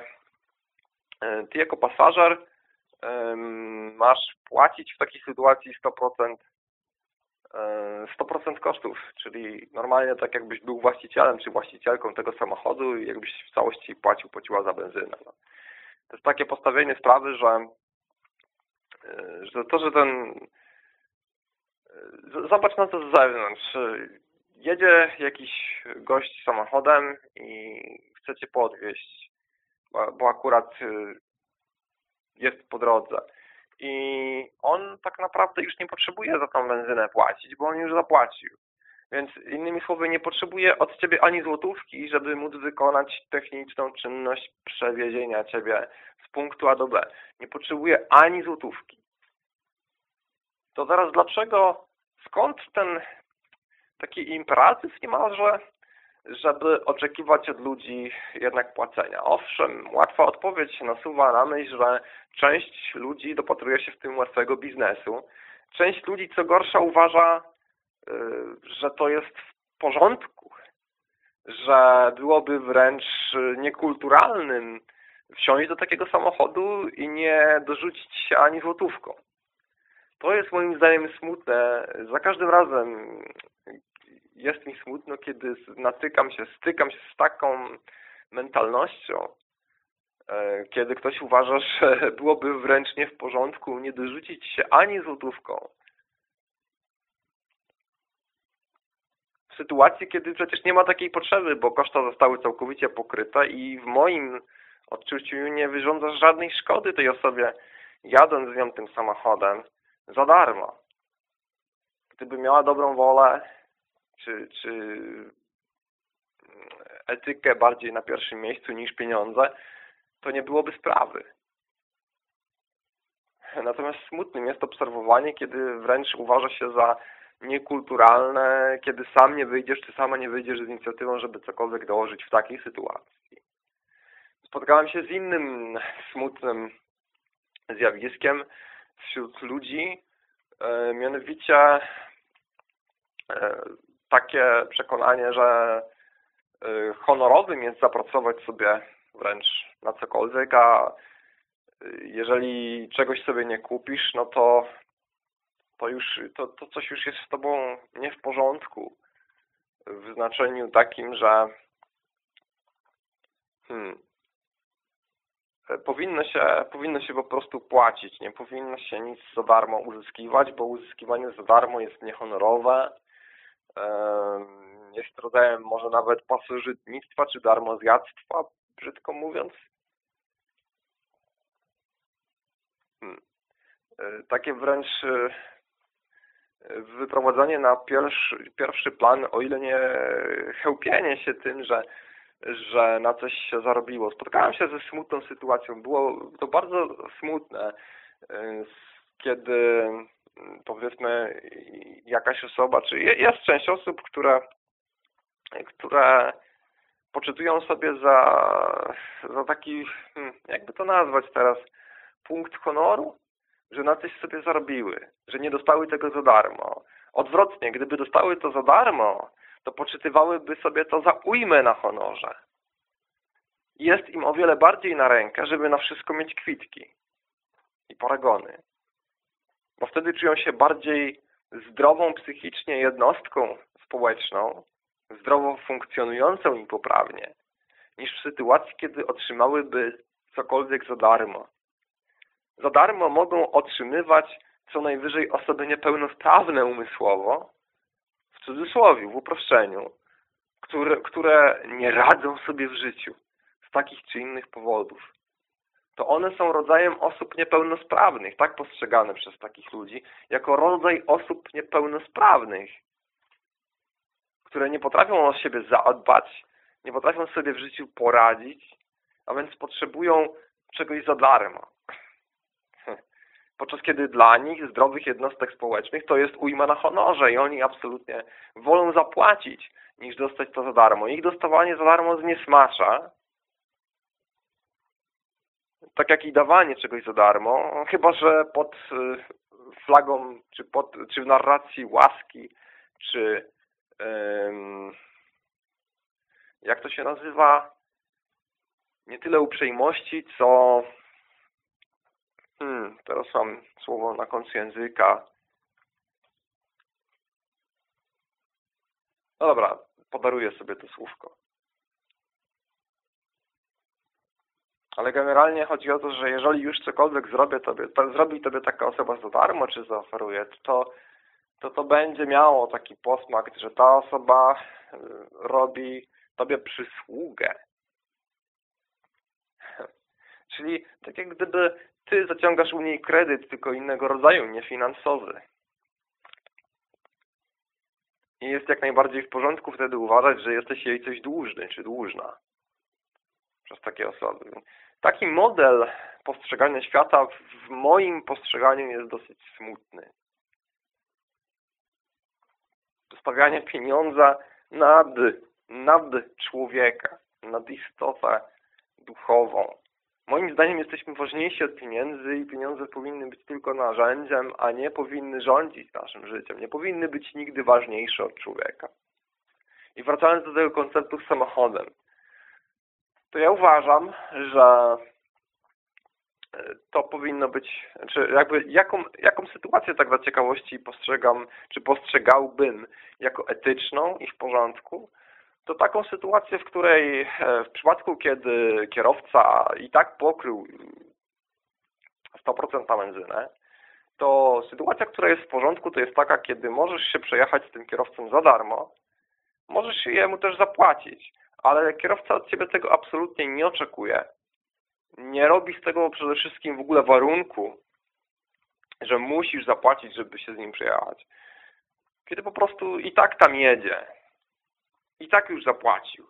e, ty jako pasażer masz płacić w takiej sytuacji 100% 100% kosztów, czyli normalnie tak jakbyś był właścicielem czy właścicielką tego samochodu i jakbyś w całości płacił, płaciła za benzynę. No. To jest takie postawienie sprawy, że, e, że to, że ten e, zobacz na to z zewnątrz. Jedzie jakiś gość samochodem i chce cię podwieźć, bo, akurat e, jest po drodze i on tak naprawdę już nie potrzebuje za tą benzynę płacić, bo on już zapłacił. Więc innymi słowy nie potrzebuje od Ciebie ani złotówki, żeby móc wykonać techniczną czynność przewiezienia Ciebie z punktu A do B. Nie potrzebuje ani złotówki. To zaraz dlaczego, skąd ten taki imperatyw niemalże żeby oczekiwać od ludzi jednak płacenia. Owszem, łatwa odpowiedź nasuwa na myśl, że część ludzi dopatruje się w tym łatwego biznesu. Część ludzi, co gorsza, uważa, y, że to jest w porządku, że byłoby wręcz niekulturalnym wsiąść do takiego samochodu i nie dorzucić się ani złotówką. To jest moim zdaniem smutne. Za każdym razem, jest mi smutno, kiedy natykam się, stykam się z taką mentalnością, E, kiedy ktoś uważa, że byłoby wręcz nie w porządku nie dorzucić się ani złotówką. W sytuacji, kiedy przecież nie ma takiej potrzeby, bo koszta zostały całkowicie pokryte i w moim odczuciu nie wyrządza żadnej szkody tej osobie, jadąc z nią tym samochodem za darmo. Gdyby miała dobrą wolę, czy, czy etykę bardziej na pierwszym miejscu niż pieniądze, to nie byłoby sprawy. Natomiast smutnym jest obserwowanie, kiedy wręcz uważa się za niekulturalne, kiedy sam nie wyjdziesz, czy sama nie wyjdziesz z inicjatywą, żeby cokolwiek dołożyć w takiej sytuacji. Spotkałem się z innym smutnym zjawiskiem wśród ludzi, e, mianowicie e, takie przekonanie, że e, honorowym jest zapracować sobie wręcz na cokolwiek, a jeżeli czegoś sobie nie kupisz, no to to już to, to coś już jest z tobą nie w porządku. W znaczeniu takim, że hmm, powinno się, powinno się po prostu płacić, nie powinno się nic za darmo uzyskiwać, bo uzyskiwanie za darmo jest niehonorowe, jest rodzajem może nawet pasożytnictwa czy darmozjadztwa, brzydko mówiąc. Hmm. E, takie wręcz e, wyprowadzanie na pierwszy, pierwszy plan, o ile nie chełpienie się tym, że, że na coś się zarobiło. Spotkałem się ze smutną sytuacją. Było to bardzo smutne, e, kiedy powiedzmy jakaś osoba, czy jest część osób, które, które poczytują sobie za, za taki, hmm, jakby to nazwać teraz, punkt honoru, że na coś sobie zarobiły, że nie dostały tego za darmo. Odwrotnie, gdyby dostały to za darmo, to poczytywałyby sobie to za ujmę na honorze. Jest im o wiele bardziej na rękę, żeby na wszystko mieć kwitki i paragony. Bo wtedy czują się bardziej zdrową psychicznie jednostką społeczną, zdrowo funkcjonującą i poprawnie, niż w sytuacji, kiedy otrzymałyby cokolwiek za darmo. Za darmo mogą otrzymywać co najwyżej osoby niepełnosprawne umysłowo, w cudzysłowie, w uproszczeniu, które, które nie radzą sobie w życiu z takich czy innych powodów. To one są rodzajem osób niepełnosprawnych, tak postrzegane przez takich ludzi, jako rodzaj osób niepełnosprawnych, które nie potrafią o siebie zadbać, nie potrafią sobie w życiu poradzić, a więc potrzebują czegoś za darmo. Podczas kiedy dla nich, zdrowych jednostek społecznych, to jest ujma na honorze i oni absolutnie wolą zapłacić, niż dostać to za darmo. Ich dostawanie za darmo zniesmacza, tak jak i dawanie czegoś za darmo, chyba że pod y, flagą, czy, pod, czy w narracji łaski, czy jak to się nazywa, nie tyle uprzejmości, co hmm, teraz mam słowo na końcu języka. No dobra, podaruję sobie to słówko. Ale generalnie chodzi o to, że jeżeli już cokolwiek zrobię tobie, to zrobi tobie taka osoba za darmo, czy zaoferuje, to to to będzie miało taki posmak, że ta osoba y, robi tobie przysługę. Czyli tak jak gdyby ty zaciągasz u niej kredyt, tylko innego rodzaju, niefinansowy. I jest jak najbardziej w porządku wtedy uważać, że jesteś jej coś dłużny, czy dłużna. Przez takie osoby. Taki model postrzegania świata w moim postrzeganiu jest dosyć smutny stawianie pieniądza nad, nad człowieka, nad istotę duchową. Moim zdaniem jesteśmy ważniejsi od pieniędzy i pieniądze powinny być tylko narzędziem, a nie powinny rządzić naszym życiem. Nie powinny być nigdy ważniejsze od człowieka. I wracając do tego konceptu z samochodem, to ja uważam, że to powinno być, czy jakby jaką, jaką sytuację tak dla ciekawości postrzegam, czy postrzegałbym jako etyczną i w porządku, to taką sytuację, w której e, w przypadku, kiedy kierowca i tak pokrył 100% na benzynę, to sytuacja, która jest w porządku, to jest taka, kiedy możesz się przejechać z tym kierowcą za darmo, możesz jemu też zapłacić, ale kierowca od Ciebie tego absolutnie nie oczekuje. Nie robi z tego przede wszystkim w ogóle warunku, że musisz zapłacić, żeby się z nim przejechać. Kiedy po prostu i tak tam jedzie. I tak już zapłacił.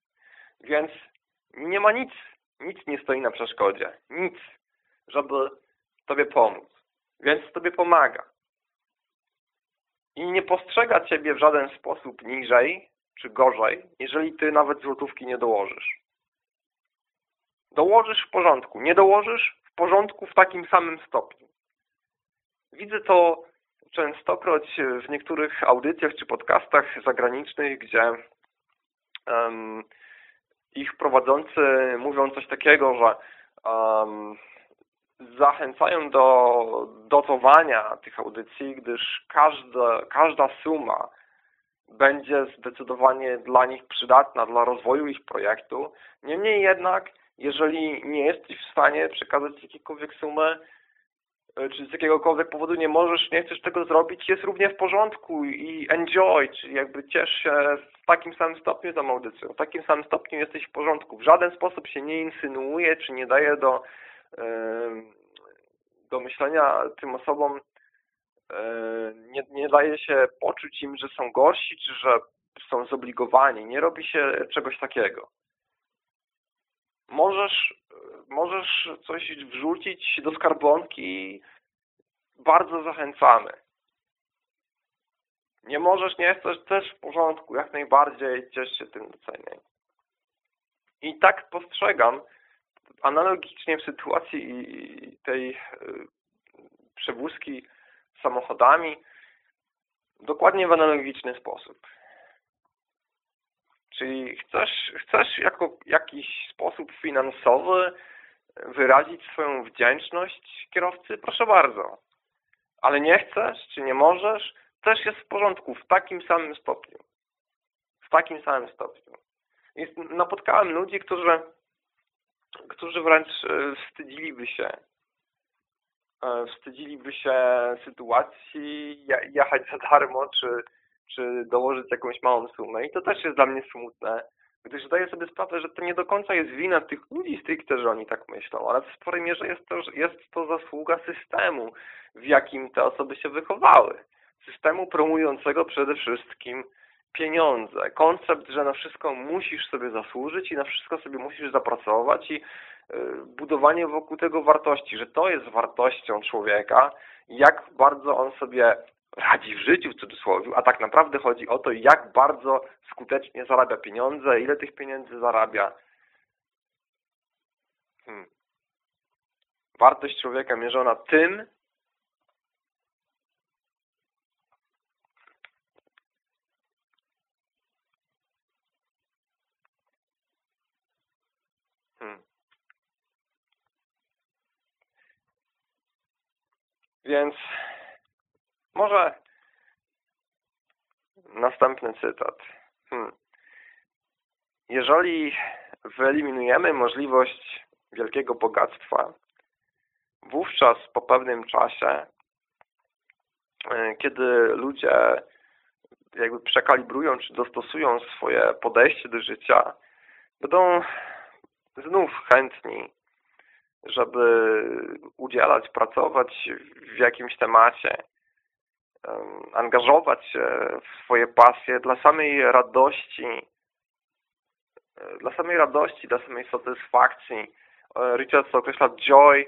Więc nie ma nic, nic nie stoi na przeszkodzie. Nic, żeby Tobie pomóc. Więc Tobie pomaga. I nie postrzega Ciebie w żaden sposób niżej czy gorzej, jeżeli Ty nawet złotówki nie dołożysz. Dołożysz w porządku. Nie dołożysz w porządku w takim samym stopniu. Widzę to częstokroć w niektórych audycjach czy podcastach zagranicznych, gdzie um, ich prowadzący mówią coś takiego, że um, zachęcają do dotowania tych audycji, gdyż każda, każda suma będzie zdecydowanie dla nich przydatna dla rozwoju ich projektu. Niemniej jednak, jeżeli nie jesteś w stanie przekazać jakiejkolwiek sumy, e, czy z jakiegokolwiek powodu nie możesz, nie chcesz tego zrobić, jest równie w porządku i enjoy, czyli jakby ciesz się w takim samym stopniu tą audycją, w takim samym stopniu jesteś w porządku. W żaden sposób się nie insynuuje, czy nie daje do, do myślenia tym osobom, nie, nie daje się poczuć im, że są gorsi, czy że są zobligowani. Nie robi się czegoś takiego. Możesz, możesz coś wrzucić do skarbonki bardzo zachęcamy. Nie możesz, nie chcesz, też w porządku, jak najbardziej ciesz się tym doceniem. I tak postrzegam, analogicznie w sytuacji tej y, przewózki samochodami, dokładnie w analogiczny sposób. Czyli chcesz, chcesz jako jakiś sposób finansowy wyrazić swoją wdzięczność kierowcy? Proszę bardzo. Ale nie chcesz, czy nie możesz? Też jest w porządku, w takim samym stopniu. W takim samym stopniu. Napotkałem ludzi, którzy, którzy wręcz e, wstydziliby się wstydziliby się sytuacji, jechać za darmo, czy, czy dołożyć jakąś małą sumę. I to też jest dla mnie smutne, gdyż zdaję sobie sprawę, że to nie do końca jest wina tych ludzi stricte, że oni tak myślą, ale w sporej mierze jest to, jest to zasługa systemu, w jakim te osoby się wychowały. Systemu promującego przede wszystkim pieniądze. Koncept, że na wszystko musisz sobie zasłużyć i na wszystko sobie musisz zapracować i budowanie wokół tego wartości, że to jest wartością człowieka, jak bardzo on sobie radzi w życiu w cudzysłowie, a tak naprawdę chodzi o to, jak bardzo skutecznie zarabia pieniądze, ile tych pieniędzy zarabia. Hmm. Wartość człowieka mierzona tym, Więc może następny cytat. Hmm. Jeżeli wyeliminujemy możliwość wielkiego bogactwa, wówczas po pewnym czasie, e, kiedy ludzie jakby przekalibrują czy dostosują swoje podejście do życia, będą znów chętni żeby udzielać, pracować w jakimś temacie, angażować się w swoje pasje dla samej radości, e, dla samej radości, dla samej satysfakcji. E, Richard określa joy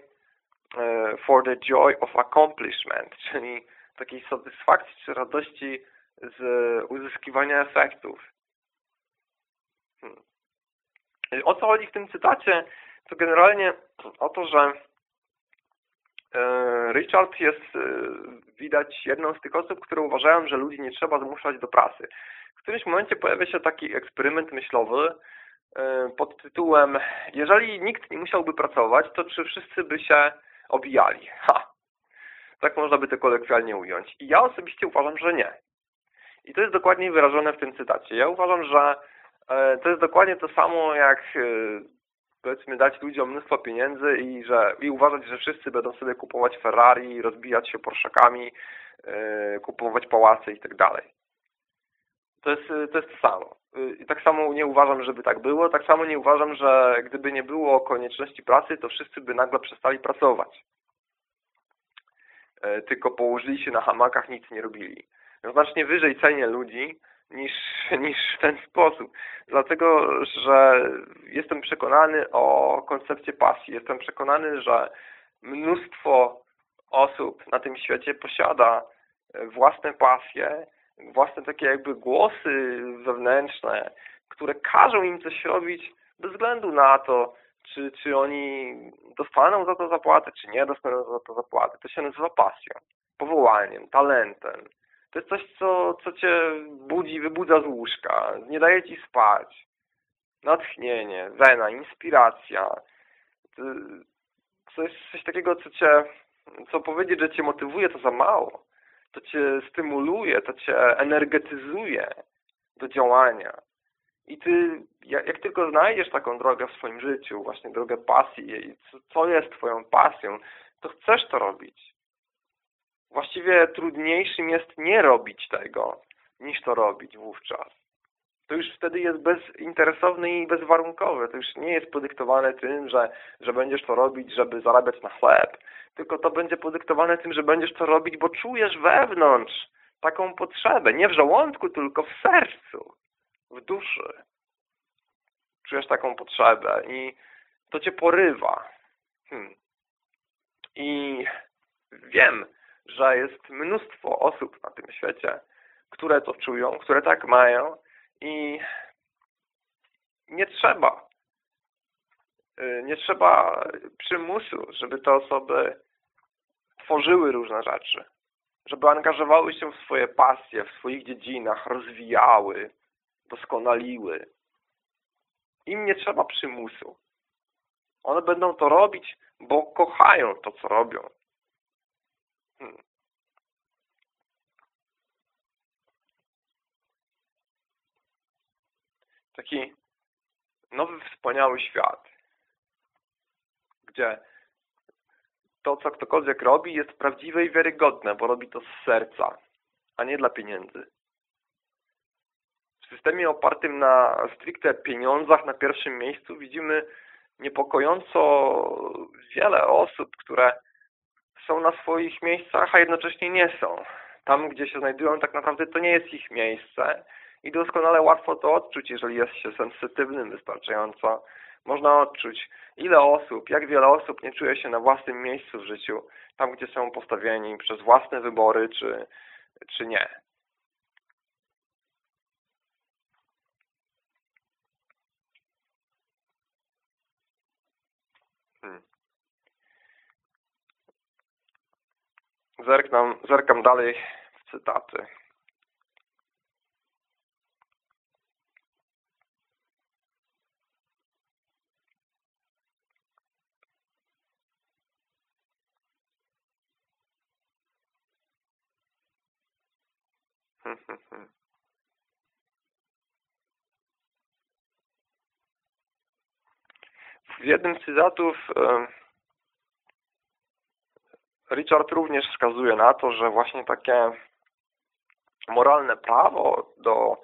e, for the joy of accomplishment, czyli takiej satysfakcji czy radości z uzyskiwania efektów. Hmm. O co chodzi w tym cytacie? To generalnie o to, że e, Richard jest, e, widać, jedną z tych osób, które uważają, że ludzi nie trzeba zmuszać do pracy. W którymś momencie pojawia się taki eksperyment myślowy e, pod tytułem jeżeli nikt nie musiałby pracować, to czy wszyscy by się obijali? Ha! Tak można by to kolokwialnie ująć. I ja osobiście uważam, że nie. I to jest dokładnie wyrażone w tym cytacie. Ja uważam, że to jest dokładnie to samo jak powiedzmy dać ludziom mnóstwo pieniędzy i że i uważać, że wszyscy będą sobie kupować Ferrari, rozbijać się Porszakami, e, kupować pałace i tak dalej. To jest, to jest to samo. I tak samo nie uważam, żeby tak było. Tak samo nie uważam, że gdyby nie było konieczności pracy, to wszyscy by nagle przestali pracować. Tylko położyli się na hamakach, nic nie robili. Znacznie wyżej cenię ludzi, niż, niż w ten sposób. Dlatego, że jestem przekonany o koncepcie pasji. Jestem przekonany, że mnóstwo osób na tym świecie posiada własne pasje, własne takie jakby głosy wewnętrzne, które każą im coś robić bez względu na to, czy, czy oni dostaną za to zapłatę, czy nie dostaną za to zapłatę. To się nazywa pasją, powołaniem, talentem, to jest coś, co, co cię budzi, wybudza z łóżka, nie daje ci spać. Natchnienie, wena, inspiracja. Jest coś takiego, co cię, co powiedzieć, że cię motywuje, to za mało. To cię stymuluje, to cię energetyzuje do działania. I ty, jak, jak tylko znajdziesz taką drogę w swoim życiu, właśnie drogę pasji, co jest twoją pasją, to chcesz to robić właściwie trudniejszym jest nie robić tego, niż to robić wówczas. To już wtedy jest bezinteresowny i bezwarunkowy. To już nie jest podyktowane tym, że, że będziesz to robić, żeby zarabiać na chleb. Tylko to będzie podyktowane tym, że będziesz to robić, bo czujesz wewnątrz taką potrzebę. Nie w żołądku, tylko w sercu, w duszy. Czujesz taką potrzebę i to cię porywa. Hmm. I wiem, że jest mnóstwo osób na tym świecie, które to czują, które tak mają i nie trzeba y, nie trzeba przymusu, żeby te osoby tworzyły różne rzeczy, żeby angażowały się w swoje pasje, w swoich dziedzinach, rozwijały, doskonaliły. Im nie trzeba przymusu. One będą to robić, bo kochają to, co robią. Hmm. Taki nowy, wspaniały świat, gdzie to, co ktokolwiek robi, jest prawdziwe i wiarygodne, bo robi to z serca, a nie dla pieniędzy. W systemie opartym na stricte pieniądzach na pierwszym miejscu widzimy niepokojąco wiele osób, które są na swoich miejscach, a jednocześnie nie są. Tam, gdzie się znajdują, tak naprawdę to nie jest ich miejsce i doskonale łatwo to odczuć, jeżeli jest się sensytywnym wystarczająco. Można odczuć, ile osób, jak wiele osób nie czuje się na własnym miejscu w życiu, tam, gdzie są postawieni przez własne wybory, czy, czy nie. Zerknam, zerkam dalej w cytaty. W jednym z cytatów Richard również wskazuje na to, że właśnie takie moralne prawo do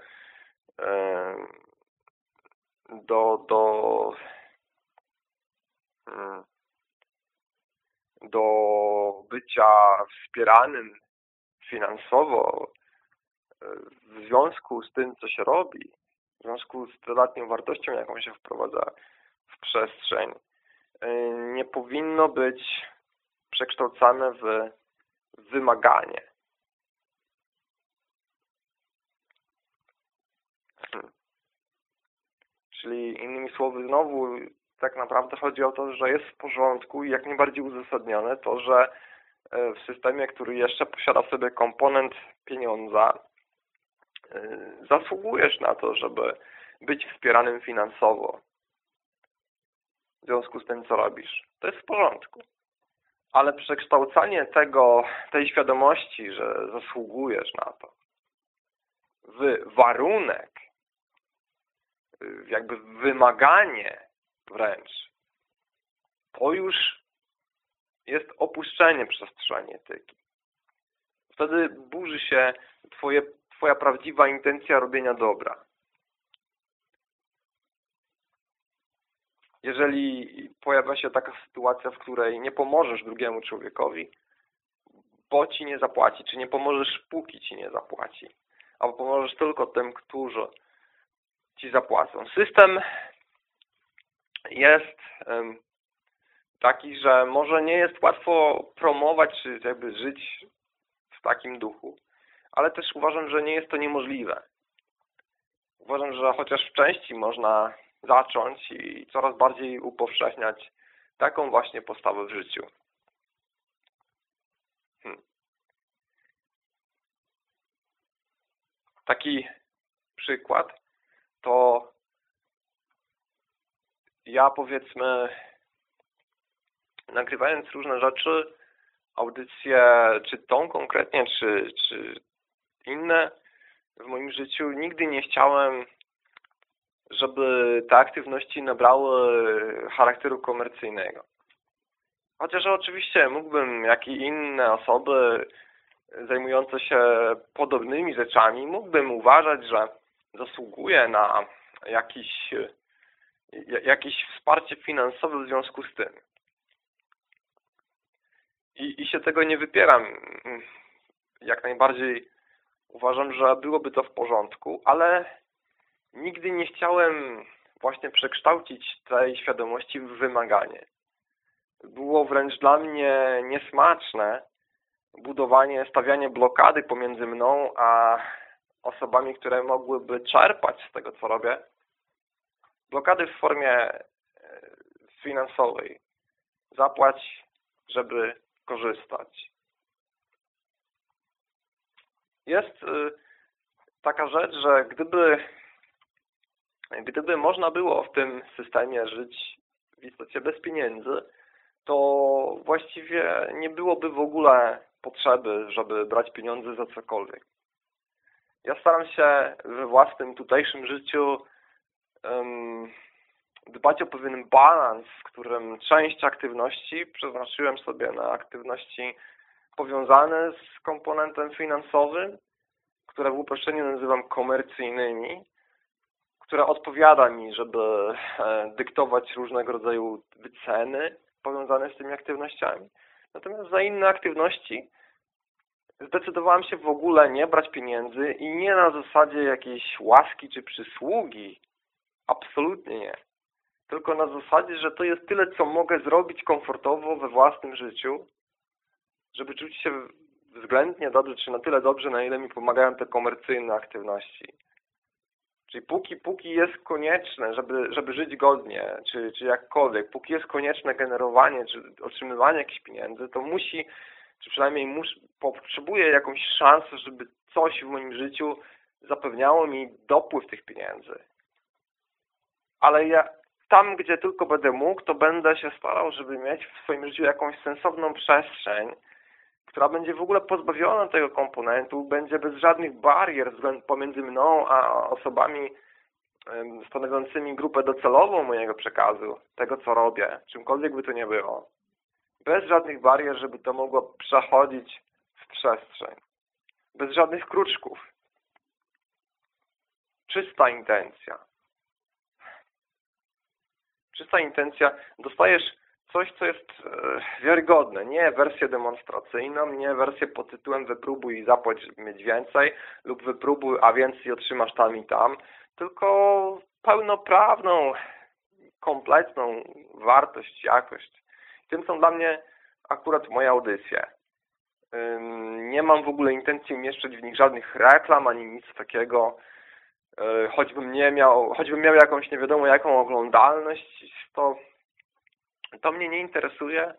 do, do hmm, do bycia wspieranym finansowo w związku z tym, co się robi, w związku z dodatnią wartością, jaką się wprowadza w przestrzeń, nie powinno być przekształcane w wymaganie. Hmm. Czyli innymi słowy znowu tak naprawdę chodzi o to, że jest w porządku i jak najbardziej uzasadnione to, że e, w systemie, który jeszcze posiada w sobie komponent pieniądza, e, zasługujesz na to, żeby być wspieranym finansowo w związku z tym, co robisz. To jest w porządku ale przekształcanie tego, tej świadomości, że zasługujesz na to, w warunek jakby wymaganie wręcz, to już jest opuszczenie przestrzeni etyki. Wtedy burzy się twoje, Twoja prawdziwa intencja robienia dobra. Jeżeli pojawia się taka sytuacja, w której nie pomożesz drugiemu człowiekowi, bo Ci nie zapłaci, czy nie pomożesz, póki Ci nie zapłaci, albo pomożesz tylko tym, którzy Ci zapłacą. System jest taki, że może nie jest łatwo promować, czy jakby żyć w takim duchu, ale też uważam, że nie jest to niemożliwe. Uważam, że chociaż w części można zacząć i coraz bardziej upowszechniać taką właśnie postawę w życiu. Hmm. Taki przykład to ja powiedzmy nagrywając różne rzeczy, audycje, czy tą konkretnie, czy, czy inne w moim życiu, nigdy nie chciałem, żeby te aktywności nabrały charakteru komercyjnego. Chociaż oczywiście mógłbym, jak i inne osoby zajmujące się podobnymi rzeczami, mógłbym uważać, że zasługuje na jakiś, jakieś wsparcie finansowe w związku z tym. I, I się tego nie wypieram. Jak najbardziej uważam, że byłoby to w porządku, ale nigdy nie chciałem właśnie przekształcić tej świadomości w wymaganie. Było wręcz dla mnie niesmaczne budowanie, stawianie blokady pomiędzy mną a osobami, które mogłyby czerpać z tego, co robię. Blokady w formie e, finansowej. Zapłać, żeby korzystać. Jest y, taka rzecz, że gdyby, gdyby można było w tym systemie żyć w istocie bez pieniędzy, to właściwie nie byłoby w ogóle potrzeby, żeby brać pieniądze za cokolwiek. Ja staram się we własnym tutejszym życiu um, dbać o pewien balans, w którym część aktywności przeznaczyłem sobie na aktywności powiązane z komponentem finansowym, które w uproszczeniu nazywam komercyjnymi, która odpowiada mi, żeby e, dyktować różnego rodzaju wyceny powiązane z tymi aktywnościami. Natomiast za inne aktywności zdecydowałem się w ogóle nie brać pieniędzy i nie na zasadzie jakiejś łaski czy przysługi. Absolutnie nie tylko na zasadzie, że to jest tyle, co mogę zrobić komfortowo we własnym życiu, żeby czuć się względnie dobrze, czy na tyle dobrze, na ile mi pomagają te komercyjne aktywności. Czyli póki, póki jest konieczne, żeby, żeby żyć godnie, czy, czy jakkolwiek, póki jest konieczne generowanie, czy otrzymywanie jakichś pieniędzy, to musi, czy przynajmniej mus, potrzebuje jakąś szansę, żeby coś w moim życiu zapewniało mi dopływ tych pieniędzy. Ale ja tam, gdzie tylko będę mógł, to będę się starał, żeby mieć w swoim życiu jakąś sensowną przestrzeń, która będzie w ogóle pozbawiona tego komponentu, będzie bez żadnych barier pomiędzy mną a osobami stanowiącymi grupę docelową mojego przekazu, tego co robię, czymkolwiek by to nie było. Bez żadnych barier, żeby to mogło przechodzić w przestrzeń. Bez żadnych kruczków. Czysta intencja czysta intencja, dostajesz coś, co jest e, wiarygodne. Nie wersję demonstracyjną, nie wersję pod tytułem wypróbuj i zapłać, mieć więcej lub wypróbuj, a więcej otrzymasz tam i tam, tylko pełnoprawną, kompletną wartość, jakość. Tym są dla mnie akurat moje audycje. Nie mam w ogóle intencji umieszczać w nich żadnych reklam, ani nic takiego. E, choćbym nie miał, choćbym miał jakąś nie wiadomo jaką oglądalność, to, to mnie nie interesuje.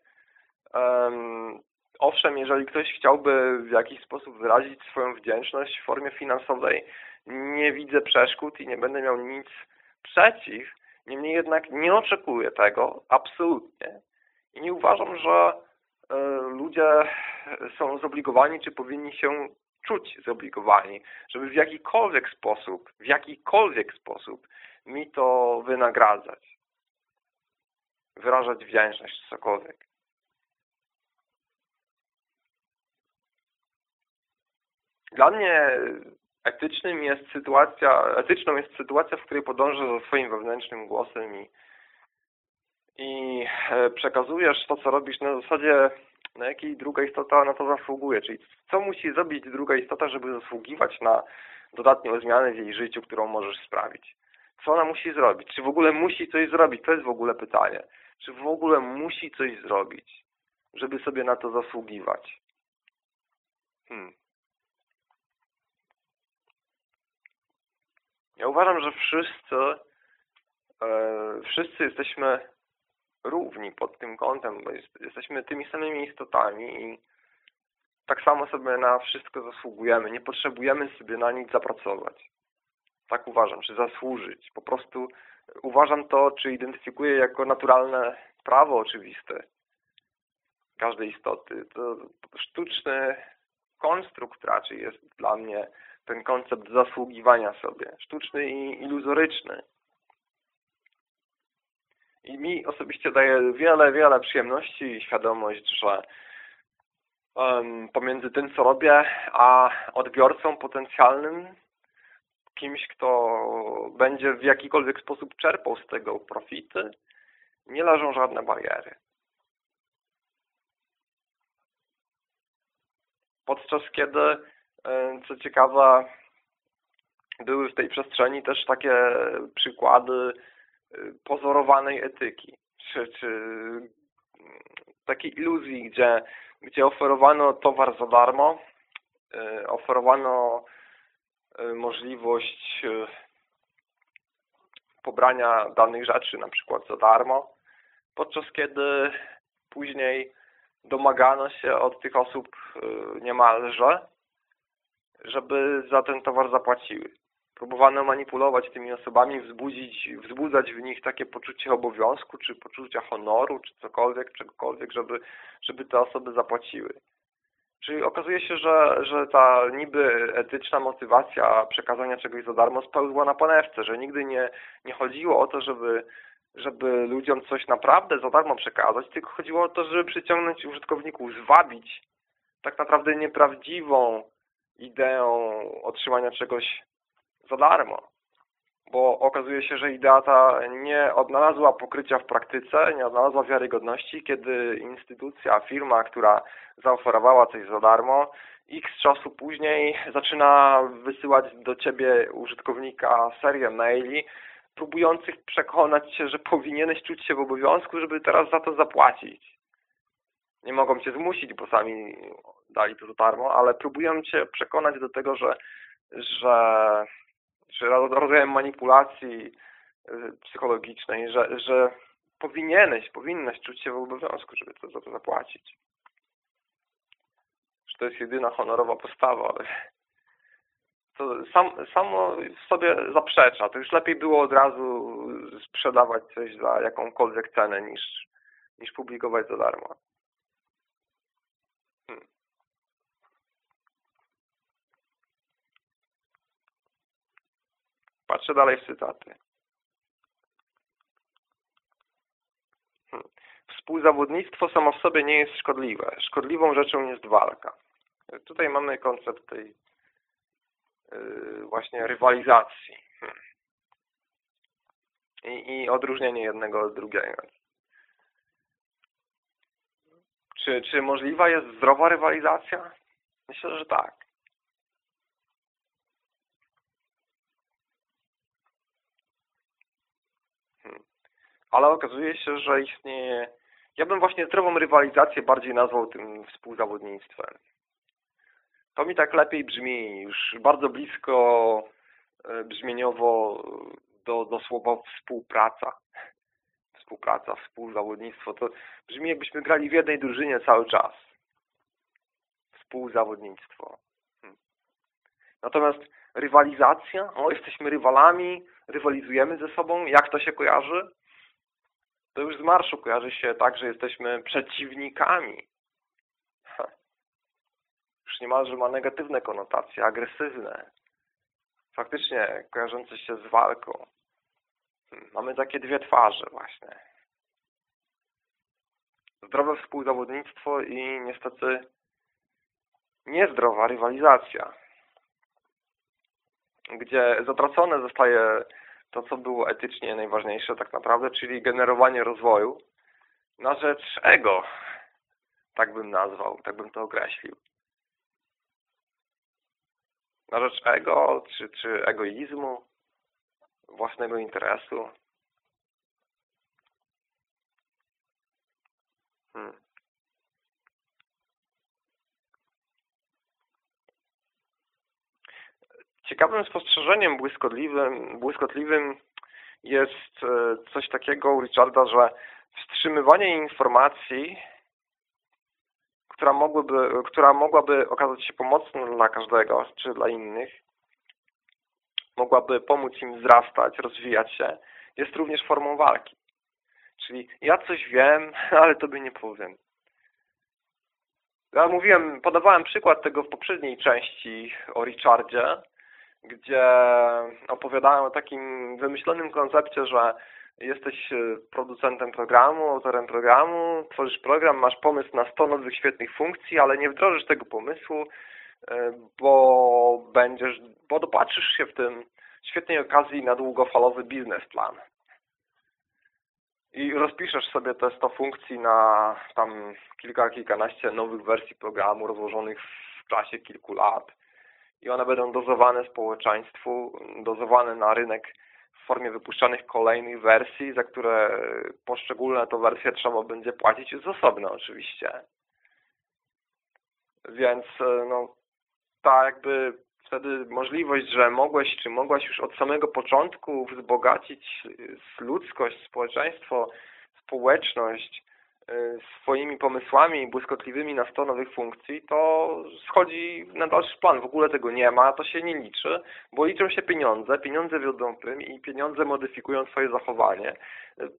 Owszem, jeżeli ktoś chciałby w jakiś sposób wyrazić swoją wdzięczność w formie finansowej, nie widzę przeszkód i nie będę miał nic przeciw. Niemniej jednak nie oczekuję tego, absolutnie. I nie uważam, że y, ludzie są zobligowani, czy powinni się czuć zobligowani, żeby w jakikolwiek sposób, w jakikolwiek sposób mi to wynagradzać. Wyrażać wdzięczność, cokolwiek. Dla mnie etycznym jest sytuacja, etyczną jest sytuacja, w której podążasz za swoim wewnętrznym głosem i, i e, przekazujesz to, co robisz na zasadzie, na jakiej druga istota na to zasługuje, czyli co musi zrobić druga istota, żeby zasługiwać na dodatnią zmianę w jej życiu, którą możesz sprawić. Co ona musi zrobić? Czy w ogóle musi coś zrobić? To jest w ogóle pytanie. Czy w ogóle musi coś zrobić, żeby sobie na to zasługiwać? Hmm. Ja uważam, że wszyscy, e, wszyscy jesteśmy równi pod tym kątem, bo jest, jesteśmy tymi samymi istotami i tak samo sobie na wszystko zasługujemy. Nie potrzebujemy sobie na nic zapracować. Tak uważam, czy zasłużyć. Po prostu uważam to, czy identyfikuję jako naturalne prawo oczywiste każdej istoty. To sztuczny konstrukt raczej jest dla mnie ten koncept zasługiwania sobie. Sztuczny i iluzoryczny. I mi osobiście daje wiele, wiele przyjemności i świadomość, że um, pomiędzy tym, co robię, a odbiorcą potencjalnym, kimś, kto będzie w jakikolwiek sposób czerpał z tego profity, nie leżą żadne bariery. Podczas kiedy co ciekawe, były w tej przestrzeni też takie przykłady y, pozorowanej etyki, czy, czy mm, takiej iluzji, gdzie, gdzie oferowano towar za darmo, y, oferowano możliwość pobrania danych rzeczy na przykład za darmo, podczas kiedy później domagano się od tych osób niemalże żeby za ten towar zapłaciły. Próbowano manipulować tymi osobami, wzbudzić, wzbudzać w nich takie poczucie obowiązku, czy poczucia honoru, czy cokolwiek, czegokolwiek, żeby, żeby te osoby zapłaciły. Czyli okazuje się, że, że ta niby etyczna motywacja przekazania czegoś za darmo spełzła na panewce, że nigdy nie, nie chodziło o to, żeby, żeby ludziom coś naprawdę za darmo przekazać, tylko chodziło o to, żeby przyciągnąć użytkowników, zwabić tak naprawdę nieprawdziwą ideą otrzymania czegoś za darmo. Bo okazuje się, że idea ta nie odnalazła pokrycia w praktyce, nie odnalazła wiarygodności, kiedy instytucja, firma, która zaoferowała coś za darmo, x czasu później zaczyna wysyłać do Ciebie użytkownika serię maili, próbujących przekonać się, że powinieneś czuć się w obowiązku, żeby teraz za to zapłacić. Nie mogą cię zmusić, bo sami dali to za darmo, ale próbują cię przekonać do tego, że, że, że rodzajem manipulacji y, psychologicznej, że, że powinieneś, powinnaś czuć się w obowiązku, żeby to, za to zapłacić. Że to jest jedyna honorowa postawa, ale to sam, samo sobie zaprzecza. To już lepiej było od razu sprzedawać coś za jakąkolwiek cenę niż, niż publikować za darmo. Patrzę dalej w cytaty. Hmm. Współzawodnictwo samo w sobie nie jest szkodliwe. Szkodliwą rzeczą jest walka. Tutaj mamy koncept tej yy, właśnie rywalizacji. Hmm. I, I odróżnienie jednego od drugiego. Czy, czy możliwa jest zdrowa rywalizacja? Myślę, że tak. Ale okazuje się, że istnieje... Ja bym właśnie zdrową rywalizację bardziej nazwał tym współzawodnictwem. To mi tak lepiej brzmi, już bardzo blisko e, brzmieniowo do, do słowa współpraca. Współpraca, współzawodnictwo. To brzmi jakbyśmy grali w jednej drużynie cały czas. Współzawodnictwo. Hmm. Natomiast rywalizacja, o jesteśmy rywalami, rywalizujemy ze sobą, jak to się kojarzy? To już z marszu kojarzy się tak, że jesteśmy przeciwnikami. Już niemalże ma negatywne konotacje, agresywne. Faktycznie kojarzące się z walką. Hmm, mamy takie dwie twarze właśnie. Zdrowe współzawodnictwo i niestety niezdrowa rywalizacja, gdzie zatracone zostaje to, co było etycznie najważniejsze tak naprawdę, czyli generowanie rozwoju na rzecz ego, tak bym nazwał, tak bym to określił. Na rzecz ego, czy, czy egoizmu, własnego interesu. Hmm. Ciekawym spostrzeżeniem błyskotliwym, błyskotliwym jest e, coś takiego u Richarda, że wstrzymywanie informacji, która, mogłyby, która mogłaby okazać się pomocna dla każdego, czy dla innych, mogłaby pomóc im wzrastać, rozwijać się, jest również formą walki. Czyli ja coś wiem, ale tobie nie powiem. Ja mówiłem, podawałem przykład tego w poprzedniej części o Richardzie, gdzie opowiadałem o takim wymyślonym koncepcie, że jesteś e, producentem programu, autorem programu, tworzysz program, masz pomysł na 100 nowych świetnych funkcji, ale nie wdrożysz tego pomysłu, e, bo będziesz, bo dopatrzysz się w tym świetnej okazji na długofalowy biznesplan. I rozpiszesz sobie te 100 funkcji na tam kilka, kilkanaście nowych wersji programu rozłożonych w czasie kilku lat i one będą dozowane społeczeństwu, dozowane na rynek w formie wypuszczanych kolejnych wersji, za które poszczególne to wersje trzeba będzie płacić z osobna oczywiście. Więc e, no, ta jakby wtedy możliwość, że mogłeś czy mogłaś już od samego początku wzbogacić ludzkość, społeczeństwo, społeczność swoimi pomysłami błyskotliwymi na 100 nowych funkcji, to schodzi na dalszy plan. W ogóle tego nie ma, to się nie liczy, bo liczą się pieniądze, pieniądze wiodą tym i pieniądze modyfikują swoje zachowanie, y,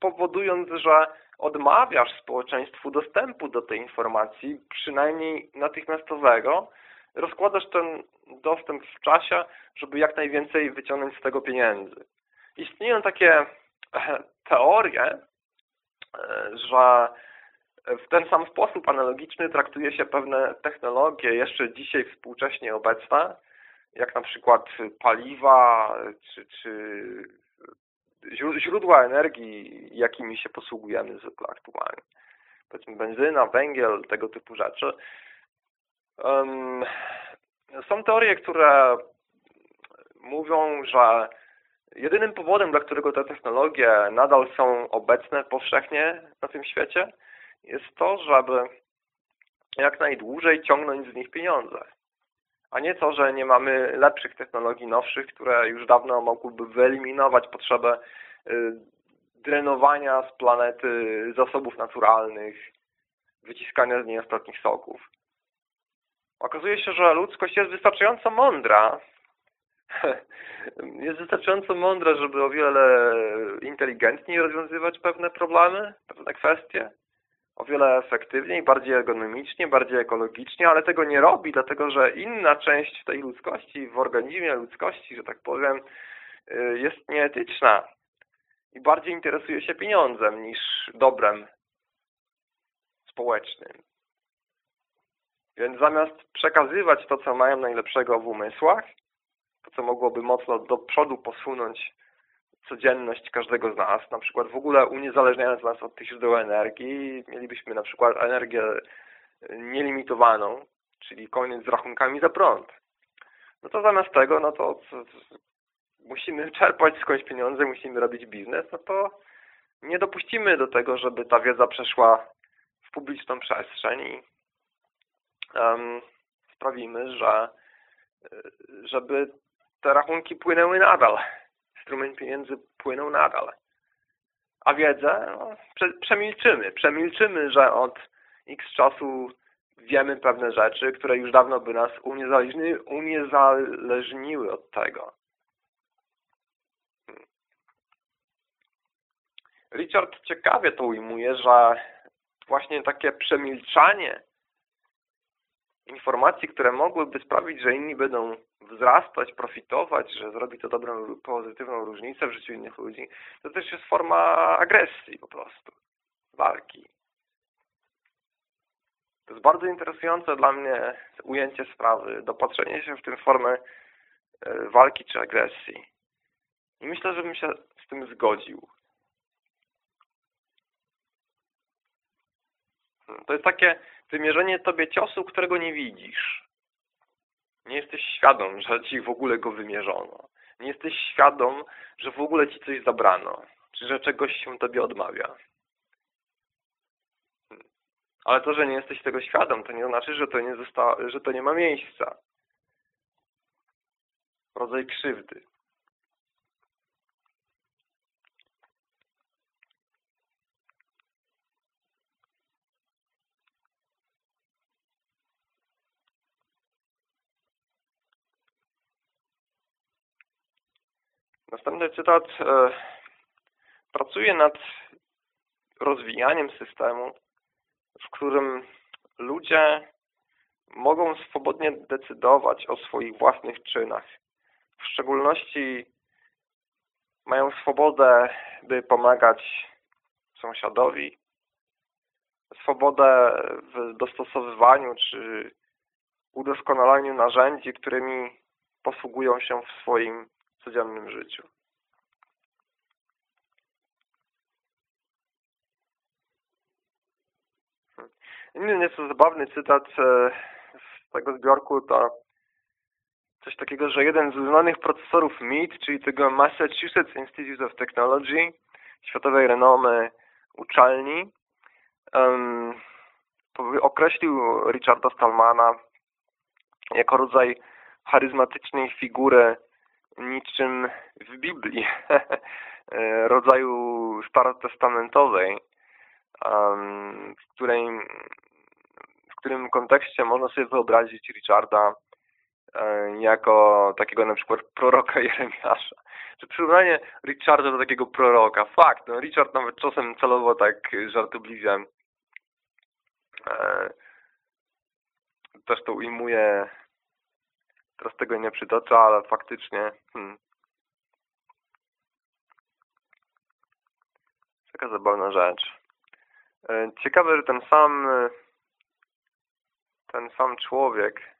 powodując, że odmawiasz społeczeństwu dostępu do tej informacji, przynajmniej natychmiastowego, rozkładasz ten dostęp w czasie, żeby jak najwięcej wyciągnąć z tego pieniędzy. Istnieją takie teorie, że w ten sam sposób analogiczny traktuje się pewne technologie jeszcze dzisiaj współcześnie obecne, jak na przykład paliwa czy, czy źródła energii, jakimi się posługujemy zwykle aktualnie. Powiedzmy benzyna, węgiel, tego typu rzeczy. Są teorie, które mówią, że Jedynym powodem, dla którego te technologie nadal są obecne powszechnie na tym świecie, jest to, żeby jak najdłużej ciągnąć z nich pieniądze. A nie to, że nie mamy lepszych technologii, nowszych, które już dawno mogłyby wyeliminować potrzebę y, drenowania z planety zasobów naturalnych, wyciskania z niej ostatnich soków. Okazuje się, że ludzkość jest wystarczająco mądra, jest wystarczająco mądra, żeby o wiele inteligentniej rozwiązywać pewne problemy, pewne kwestie, o wiele efektywniej, bardziej ergonomicznie, bardziej ekologicznie, ale tego nie robi, dlatego że inna część tej ludzkości, w organizmie ludzkości, że tak powiem, y, jest nieetyczna i bardziej interesuje się pieniądzem niż dobrem społecznym. Więc zamiast przekazywać to, co mają najlepszego w umysłach, co mogłoby mocno do przodu posunąć codzienność każdego z nas, na przykład w ogóle uniezależniając nas od tych źródeł energii, mielibyśmy na przykład energię nielimitowaną, czyli koniec z rachunkami za prąd. No to zamiast tego, no to, musimy czerpać skądś pieniądze, musimy robić biznes, no to nie dopuścimy do tego, żeby ta wiedza przeszła w publiczną przestrzeń i um, sprawimy, że żeby te rachunki płynęły nadal. Strumień pieniędzy płynął nadal. A wiedzę no, prze, przemilczymy. Przemilczymy, że od x czasu wiemy pewne rzeczy, które już dawno by nas uniezależni, uniezależniły od tego. Richard ciekawie to ujmuje, że właśnie takie przemilczanie informacji, które mogłyby sprawić, że inni będą wzrastać, profitować, że zrobi to dobrą, pozytywną różnicę w życiu innych ludzi, to też jest forma agresji po prostu, walki. To jest bardzo interesujące dla mnie ujęcie sprawy, dopatrzenie się w tym formę e, walki czy agresji. I myślę, że bym się z tym zgodził. To jest takie wymierzenie tobie ciosu, którego nie widzisz. Nie jesteś świadom, że ci w ogóle go wymierzono. Nie jesteś świadom, że w ogóle ci coś zabrano. Czy że czegoś się tobie odmawia. Ale to, że nie jesteś tego świadom, to nie znaczy, że to nie, że to nie ma miejsca. Rodzaj krzywdy. Następny cytat. E, pracuję nad rozwijaniem systemu, w którym ludzie mogą swobodnie decydować o swoich własnych czynach. W szczególności mają swobodę, by pomagać sąsiadowi, swobodę w dostosowywaniu czy udoskonalaniu narzędzi, którymi posługują się w swoim codziennym życiu. Inny nieco zabawny cytat e, z tego zbiorku to coś takiego, że jeden z uznanych procesorów MIT, czyli tego Massachusetts Institute of Technology, światowej renomy uczelni, określił Richarda Stallmana jako rodzaj charyzmatycznej figury niczym w Biblii, rodzaju starotestamentowej, w, której, w którym kontekście można sobie wyobrazić Richarda jako takiego na przykład proroka Jeremiasza. Czy przyrównanie Richarda do takiego proroka? Fakt, no Richard nawet czasem celowo tak żartobliwie e, też to ujmuje Teraz tego nie przytoczę, ale faktycznie hmm, taka zabawna rzecz. E, ciekawe, że ten sam ten sam człowiek,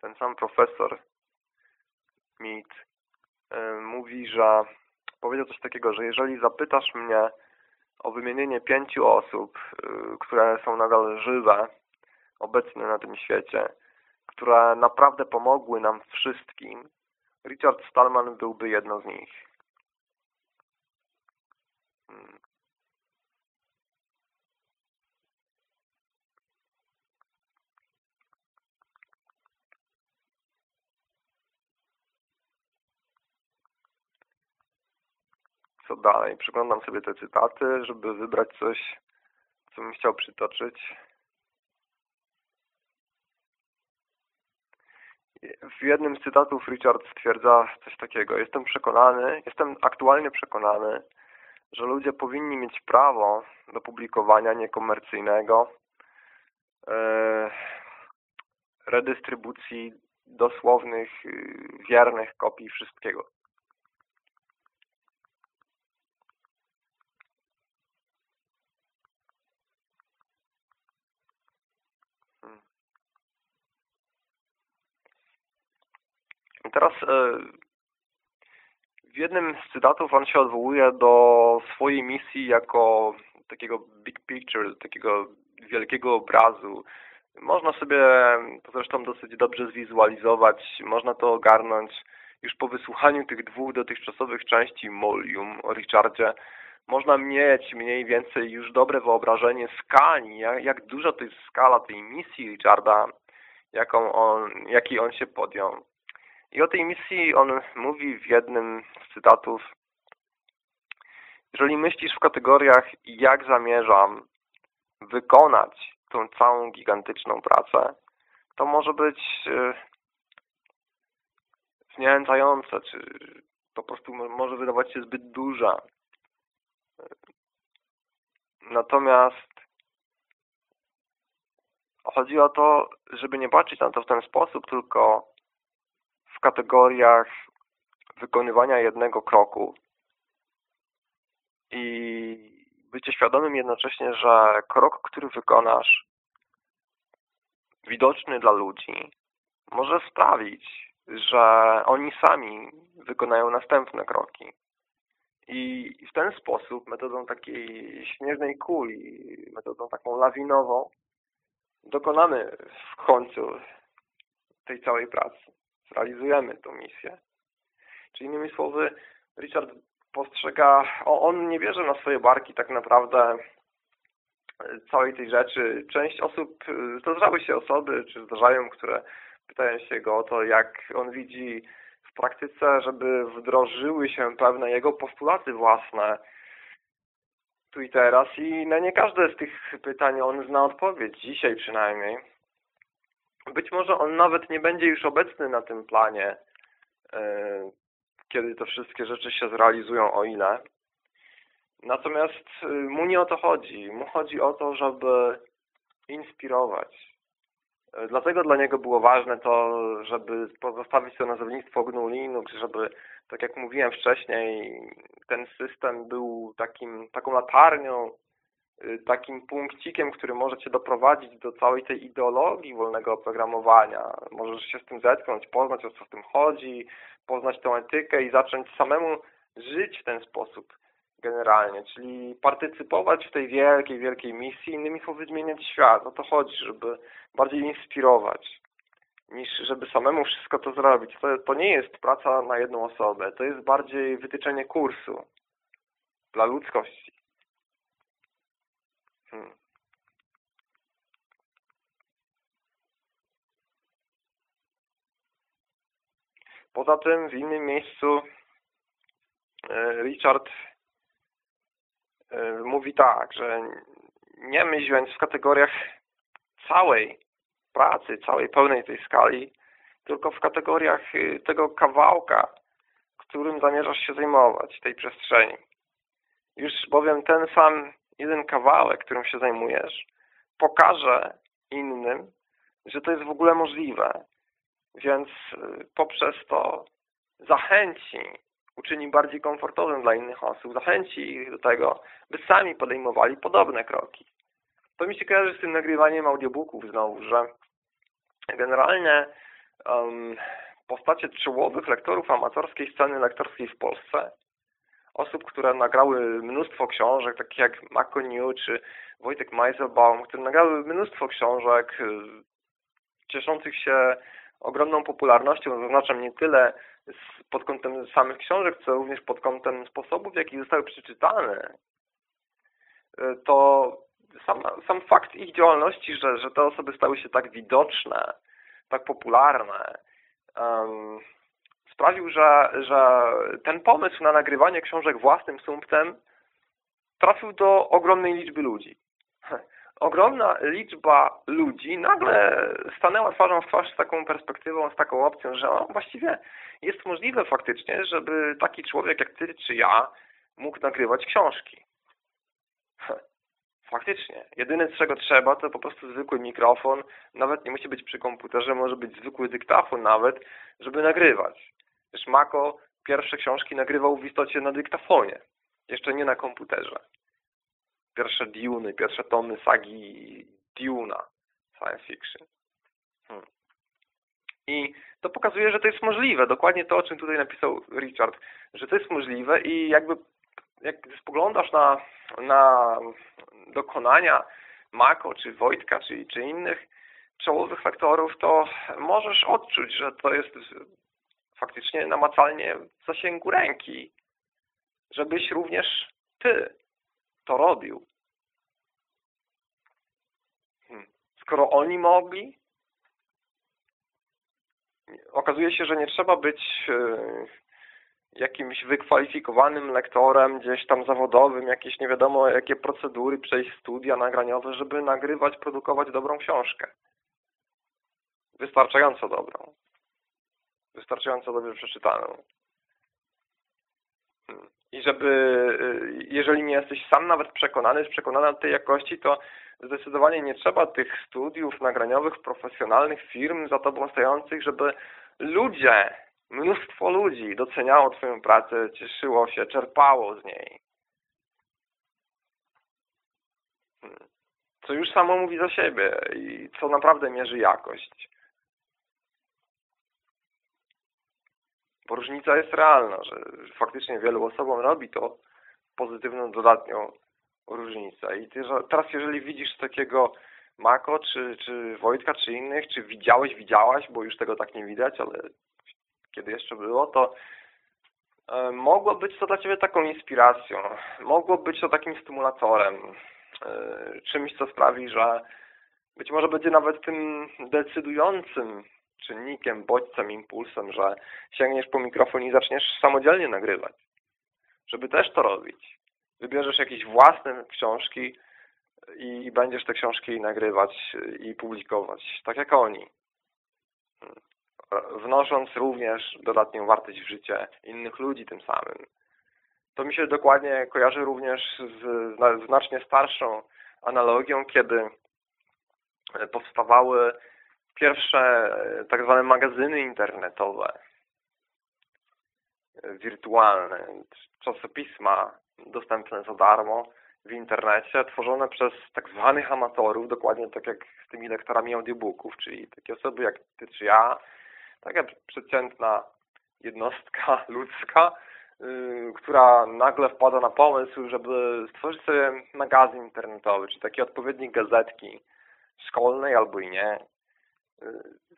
ten sam profesor Mead e, mówi, że powiedział coś takiego, że jeżeli zapytasz mnie o wymienienie pięciu osób, e, które są nadal żywe, obecne na tym świecie, które naprawdę pomogły nam wszystkim, Richard Stallman byłby jedną z nich. Hmm. Co dalej? Przyglądam sobie te cytaty, żeby wybrać coś, co bym chciał przytoczyć. W jednym z cytatów Richard stwierdza coś takiego. Jestem przekonany, jestem aktualnie przekonany, że ludzie powinni mieć prawo do publikowania niekomercyjnego, e, redystrybucji dosłownych, y, wiernych kopii wszystkiego. Teraz e, w jednym z cytatów on się odwołuje do swojej misji jako takiego big picture, takiego wielkiego obrazu. Można sobie to zresztą dosyć dobrze zwizualizować, można to ogarnąć już po wysłuchaniu tych dwóch dotychczasowych części Molium o Richardzie. Można mieć mniej więcej już dobre wyobrażenie skali, jak, jak duża to jest skala tej misji Richarda, jaką on, jaki on się podjął. I o tej misji on mówi w jednym z cytatów jeżeli myślisz w kategoriach jak zamierzam wykonać tą całą gigantyczną pracę, to może być e, zniechęcające, czy po prostu może wydawać się zbyt duża. Natomiast chodzi o to, żeby nie patrzeć na to w ten sposób, tylko w kategoriach wykonywania jednego kroku i bycie świadomym jednocześnie, że krok, który wykonasz, widoczny dla ludzi, może sprawić, że oni sami wykonają następne kroki. I w ten sposób, metodą takiej śnieżnej kuli, metodą taką lawinową, dokonamy w końcu tej całej pracy. Zrealizujemy tę misję. Czyli innymi słowy, Richard postrzega, on nie bierze na swoje barki tak naprawdę całej tej rzeczy. Część osób, zdarzały się osoby, czy zdarzają, które pytają się go o to, jak on widzi w praktyce, żeby wdrożyły się pewne jego postulaty własne tu i teraz i na nie każde z tych pytań on zna odpowiedź, dzisiaj przynajmniej. Być może on nawet nie będzie już obecny na tym planie, e, kiedy te wszystkie rzeczy się zrealizują, o ile. Natomiast y, mu nie o to chodzi. Mu chodzi o to, żeby inspirować. E, dlatego dla niego było ważne to, żeby pozostawić to nazewnictwo GNU Linux, żeby, tak jak mówiłem wcześniej, ten system był takim, taką latarnią, takim punkcikiem, który może Cię doprowadzić do całej tej ideologii wolnego oprogramowania. Możesz się z tym zetknąć, poznać o co w tym chodzi, poznać tę etykę i zacząć samemu żyć w ten sposób generalnie, czyli partycypować w tej wielkiej, wielkiej misji, innymi słowy zmieniać świat. O to chodzi, żeby bardziej inspirować, niż żeby samemu wszystko to zrobić. To, to nie jest praca na jedną osobę, to jest bardziej wytyczenie kursu dla ludzkości. Hmm. Poza tym w innym miejscu e, Richard e, mówi tak, że nie myśl więc w kategoriach całej pracy, całej pełnej tej skali, tylko w kategoriach y, tego kawałka, którym zamierzasz się zajmować, tej przestrzeni. Już bowiem ten sam jeden kawałek, którym się zajmujesz, pokaże innym, że to jest w ogóle możliwe. Więc y, poprzez to zachęci, uczyni bardziej komfortowym dla innych osób, zachęci ich do tego, by sami podejmowali podobne kroki. To mi się kojarzy z tym nagrywaniem audiobooków znowu, że generalnie um, postacie czołowych lektorów amatorskiej sceny lektorskiej w Polsce, osób, które nagrały mnóstwo książek, takich jak Mako New czy Wojtek Meiselbaum, które nagrały mnóstwo książek y, cieszących się ogromną popularnością, zaznaczam nie tyle pod kątem samych książek, co również pod kątem sposobów, w jaki zostały przeczytane, y, to sam, sam fakt ich działalności, że, że te osoby stały się tak widoczne, tak popularne, um, sprawił, że, że ten pomysł na nagrywanie książek własnym sumptem trafił do ogromnej liczby ludzi. Ogromna liczba ludzi nagle stanęła twarzą w twarz z taką perspektywą, z taką opcją, że no, właściwie jest możliwe faktycznie, żeby taki człowiek jak ty czy ja mógł nagrywać książki. Faktycznie. Jedyne, czego trzeba, to po prostu zwykły mikrofon. Nawet nie musi być przy komputerze, może być zwykły dyktafon nawet, żeby nagrywać. Mako pierwsze książki nagrywał w istocie na dyktafonie. Jeszcze nie na komputerze. Pierwsze Duny, pierwsze tomy sagi Duna science fiction. Hmm. I to pokazuje, że to jest możliwe. Dokładnie to, o czym tutaj napisał Richard. Że to jest możliwe i jakby jak spoglądasz na, na dokonania Mako, czy Wojtka, czy, czy innych czołowych faktorów, to możesz odczuć, że to jest faktycznie namacalnie w zasięgu ręki, żebyś również ty to robił. Hmm. Skoro oni mogli, okazuje się, że nie trzeba być e, jakimś wykwalifikowanym lektorem, gdzieś tam zawodowym, jakieś nie wiadomo jakie procedury, przejść studia nagraniowe, żeby nagrywać, produkować dobrą książkę. Wystarczająco dobrą. Wystarczająco dobrze przeczytaną. Hmm. I żeby, y, jeżeli nie jesteś sam nawet przekonany, do tej jakości, to zdecydowanie nie trzeba tych studiów nagraniowych, profesjonalnych firm za tobą stojących, żeby ludzie mnóstwo ludzi doceniało Twoją pracę, cieszyło się, czerpało z niej. Hmm. Co już samo mówi za siebie i co naprawdę mierzy jakość. Bo różnica jest realna, że faktycznie wielu osobom robi to pozytywną, dodatnią różnicę. I ty, teraz jeżeli widzisz takiego Mako, czy, czy Wojtka, czy innych, czy widziałeś, widziałaś, bo już tego tak nie widać, ale kiedy jeszcze było, to e, mogło być to dla Ciebie taką inspiracją, mogło być to takim stymulatorem, e, czymś, co sprawi, że być może będzie nawet tym decydującym czynnikiem, bodźcem, impulsem, że sięgniesz po mikrofon i zaczniesz samodzielnie nagrywać. Żeby też to robić. Wybierzesz jakieś własne książki i będziesz te książki nagrywać i publikować, tak jak oni. Wnosząc również dodatnią wartość w życie innych ludzi tym samym. To mi się dokładnie kojarzy również z znacznie starszą analogią, kiedy powstawały pierwsze e, tak zwane magazyny internetowe, e, wirtualne, czasopisma dostępne za darmo w internecie, tworzone przez tak zwanych amatorów, dokładnie tak jak z tymi lektorami audiobooków, czyli takie osoby jak ty czy ja, taka przeciętna jednostka ludzka, yy, która nagle wpada na pomysł, żeby stworzyć sobie magazyn internetowy, czyli takie odpowiednik gazetki szkolnej albo i nie,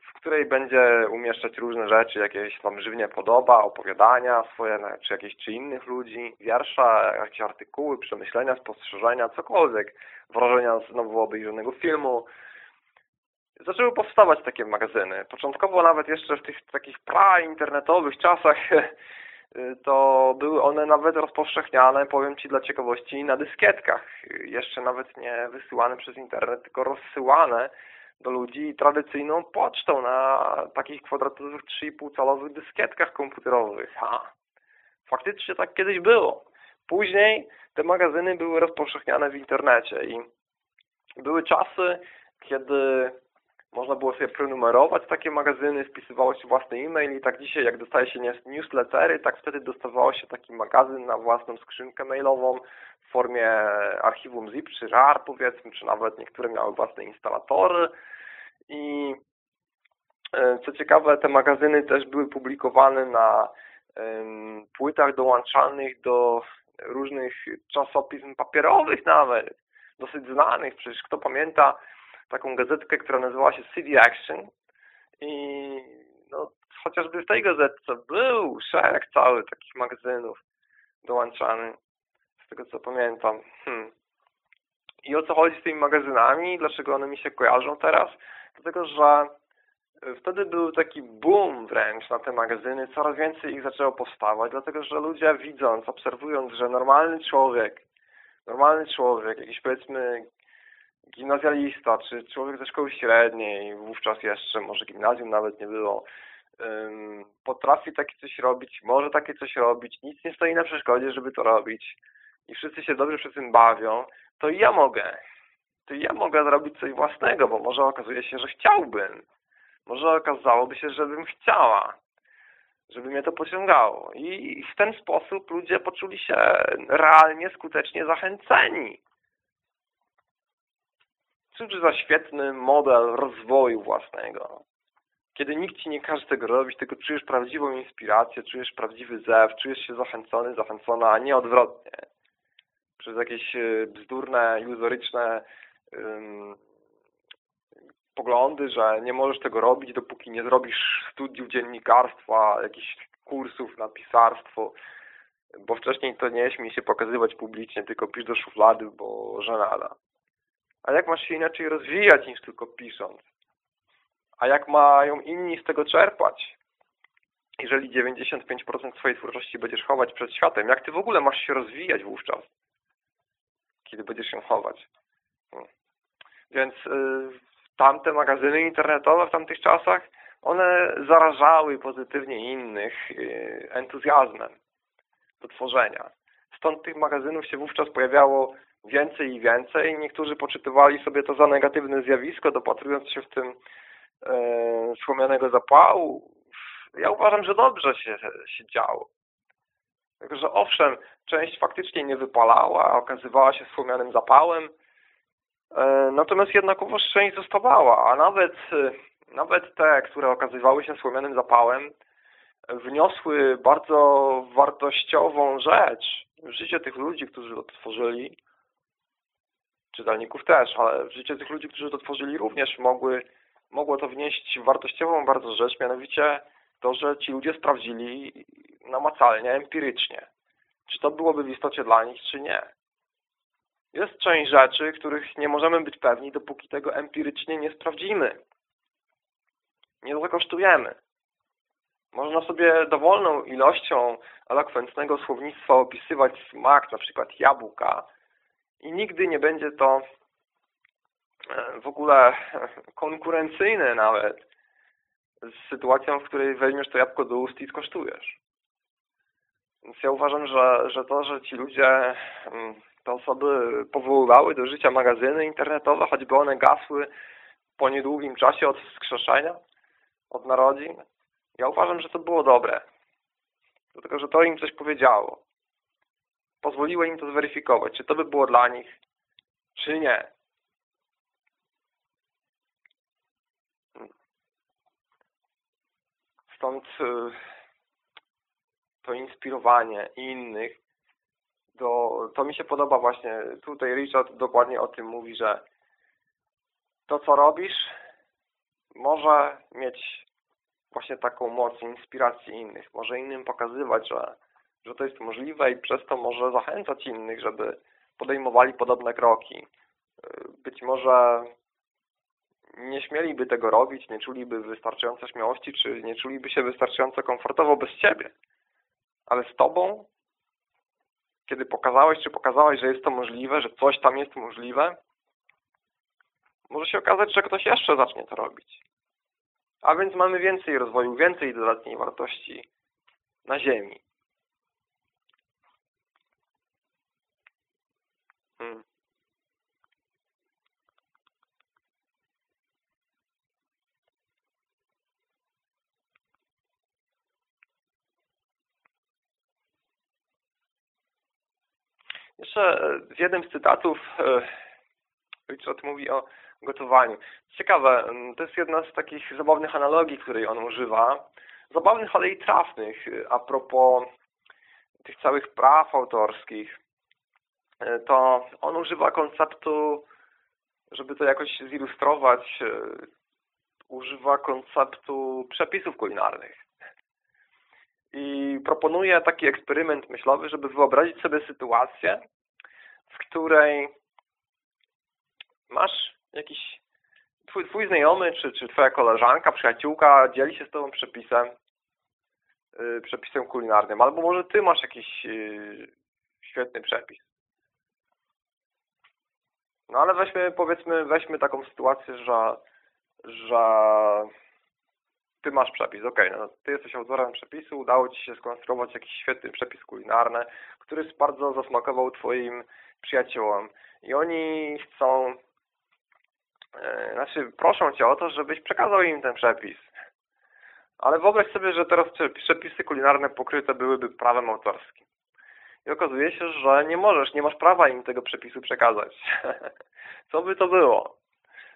w której będzie umieszczać różne rzeczy, jakieś tam żywnie podoba, opowiadania swoje, czy jakieś czy innych ludzi, wiersza, jakieś artykuły, przemyślenia, spostrzeżenia, cokolwiek, wrażenia z nowo obejrzanego filmu. Zaczęły powstawać takie magazyny. Początkowo nawet jeszcze w tych takich pra-internetowych czasach to były one nawet rozpowszechniane, powiem Ci dla ciekawości, na dyskietkach. Jeszcze nawet nie wysyłane przez internet, tylko rozsyłane do ludzi tradycyjną pocztą na takich kwadratowych 3,5 calowych dyskietkach komputerowych. Ha, faktycznie tak kiedyś było. Później te magazyny były rozpowszechniane w internecie i były czasy, kiedy można było sobie prenumerować takie magazyny, wpisywało się własny e-mail i tak dzisiaj jak dostaje się newslettery, tak wtedy dostawało się taki magazyn na własną skrzynkę mailową w formie archiwum zip czy RAR powiedzmy, czy nawet niektóre miały własne instalatory. I e, co ciekawe te magazyny też były publikowane na płytach dołączanych do różnych czasopism papierowych nawet, dosyć znanych, przecież kto pamięta taką gazetkę, która nazywała się City Action? I no, chociażby w tej gazetce był szereg cały takich magazynów dołączany, z tego co pamiętam. Hmm. I o co chodzi z tymi magazynami? Dlaczego one mi się kojarzą teraz? Dlatego, że wtedy był taki boom wręcz na te magazyny, coraz więcej ich zaczęło powstawać, dlatego, że ludzie widząc, obserwując, że normalny człowiek, normalny człowiek, jakiś powiedzmy gimnazjalista, czy człowiek ze szkoły średniej, wówczas jeszcze może gimnazjum nawet nie było, potrafi takie coś robić, może takie coś robić, nic nie stoi na przeszkodzie, żeby to robić i wszyscy się dobrze przy tym bawią, to i ja mogę. To i ja mogę zrobić coś własnego, bo może okazuje się, że chciałbym. Może okazałoby się, żebym chciała. Żeby mnie to pociągało. I w ten sposób ludzie poczuli się realnie, skutecznie zachęceni Cóż za świetny model rozwoju własnego. Kiedy nikt Ci nie każe tego robić, tylko czujesz prawdziwą inspirację, czujesz prawdziwy zew, czujesz się zachęcony, zachęcona, a nie odwrotnie. Przez jakieś e, bzdurne, iluzoryczne um, poglądy, że nie możesz tego robić, dopóki nie zrobisz studiów dziennikarstwa, jakichś kursów na pisarstwo, bo wcześniej to nie śmiej się pokazywać publicznie, tylko pisz do szuflady, bo żenada. A jak masz się inaczej rozwijać niż tylko pisząc? A jak mają inni z tego czerpać? Jeżeli 95% swojej twórczości będziesz chować przed światem, jak ty w ogóle masz się rozwijać wówczas? Kiedy będziesz ją chować? Hmm. Więc yy, tamte magazyny internetowe w tamtych czasach, one zarażały pozytywnie innych yy, entuzjazmem do tworzenia. Stąd tych magazynów się wówczas pojawiało więcej i więcej. Niektórzy poczytywali sobie to za negatywne zjawisko, dopatrując się w tym e, zapału, ja uważam, że dobrze się, się działo. Także owszem, część faktycznie nie wypalała, okazywała się słomianym zapałem, e, natomiast jednakowoż część zostawała, a nawet, e, nawet te, które okazywały się słomianym zapałem, wniosły bardzo wartościową rzecz w życie tych ludzi, którzy to tworzyli, czytelników też, ale w życie tych ludzi, którzy to tworzyli również mogły, mogło to wnieść wartościową bardzo rzecz, mianowicie to, że ci ludzie sprawdzili namacalnie, empirycznie, czy to byłoby w istocie dla nich, czy nie. Jest część rzeczy, których nie możemy być pewni, dopóki tego empirycznie nie sprawdzimy. Nie zakosztujemy. Można sobie dowolną ilością elokwentnego słownictwa opisywać smak, na przykład jabłka i nigdy nie będzie to e, w ogóle konkurencyjne nawet z sytuacją, w której weźmiesz to jabłko do ust i skosztujesz. Więc ja uważam, że, że to, że ci ludzie, mm, te osoby powoływały do życia magazyny internetowe, choćby one gasły po niedługim czasie od wskrzeszenia, od narodzin, ja uważam, że to było dobre. Dlatego, że to im coś powiedziało. Pozwoliło im to zweryfikować, czy to by było dla nich, czy nie. Stąd y, to inspirowanie innych, do, to mi się podoba właśnie, tutaj Richard dokładnie o tym mówi, że to co robisz może mieć właśnie taką moc inspiracji innych, może innym pokazywać, że, że to jest możliwe i przez to może zachęcać innych, żeby podejmowali podobne kroki. Być może nie śmieliby tego robić, nie czuliby wystarczająco śmiałości, czy nie czuliby się wystarczająco komfortowo bez Ciebie. Ale z Tobą, kiedy pokazałeś, czy pokazałaś, że jest to możliwe, że coś tam jest możliwe, może się okazać, że ktoś jeszcze zacznie to robić. A więc mamy więcej rozwoju, więcej dodatniej wartości na Ziemi. Hmm. Jeszcze w jednym z cytatów e, Richard mówi o gotowaniu. Ciekawe, to jest jedna z takich zabawnych analogii, której on używa. Zabawnych, ale i trafnych a propos tych całych praw autorskich. E, to on używa konceptu, żeby to jakoś zilustrować, e, używa konceptu przepisów kulinarnych. I proponuje taki eksperyment myślowy, żeby wyobrazić sobie sytuację, w której masz jakiś twój, twój znajomy, czy, czy twoja koleżanka, przyjaciółka dzieli się z tobą przepisem, yy, przepisem kulinarnym, albo może ty masz jakiś yy, świetny przepis. No ale weźmy, powiedzmy, weźmy taką sytuację, że, że ty masz przepis, ok, no ty jesteś autorem przepisu, udało ci się skonstruować jakiś świetny przepis kulinarny, który bardzo zasmakował twoim przyjaciołom i oni chcą E, znaczy proszą Cię o to, żebyś przekazał im ten przepis. Ale wyobraź sobie, że teraz przepisy kulinarne pokryte byłyby prawem autorskim. I okazuje się, że nie możesz, nie masz prawa im tego przepisu przekazać. Co by to było?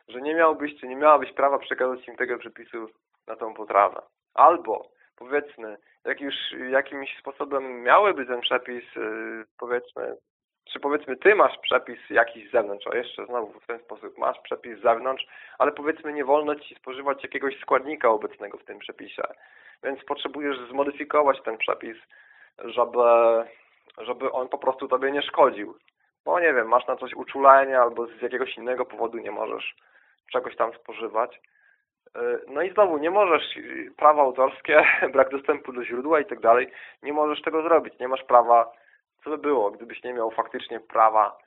Że nie miałbyś, czy nie miałabyś prawa przekazać im tego przepisu na tą potrawę. Albo, powiedzmy, jak już jakimś sposobem miałyby ten przepis, y, powiedzmy, czy powiedzmy ty masz przepis jakiś z zewnątrz, a jeszcze znowu w ten sposób masz przepis z zewnątrz, ale powiedzmy nie wolno ci spożywać jakiegoś składnika obecnego w tym przepisie, więc potrzebujesz zmodyfikować ten przepis, żeby, żeby on po prostu tobie nie szkodził. Bo nie wiem, masz na coś uczulenie albo z jakiegoś innego powodu nie możesz czegoś tam spożywać. No i znowu, nie możesz, prawa autorskie, brak dostępu do źródła i tak dalej, nie możesz tego zrobić, nie masz prawa co by było, gdybyś nie miał faktycznie prawa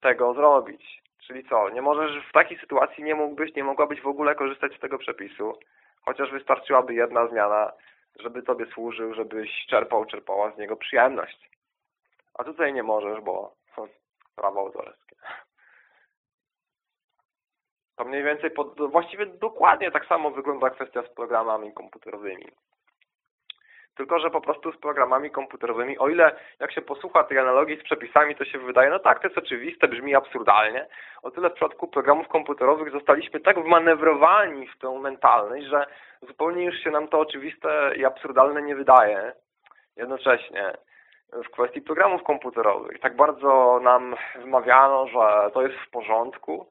tego zrobić? Czyli co, nie możesz w takiej sytuacji nie mógłbyś, nie mogłabyś w ogóle korzystać z tego przepisu, chociaż wystarczyłaby jedna zmiana, żeby Tobie służył, żebyś czerpał, czerpała z niego przyjemność. A tutaj nie możesz, bo prawo autorskie. To mniej więcej, pod, właściwie dokładnie tak samo wygląda kwestia z programami komputerowymi. Tylko, że po prostu z programami komputerowymi, o ile jak się posłucha tej analogii z przepisami, to się wydaje, no tak, to jest oczywiste, brzmi absurdalnie, o tyle w przypadku programów komputerowych zostaliśmy tak wmanewrowani w tę mentalność, że zupełnie już się nam to oczywiste i absurdalne nie wydaje jednocześnie w kwestii programów komputerowych. Tak bardzo nam wmawiano, że to jest w porządku,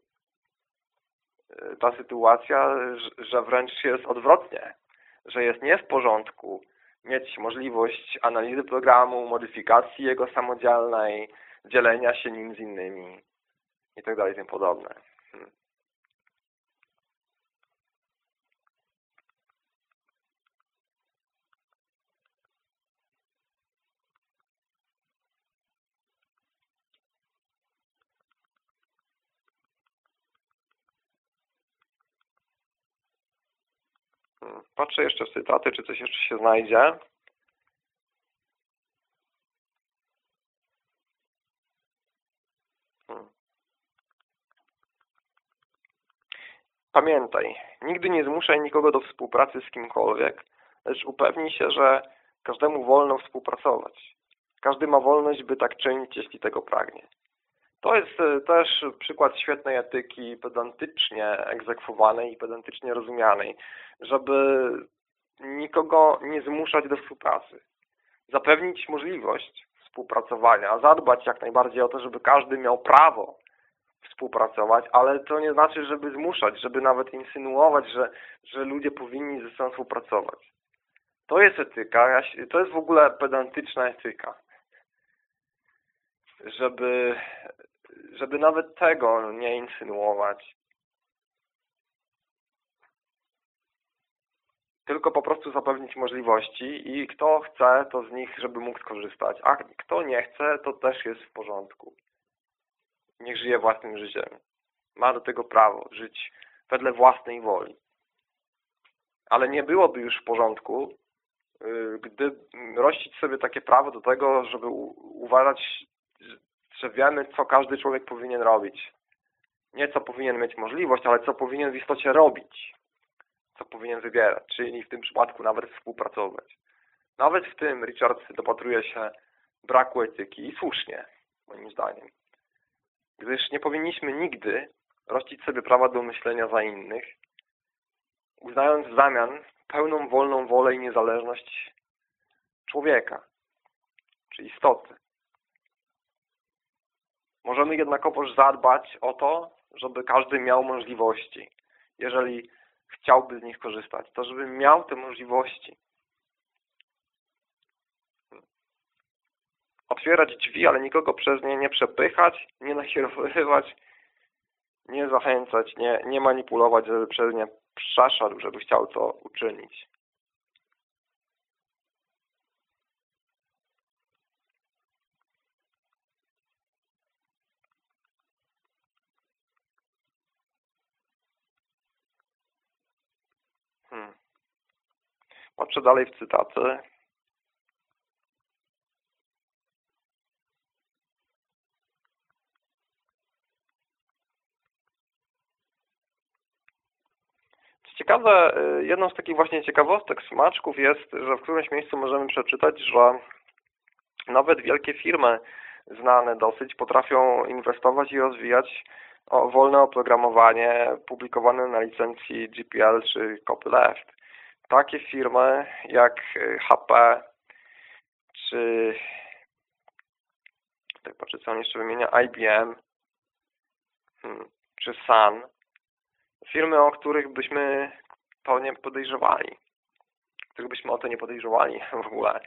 ta sytuacja, że wręcz jest odwrotnie, że jest nie w porządku mieć możliwość analizy programu, modyfikacji jego samodzielnej, dzielenia się nim z innymi itd. Tak i tym podobne. Hmm. Patrzę jeszcze w cytaty, czy coś jeszcze się znajdzie. Hmm. Pamiętaj, nigdy nie zmuszaj nikogo do współpracy z kimkolwiek, lecz upewnij się, że każdemu wolno współpracować. Każdy ma wolność, by tak czynić, jeśli tego pragnie. To jest e, też przykład świetnej etyki pedantycznie egzekwowanej i pedantycznie rozumianej, żeby nikogo nie zmuszać do współpracy. Zapewnić możliwość współpracowania, zadbać jak najbardziej o to, żeby każdy miał prawo współpracować, ale to nie znaczy, żeby zmuszać, żeby nawet insynuować, że, że ludzie powinni ze sobą współpracować. To jest etyka, to jest w ogóle pedantyczna etyka. Żeby żeby nawet tego nie insynuować. Tylko po prostu zapewnić możliwości i kto chce, to z nich, żeby mógł skorzystać. A kto nie chce, to też jest w porządku. Niech żyje własnym życiem. Ma do tego prawo żyć wedle własnej woli. Ale nie byłoby już w porządku, y, gdy rościć sobie takie prawo do tego, żeby uważać że wiemy, co każdy człowiek powinien robić. Nie co powinien mieć możliwość, ale co powinien w istocie robić. Co powinien wybierać, czyli w tym przypadku nawet współpracować. Nawet w tym Richard dopatruje się braku etyki i słusznie, moim zdaniem. Gdyż nie powinniśmy nigdy rościć sobie prawa do myślenia za innych, uznając w zamian pełną wolną wolę i niezależność człowieka, czy istoty. Możemy jednakowoż zadbać o to, żeby każdy miał możliwości. Jeżeli chciałby z nich korzystać, to żeby miał te możliwości. Otwierać drzwi, ale nikogo przez nie nie przepychać, nie nakierowywać, nie zachęcać, nie, nie manipulować, żeby przez nie przeszedł, żeby chciał to uczynić. Patrzę dalej w cytaty. Ciekawe, y, jedną z takich właśnie ciekawostek smaczków jest, że w którymś miejscu możemy przeczytać, że nawet wielkie firmy znane dosyć potrafią inwestować i rozwijać wolne oprogramowanie publikowane na licencji GPL czy copyleft takie firmy jak HP y, czy tutaj patrzę co on jeszcze wymienia, IBM hmm, czy Sun. Firmy, o których byśmy to nie podejrzewali. Których byśmy o to nie podejrzewali w ogóle.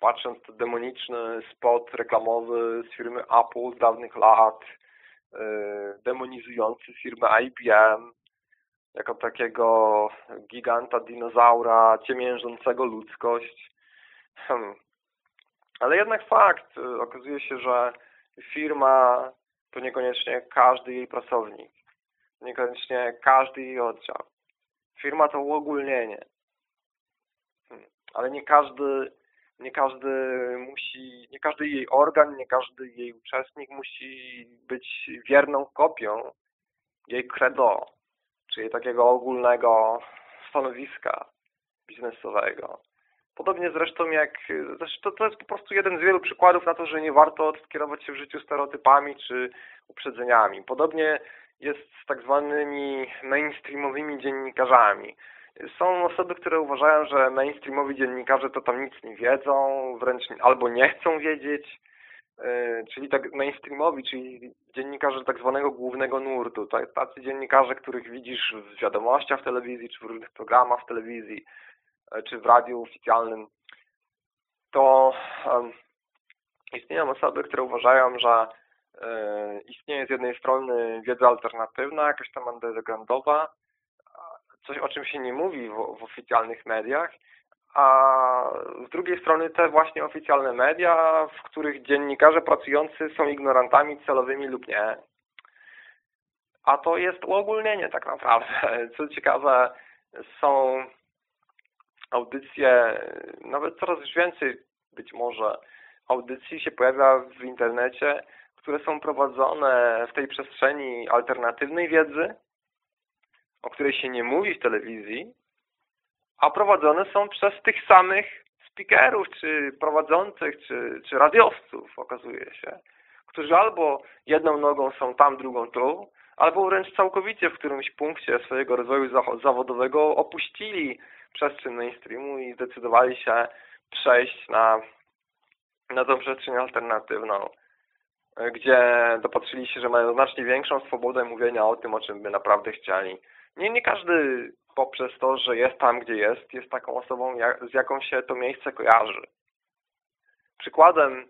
Patrząc to demoniczny spot reklamowy z firmy Apple z dawnych lat y, demonizujący firmę IBM jako takiego giganta, dinozaura, ciemiężącego ludzkość. Hmm. Ale jednak fakt, y, okazuje się, że firma to niekoniecznie każdy jej pracownik, niekoniecznie każdy jej oddział. Firma to uogólnienie. Hmm. Ale nie każdy, nie każdy musi, nie każdy jej organ, nie każdy jej uczestnik musi być wierną kopią jej credo czyli takiego ogólnego stanowiska biznesowego. Podobnie zresztą jak, zresztą to jest po prostu jeden z wielu przykładów na to, że nie warto kierować się w życiu stereotypami czy uprzedzeniami. Podobnie jest z tak zwanymi mainstreamowymi dziennikarzami. Są osoby, które uważają, że mainstreamowi dziennikarze to tam nic nie wiedzą, wręcz albo nie chcą wiedzieć, czyli tak mainstreamowi, czyli dziennikarze tak zwanego głównego nurtu, tacy dziennikarze, których widzisz w wiadomościach w telewizji, czy w różnych programach w telewizji, e, czy w radiu oficjalnym, to istnieją osoby, które uważają, że e, istnieje z jednej strony wiedza alternatywna, jakaś tam undergroundowa, coś o czym się nie mówi w, w oficjalnych mediach, a z drugiej strony te właśnie oficjalne media, w których dziennikarze pracujący są ignorantami celowymi lub nie. A to jest uogólnienie tak naprawdę. Co ciekawe, są audycje, nawet coraz więcej być może audycji się pojawia w internecie, które są prowadzone w tej przestrzeni alternatywnej wiedzy, o której się nie mówi w telewizji, a prowadzone są przez tych samych speakerów, czy prowadzących, czy, czy radiowców, okazuje się, którzy albo jedną nogą są tam, drugą tu, albo wręcz całkowicie w którymś punkcie swojego rozwoju zawodowego opuścili przestrzeń mainstreamu i zdecydowali się przejść na, na tą przestrzeń alternatywną, gdzie dopatrzyli się, że mają znacznie większą swobodę mówienia o tym, o czym by naprawdę chcieli. Nie, nie każdy poprzez to, że jest tam, gdzie jest, jest taką osobą, z jaką się to miejsce kojarzy. Przykładem,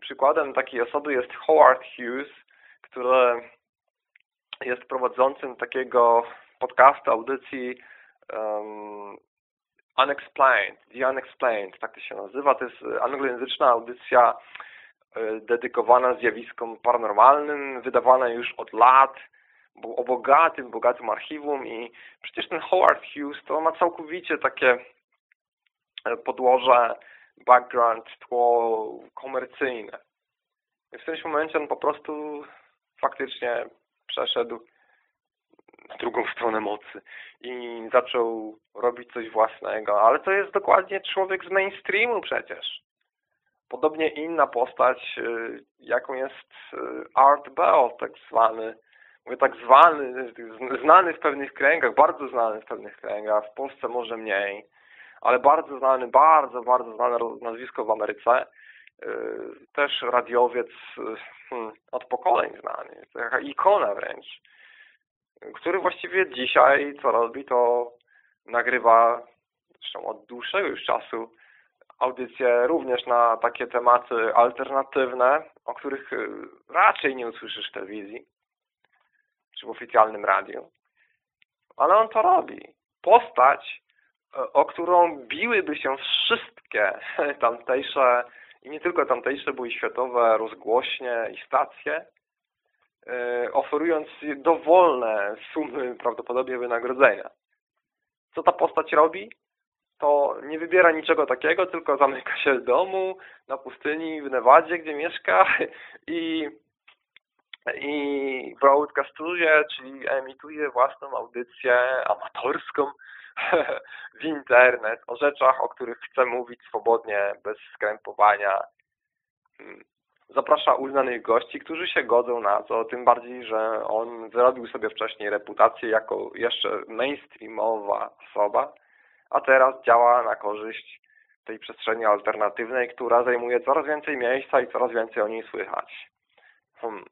przykładem takiej osoby jest Howard Hughes, który jest prowadzącym takiego podcastu, audycji um, Unexplained, The Unexplained, tak to się nazywa. To jest anglojęzyczna audycja e, dedykowana zjawiskom paranormalnym, wydawana już od lat o bogatym, bogatym archiwum i przecież ten Howard Hughes to ma całkowicie takie e, podłoże, background, tło komercyjne. I w którymś momencie on po prostu faktycznie przeszedł na drugą stronę mocy i zaczął robić coś własnego, ale to jest dokładnie człowiek z mainstreamu przecież. Podobnie inna postać, e, jaką jest e, Art Bell, tak zwany, tak zwany, znany w pewnych kręgach, bardzo znany w pewnych kręgach, w Polsce może mniej, ale bardzo znany, bardzo, bardzo znane nazwisko w Ameryce, y, też radiowiec hmm, od pokoleń znany, taka ikona wręcz, który właściwie dzisiaj co robi, to nagrywa, zresztą od dłuższego już czasu, audycje również na takie tematy alternatywne, o których y, raczej nie usłyszysz w telewizji czy w oficjalnym radiu. Ale on to robi. Postać, e, o którą biłyby się wszystkie tamtejsze i nie tylko tamtejsze, bo i światowe rozgłośnie i stacje, e, oferując dowolne sumy prawdopodobnie wynagrodzenia. Co ta postać robi? To nie wybiera niczego takiego, tylko zamyka się w domu, na pustyni w Nevadzie, gdzie mieszka i i broadcastuje, czyli emituje własną audycję amatorską w internet o rzeczach, o których chce mówić swobodnie, bez skrępowania. Hmm. Zaprasza uznanych gości, którzy się godzą na to, tym bardziej, że on wyrobił sobie wcześniej reputację jako jeszcze mainstreamowa osoba, a teraz działa na korzyść tej przestrzeni alternatywnej, która zajmuje coraz więcej miejsca i coraz więcej o niej słychać. Hmm.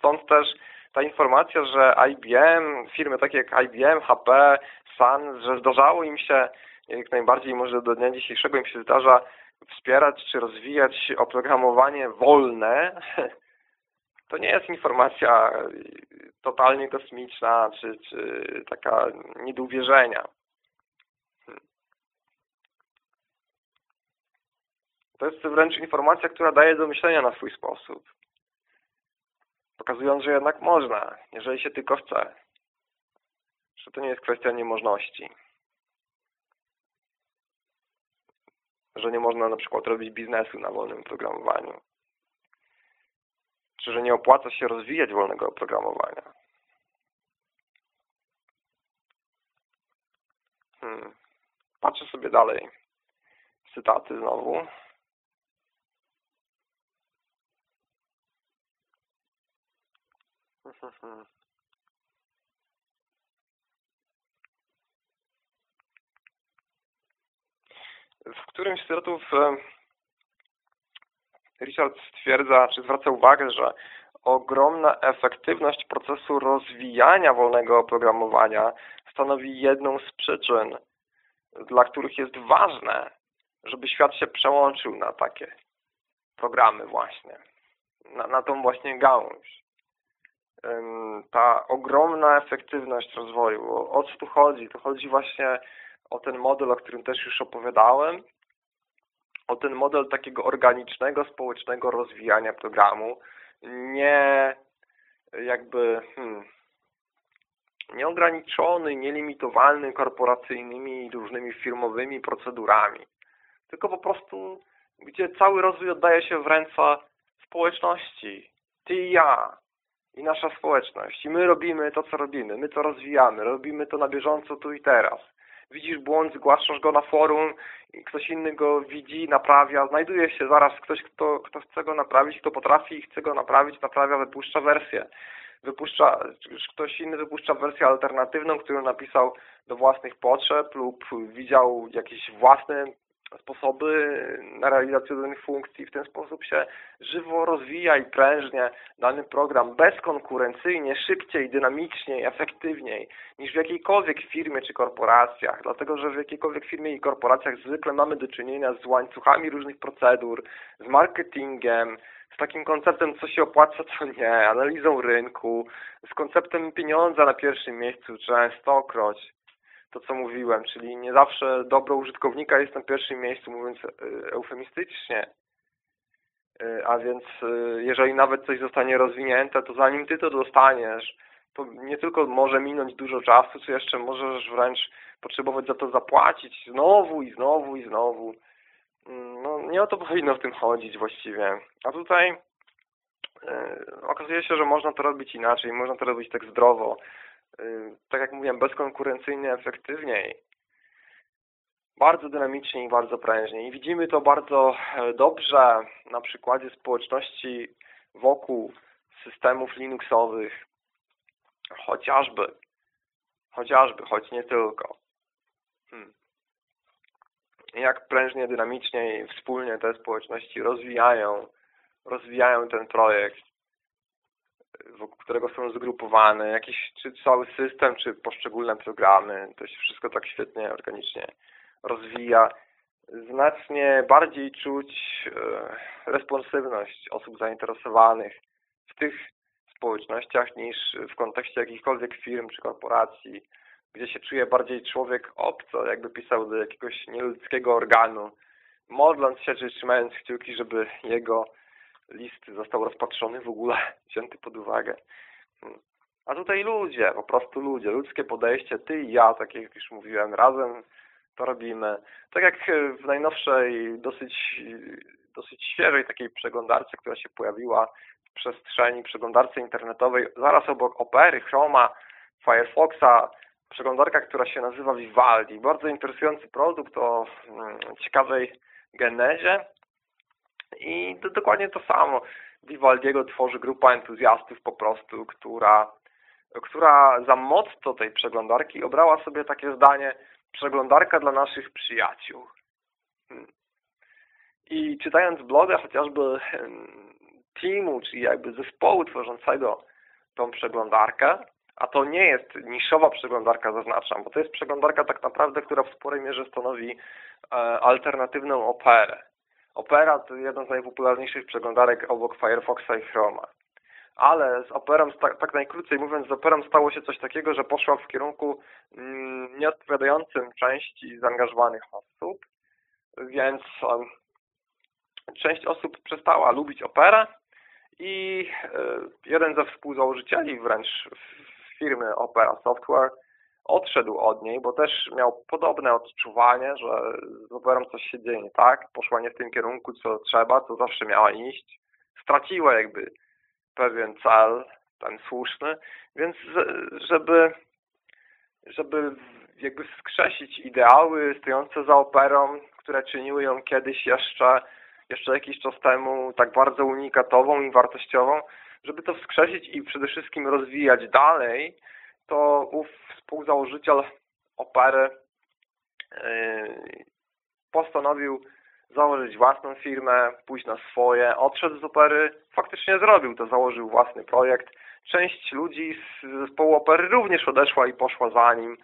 Stąd też ta informacja, że IBM, firmy takie jak IBM, HP, Sun, że zdarzało im się, jak najbardziej może do dnia dzisiejszego im się zdarza wspierać czy rozwijać oprogramowanie wolne, to nie jest informacja totalnie kosmiczna, czy, czy taka nie do uwierzenia. To jest wręcz informacja, która daje do myślenia na swój sposób pokazując, że jednak można, jeżeli się tylko chce. Że to nie jest kwestia niemożności. Że nie można na przykład robić biznesu na wolnym programowaniu. Czy że nie opłaca się rozwijać wolnego oprogramowania. Hmm. Patrzę sobie dalej. Cytaty znowu. W którymś z cytatów e, Richard stwierdza, czy zwraca uwagę, że ogromna efektywność procesu rozwijania wolnego oprogramowania stanowi jedną z przyczyn, dla których jest ważne, żeby świat się przełączył na takie programy właśnie, na, na tą właśnie gałąź. Ta ogromna efektywność rozwoju, o, co tu chodzi? To chodzi właśnie o ten model, o którym też już opowiadałem, o ten model takiego organicznego, społecznego rozwijania programu, nie jakby hmm, nieograniczony, nielimitowalny korporacyjnymi różnymi firmowymi procedurami, tylko po prostu gdzie cały rozwój oddaje się w ręce społeczności, ty i ja i nasza społeczność. I my robimy to, co robimy, my to rozwijamy, robimy to na bieżąco tu i teraz. Widzisz błąd, zgłaszasz go na forum i ktoś inny go widzi, naprawia, znajduje się zaraz ktoś, kto, kto chce go naprawić, kto potrafi i chce go naprawić, naprawia, wypuszcza wersję. Wypuszcza, ktoś inny wypuszcza wersję alternatywną, którą napisał do własnych potrzeb lub widział jakieś własne sposoby na realizację danych funkcji. W ten sposób się żywo rozwija i prężnie dany program bezkonkurencyjnie, szybciej, dynamiczniej, efektywniej niż w jakiejkolwiek firmie czy korporacjach. Dlatego, że w jakiejkolwiek firmie i korporacjach zwykle mamy do czynienia z łańcuchami różnych procedur, z marketingiem, z takim konceptem, co się opłaca, co nie, analizą rynku, z konceptem pieniądza na pierwszym miejscu częstokroć to, co mówiłem, czyli nie zawsze dobro użytkownika jest na pierwszym miejscu, mówiąc e, eufemistycznie. E, a więc e, jeżeli nawet coś zostanie rozwinięte, to zanim Ty to dostaniesz, to nie tylko może minąć dużo czasu, co jeszcze możesz wręcz potrzebować za to zapłacić znowu i znowu i znowu. Mm, no, nie o to powinno w tym chodzić właściwie. A tutaj okazuje się, że można to robić inaczej, można to robić tak zdrowo, tak jak mówiłem, bezkonkurencyjnie, efektywniej, bardzo dynamicznie i bardzo prężnie. I widzimy to bardzo e, dobrze na przykładzie społeczności wokół systemów Linuxowych, chociażby, chociażby, choć nie tylko. Hmm. Jak prężnie, dynamicznie i wspólnie te społeczności rozwijają, rozwijają ten projekt wokół którego są zgrupowane, jakiś czy cały system, czy poszczególne programy. To się wszystko tak świetnie, organicznie rozwija. Znacznie bardziej czuć e, responsywność osób zainteresowanych w tych społecznościach niż w kontekście jakichkolwiek firm czy korporacji, gdzie się czuje bardziej człowiek obco, jakby pisał do jakiegoś nieludzkiego organu, modląc się czy trzymając kciuki, żeby jego list został rozpatrzony w ogóle, wzięty pod uwagę. A tutaj ludzie, po prostu ludzie, ludzkie podejście, ty i ja, tak jak już mówiłem, razem to robimy. Tak jak w najnowszej, dosyć, dosyć świeżej takiej przeglądarce, która się pojawiła w przestrzeni, przeglądarce internetowej, zaraz obok Opery, Chroma, Firefoxa, przeglądarka, która się nazywa Vivaldi. Bardzo interesujący produkt o mm, ciekawej genezie, i to dokładnie to samo. Vivaldiego tworzy grupa entuzjastów po prostu, która, która za motto tej przeglądarki obrała sobie takie zdanie przeglądarka dla naszych przyjaciół. Hmm. I czytając bloga chociażby teamu, czyli jakby zespołu tworzącego tą przeglądarkę, a to nie jest niszowa przeglądarka, zaznaczam, bo to jest przeglądarka tak naprawdę, która w sporej mierze stanowi e, alternatywną operę. Opera to jeden z najpopularniejszych przeglądarek obok Firefoxa i Chroma. Ale z Operą, tak, tak najkrócej mówiąc, z Operą stało się coś takiego, że poszła w kierunku mm, nieodpowiadającym części zaangażowanych osób, więc um, część osób przestała lubić Operę i y, jeden ze współzałożycieli wręcz firmy Opera Software odszedł od niej, bo też miał podobne odczuwanie, że z operą coś się dzieje tak, poszła nie w tym kierunku, co trzeba, co zawsze miała iść, straciła jakby pewien cel, ten słuszny, więc żeby, żeby jakby wskrzesić ideały stojące za operą, które czyniły ją kiedyś jeszcze, jeszcze jakiś czas temu tak bardzo unikatową i wartościową, żeby to wskrzesić i przede wszystkim rozwijać dalej, to ów współzałożyciel opery yy, postanowił założyć własną firmę, pójść na swoje, odszedł z opery, faktycznie zrobił to, założył własny projekt. Część ludzi z zespołu opery również odeszła i poszła za nim,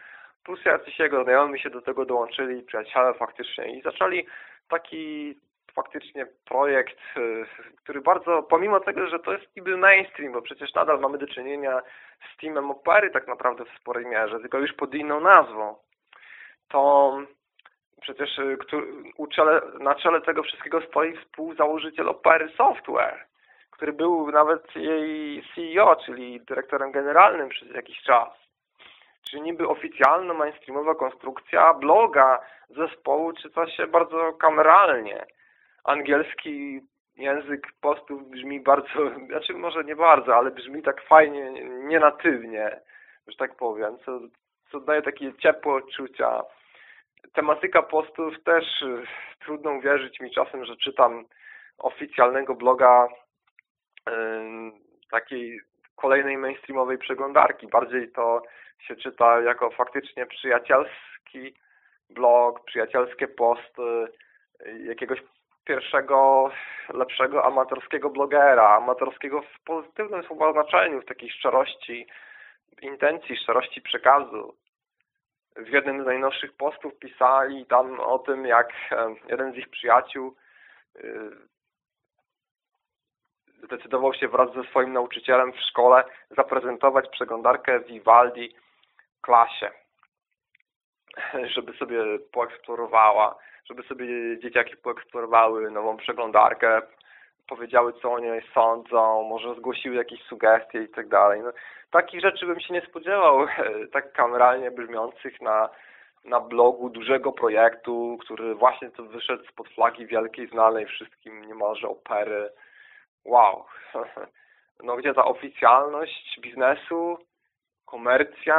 plus jacyś jego znajomi się do tego dołączyli, przyjaciele faktycznie i zaczęli taki faktycznie projekt, y, który bardzo, pomimo tego, że to jest niby mainstream, bo przecież nadal mamy do czynienia z teamem opery tak naprawdę w sporej mierze, tylko już pod inną nazwą, to przecież y, na czele tego wszystkiego stoi współzałożyciel Opery Software, który był nawet jej CEO, czyli dyrektorem generalnym przez jakiś czas. Czyli niby oficjalna, mainstreamowa konstrukcja bloga zespołu czyta się bardzo kameralnie. Angielski język postów brzmi bardzo, znaczy może nie bardzo, ale brzmi tak fajnie, nienatywnie, że tak powiem, co, co daje takie ciepłe odczucia tematyka postów też y, trudno uwierzyć mi czasem, że czytam oficjalnego bloga y, takiej kolejnej mainstreamowej przeglądarki. Bardziej to się czyta jako faktycznie przyjacielski blog, przyjacielskie posty y, jakiegoś pierwszego, lepszego amatorskiego blogera, amatorskiego w pozytywnym słowa znaczeniu, w takiej szczerości intencji, szczerości przekazu. W jednym z najnowszych postów pisali tam o tym, jak jeden z ich przyjaciół y, zdecydował się wraz ze swoim nauczycielem w szkole zaprezentować przeglądarkę Vivaldi klasie, żeby sobie poeksplorowała, żeby sobie dzieciaki poeksplorowały nową przeglądarkę, powiedziały, co o niej sądzą, może zgłosiły jakieś sugestie i tak dalej. No, takich rzeczy bym się nie spodziewał, tak kameralnie brzmiących na, na blogu dużego projektu, który właśnie to wyszedł spod flagi wielkiej, znanej wszystkim niemalże opery. Wow! No gdzie ta oficjalność biznesu, komercja,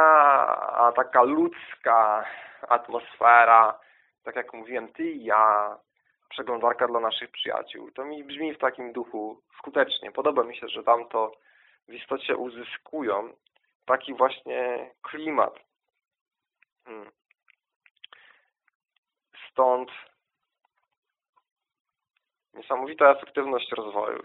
a taka ludzka atmosfera, tak jak mówiłem, ty i ja, przeglądarka dla naszych przyjaciół. To mi brzmi w takim duchu skutecznie. Podoba mi się, że tam to w istocie uzyskują taki właśnie klimat. Hmm. Stąd niesamowita efektywność rozwoju.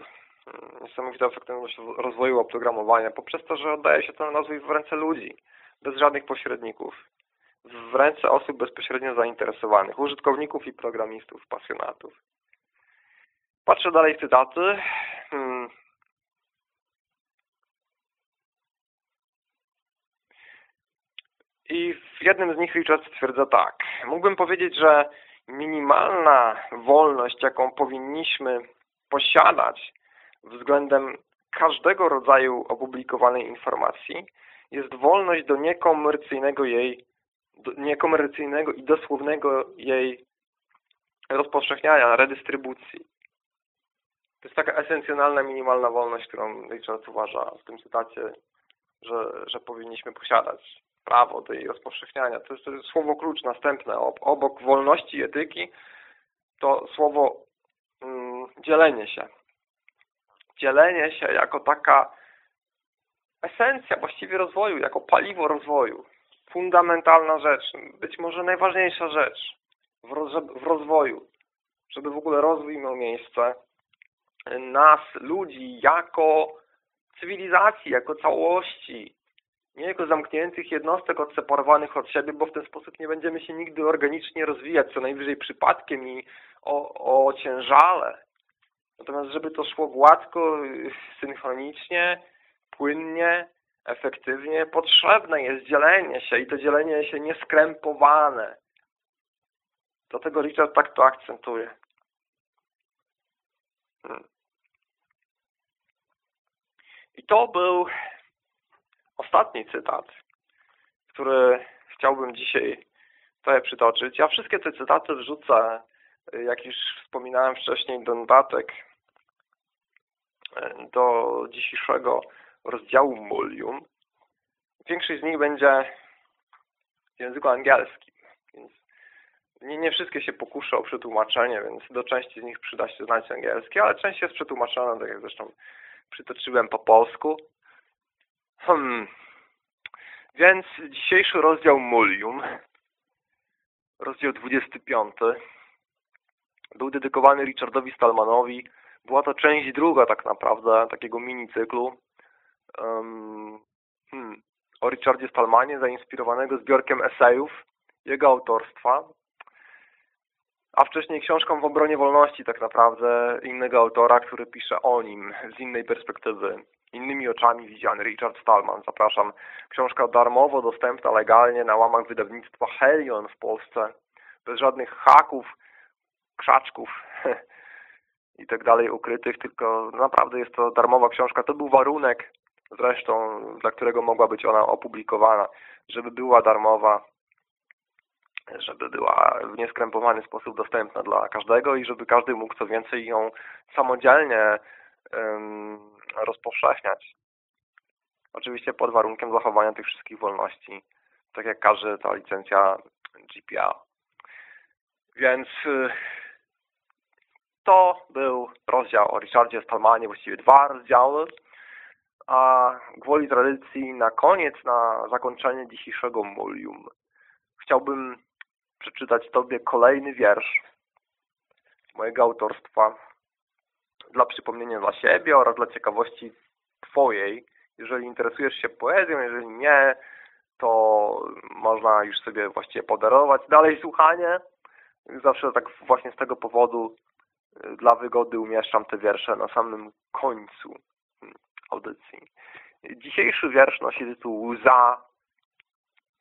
Niesamowita efektywność rozwoju oprogramowania poprzez to, że oddaje się ten rozwój w ręce ludzi, bez żadnych pośredników w ręce osób bezpośrednio zainteresowanych, użytkowników i programistów, pasjonatów. Patrzę dalej w cytaty. Hmm. I w jednym z nich Richard stwierdza tak. Mógłbym powiedzieć, że minimalna wolność, jaką powinniśmy posiadać względem każdego rodzaju opublikowanej informacji, jest wolność do niekomercyjnego jej niekomercyjnego i dosłownego jej rozpowszechniania, redystrybucji. To jest taka esencjonalna, minimalna wolność, którą Richard uważa w tym cytacie, że, że powinniśmy posiadać prawo do jej rozpowszechniania. To jest, to jest słowo klucz następne. Obok wolności i etyki to słowo mm, dzielenie się. Dzielenie się jako taka esencja właściwie rozwoju, jako paliwo rozwoju fundamentalna rzecz, być może najważniejsza rzecz w, roz, w rozwoju, żeby w ogóle rozwój miał miejsce, nas, ludzi, jako cywilizacji, jako całości, nie jako zamkniętych jednostek odseparowanych od siebie, bo w ten sposób nie będziemy się nigdy organicznie rozwijać, co najwyżej przypadkiem i o, o ciężale. Natomiast żeby to szło gładko, synchronicznie, płynnie, efektywnie, potrzebne jest dzielenie się i to dzielenie się nieskrępowane. Dlatego Richard tak to akcentuje. Hmm. I to był ostatni cytat, który chciałbym dzisiaj tutaj przytoczyć. Ja wszystkie te cytaty wrzucę, jak już wspominałem wcześniej, do notatek do dzisiejszego rozdziału Molium. Większość z nich będzie w języku angielskim. Więc nie, nie wszystkie się pokuszę o przetłumaczenie, więc do części z nich przyda się znać angielski, ale część jest przetłumaczona, tak jak zresztą przytoczyłem po polsku. Hmm. Więc dzisiejszy rozdział Mulium, rozdział 25, był dedykowany Richardowi Stallmanowi. Była to część druga tak naprawdę takiego mini cyklu um, hmm, o Richardzie Stallmanie, zainspirowanego zbiorkiem esejów jego autorstwa, a wcześniej książką w obronie wolności tak naprawdę innego autora, który pisze o nim z innej perspektywy, innymi oczami widziany, Richard Stallman. Zapraszam. Książka darmowo dostępna legalnie na łamach wydawnictwa Helion w Polsce, bez żadnych haków, krzaczków i tak dalej ukrytych, tylko naprawdę jest to darmowa książka. To był warunek zresztą, dla którego mogła być ona opublikowana, żeby była darmowa, żeby była w nieskrępowany sposób dostępna dla każdego i żeby każdy mógł co więcej ją samodzielnie um, rozpowszechniać. Oczywiście pod warunkiem zachowania tych wszystkich wolności, tak jak każe ta licencja GPL. Więc y, to był rozdział o Richardzie Stallmanie, właściwie dwa rozdziały, a gwoli tradycji na koniec, na zakończenie dzisiejszego mulium chciałbym przeczytać Tobie kolejny wiersz mojego autorstwa dla przypomnienia dla siebie oraz dla ciekawości Twojej. Jeżeli interesujesz się poezją, jeżeli nie, to można już sobie właściwie podarować dalej słuchanie. Zawsze tak właśnie z tego powodu dla wygody umieszczam te wiersze na samym końcu audycji. Dzisiejszy wiersz nosi tytuł Łza,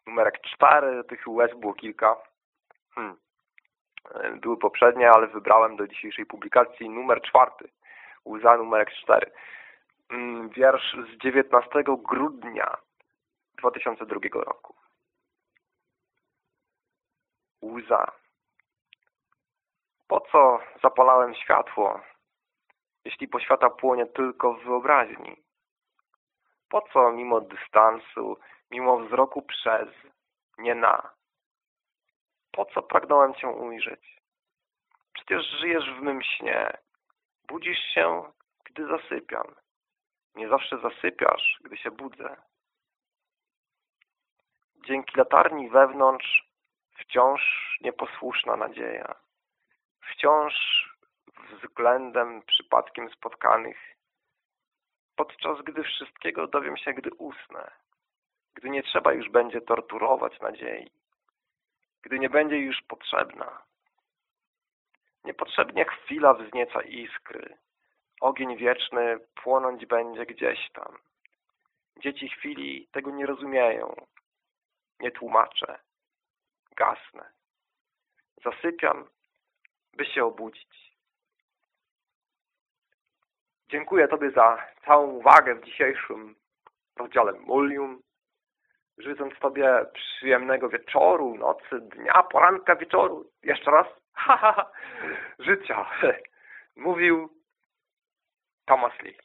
numerek 4, tych łez było kilka. Hmm. Były poprzednie, ale wybrałem do dzisiejszej publikacji numer czwarty. Łza numerek 4. Hmm, wiersz z 19 grudnia 2002 roku. Łza. Po co zapalałem światło, jeśli poświata płonie tylko w wyobraźni? Po co mimo dystansu, mimo wzroku przez, nie na? Po co pragnąłem Cię ujrzeć? Przecież żyjesz w mym śnie. Budzisz się, gdy zasypiam. Nie zawsze zasypiasz, gdy się budzę. Dzięki latarni wewnątrz wciąż nieposłuszna nadzieja. Wciąż względem przypadkiem spotkanych, podczas gdy wszystkiego dowiem się, gdy usnę, gdy nie trzeba już będzie torturować nadziei, gdy nie będzie już potrzebna. Niepotrzebnie chwila wznieca iskry, ogień wieczny płonąć będzie gdzieś tam. Dzieci chwili tego nie rozumieją, nie tłumaczę, gasnę. Zasypiam, by się obudzić. Dziękuję Tobie za całą uwagę w dzisiejszym rozdziale Mulium. Życząc Tobie przyjemnego wieczoru, nocy, dnia, poranka, wieczoru. Jeszcze raz. Życia. Mówił Thomas Lee.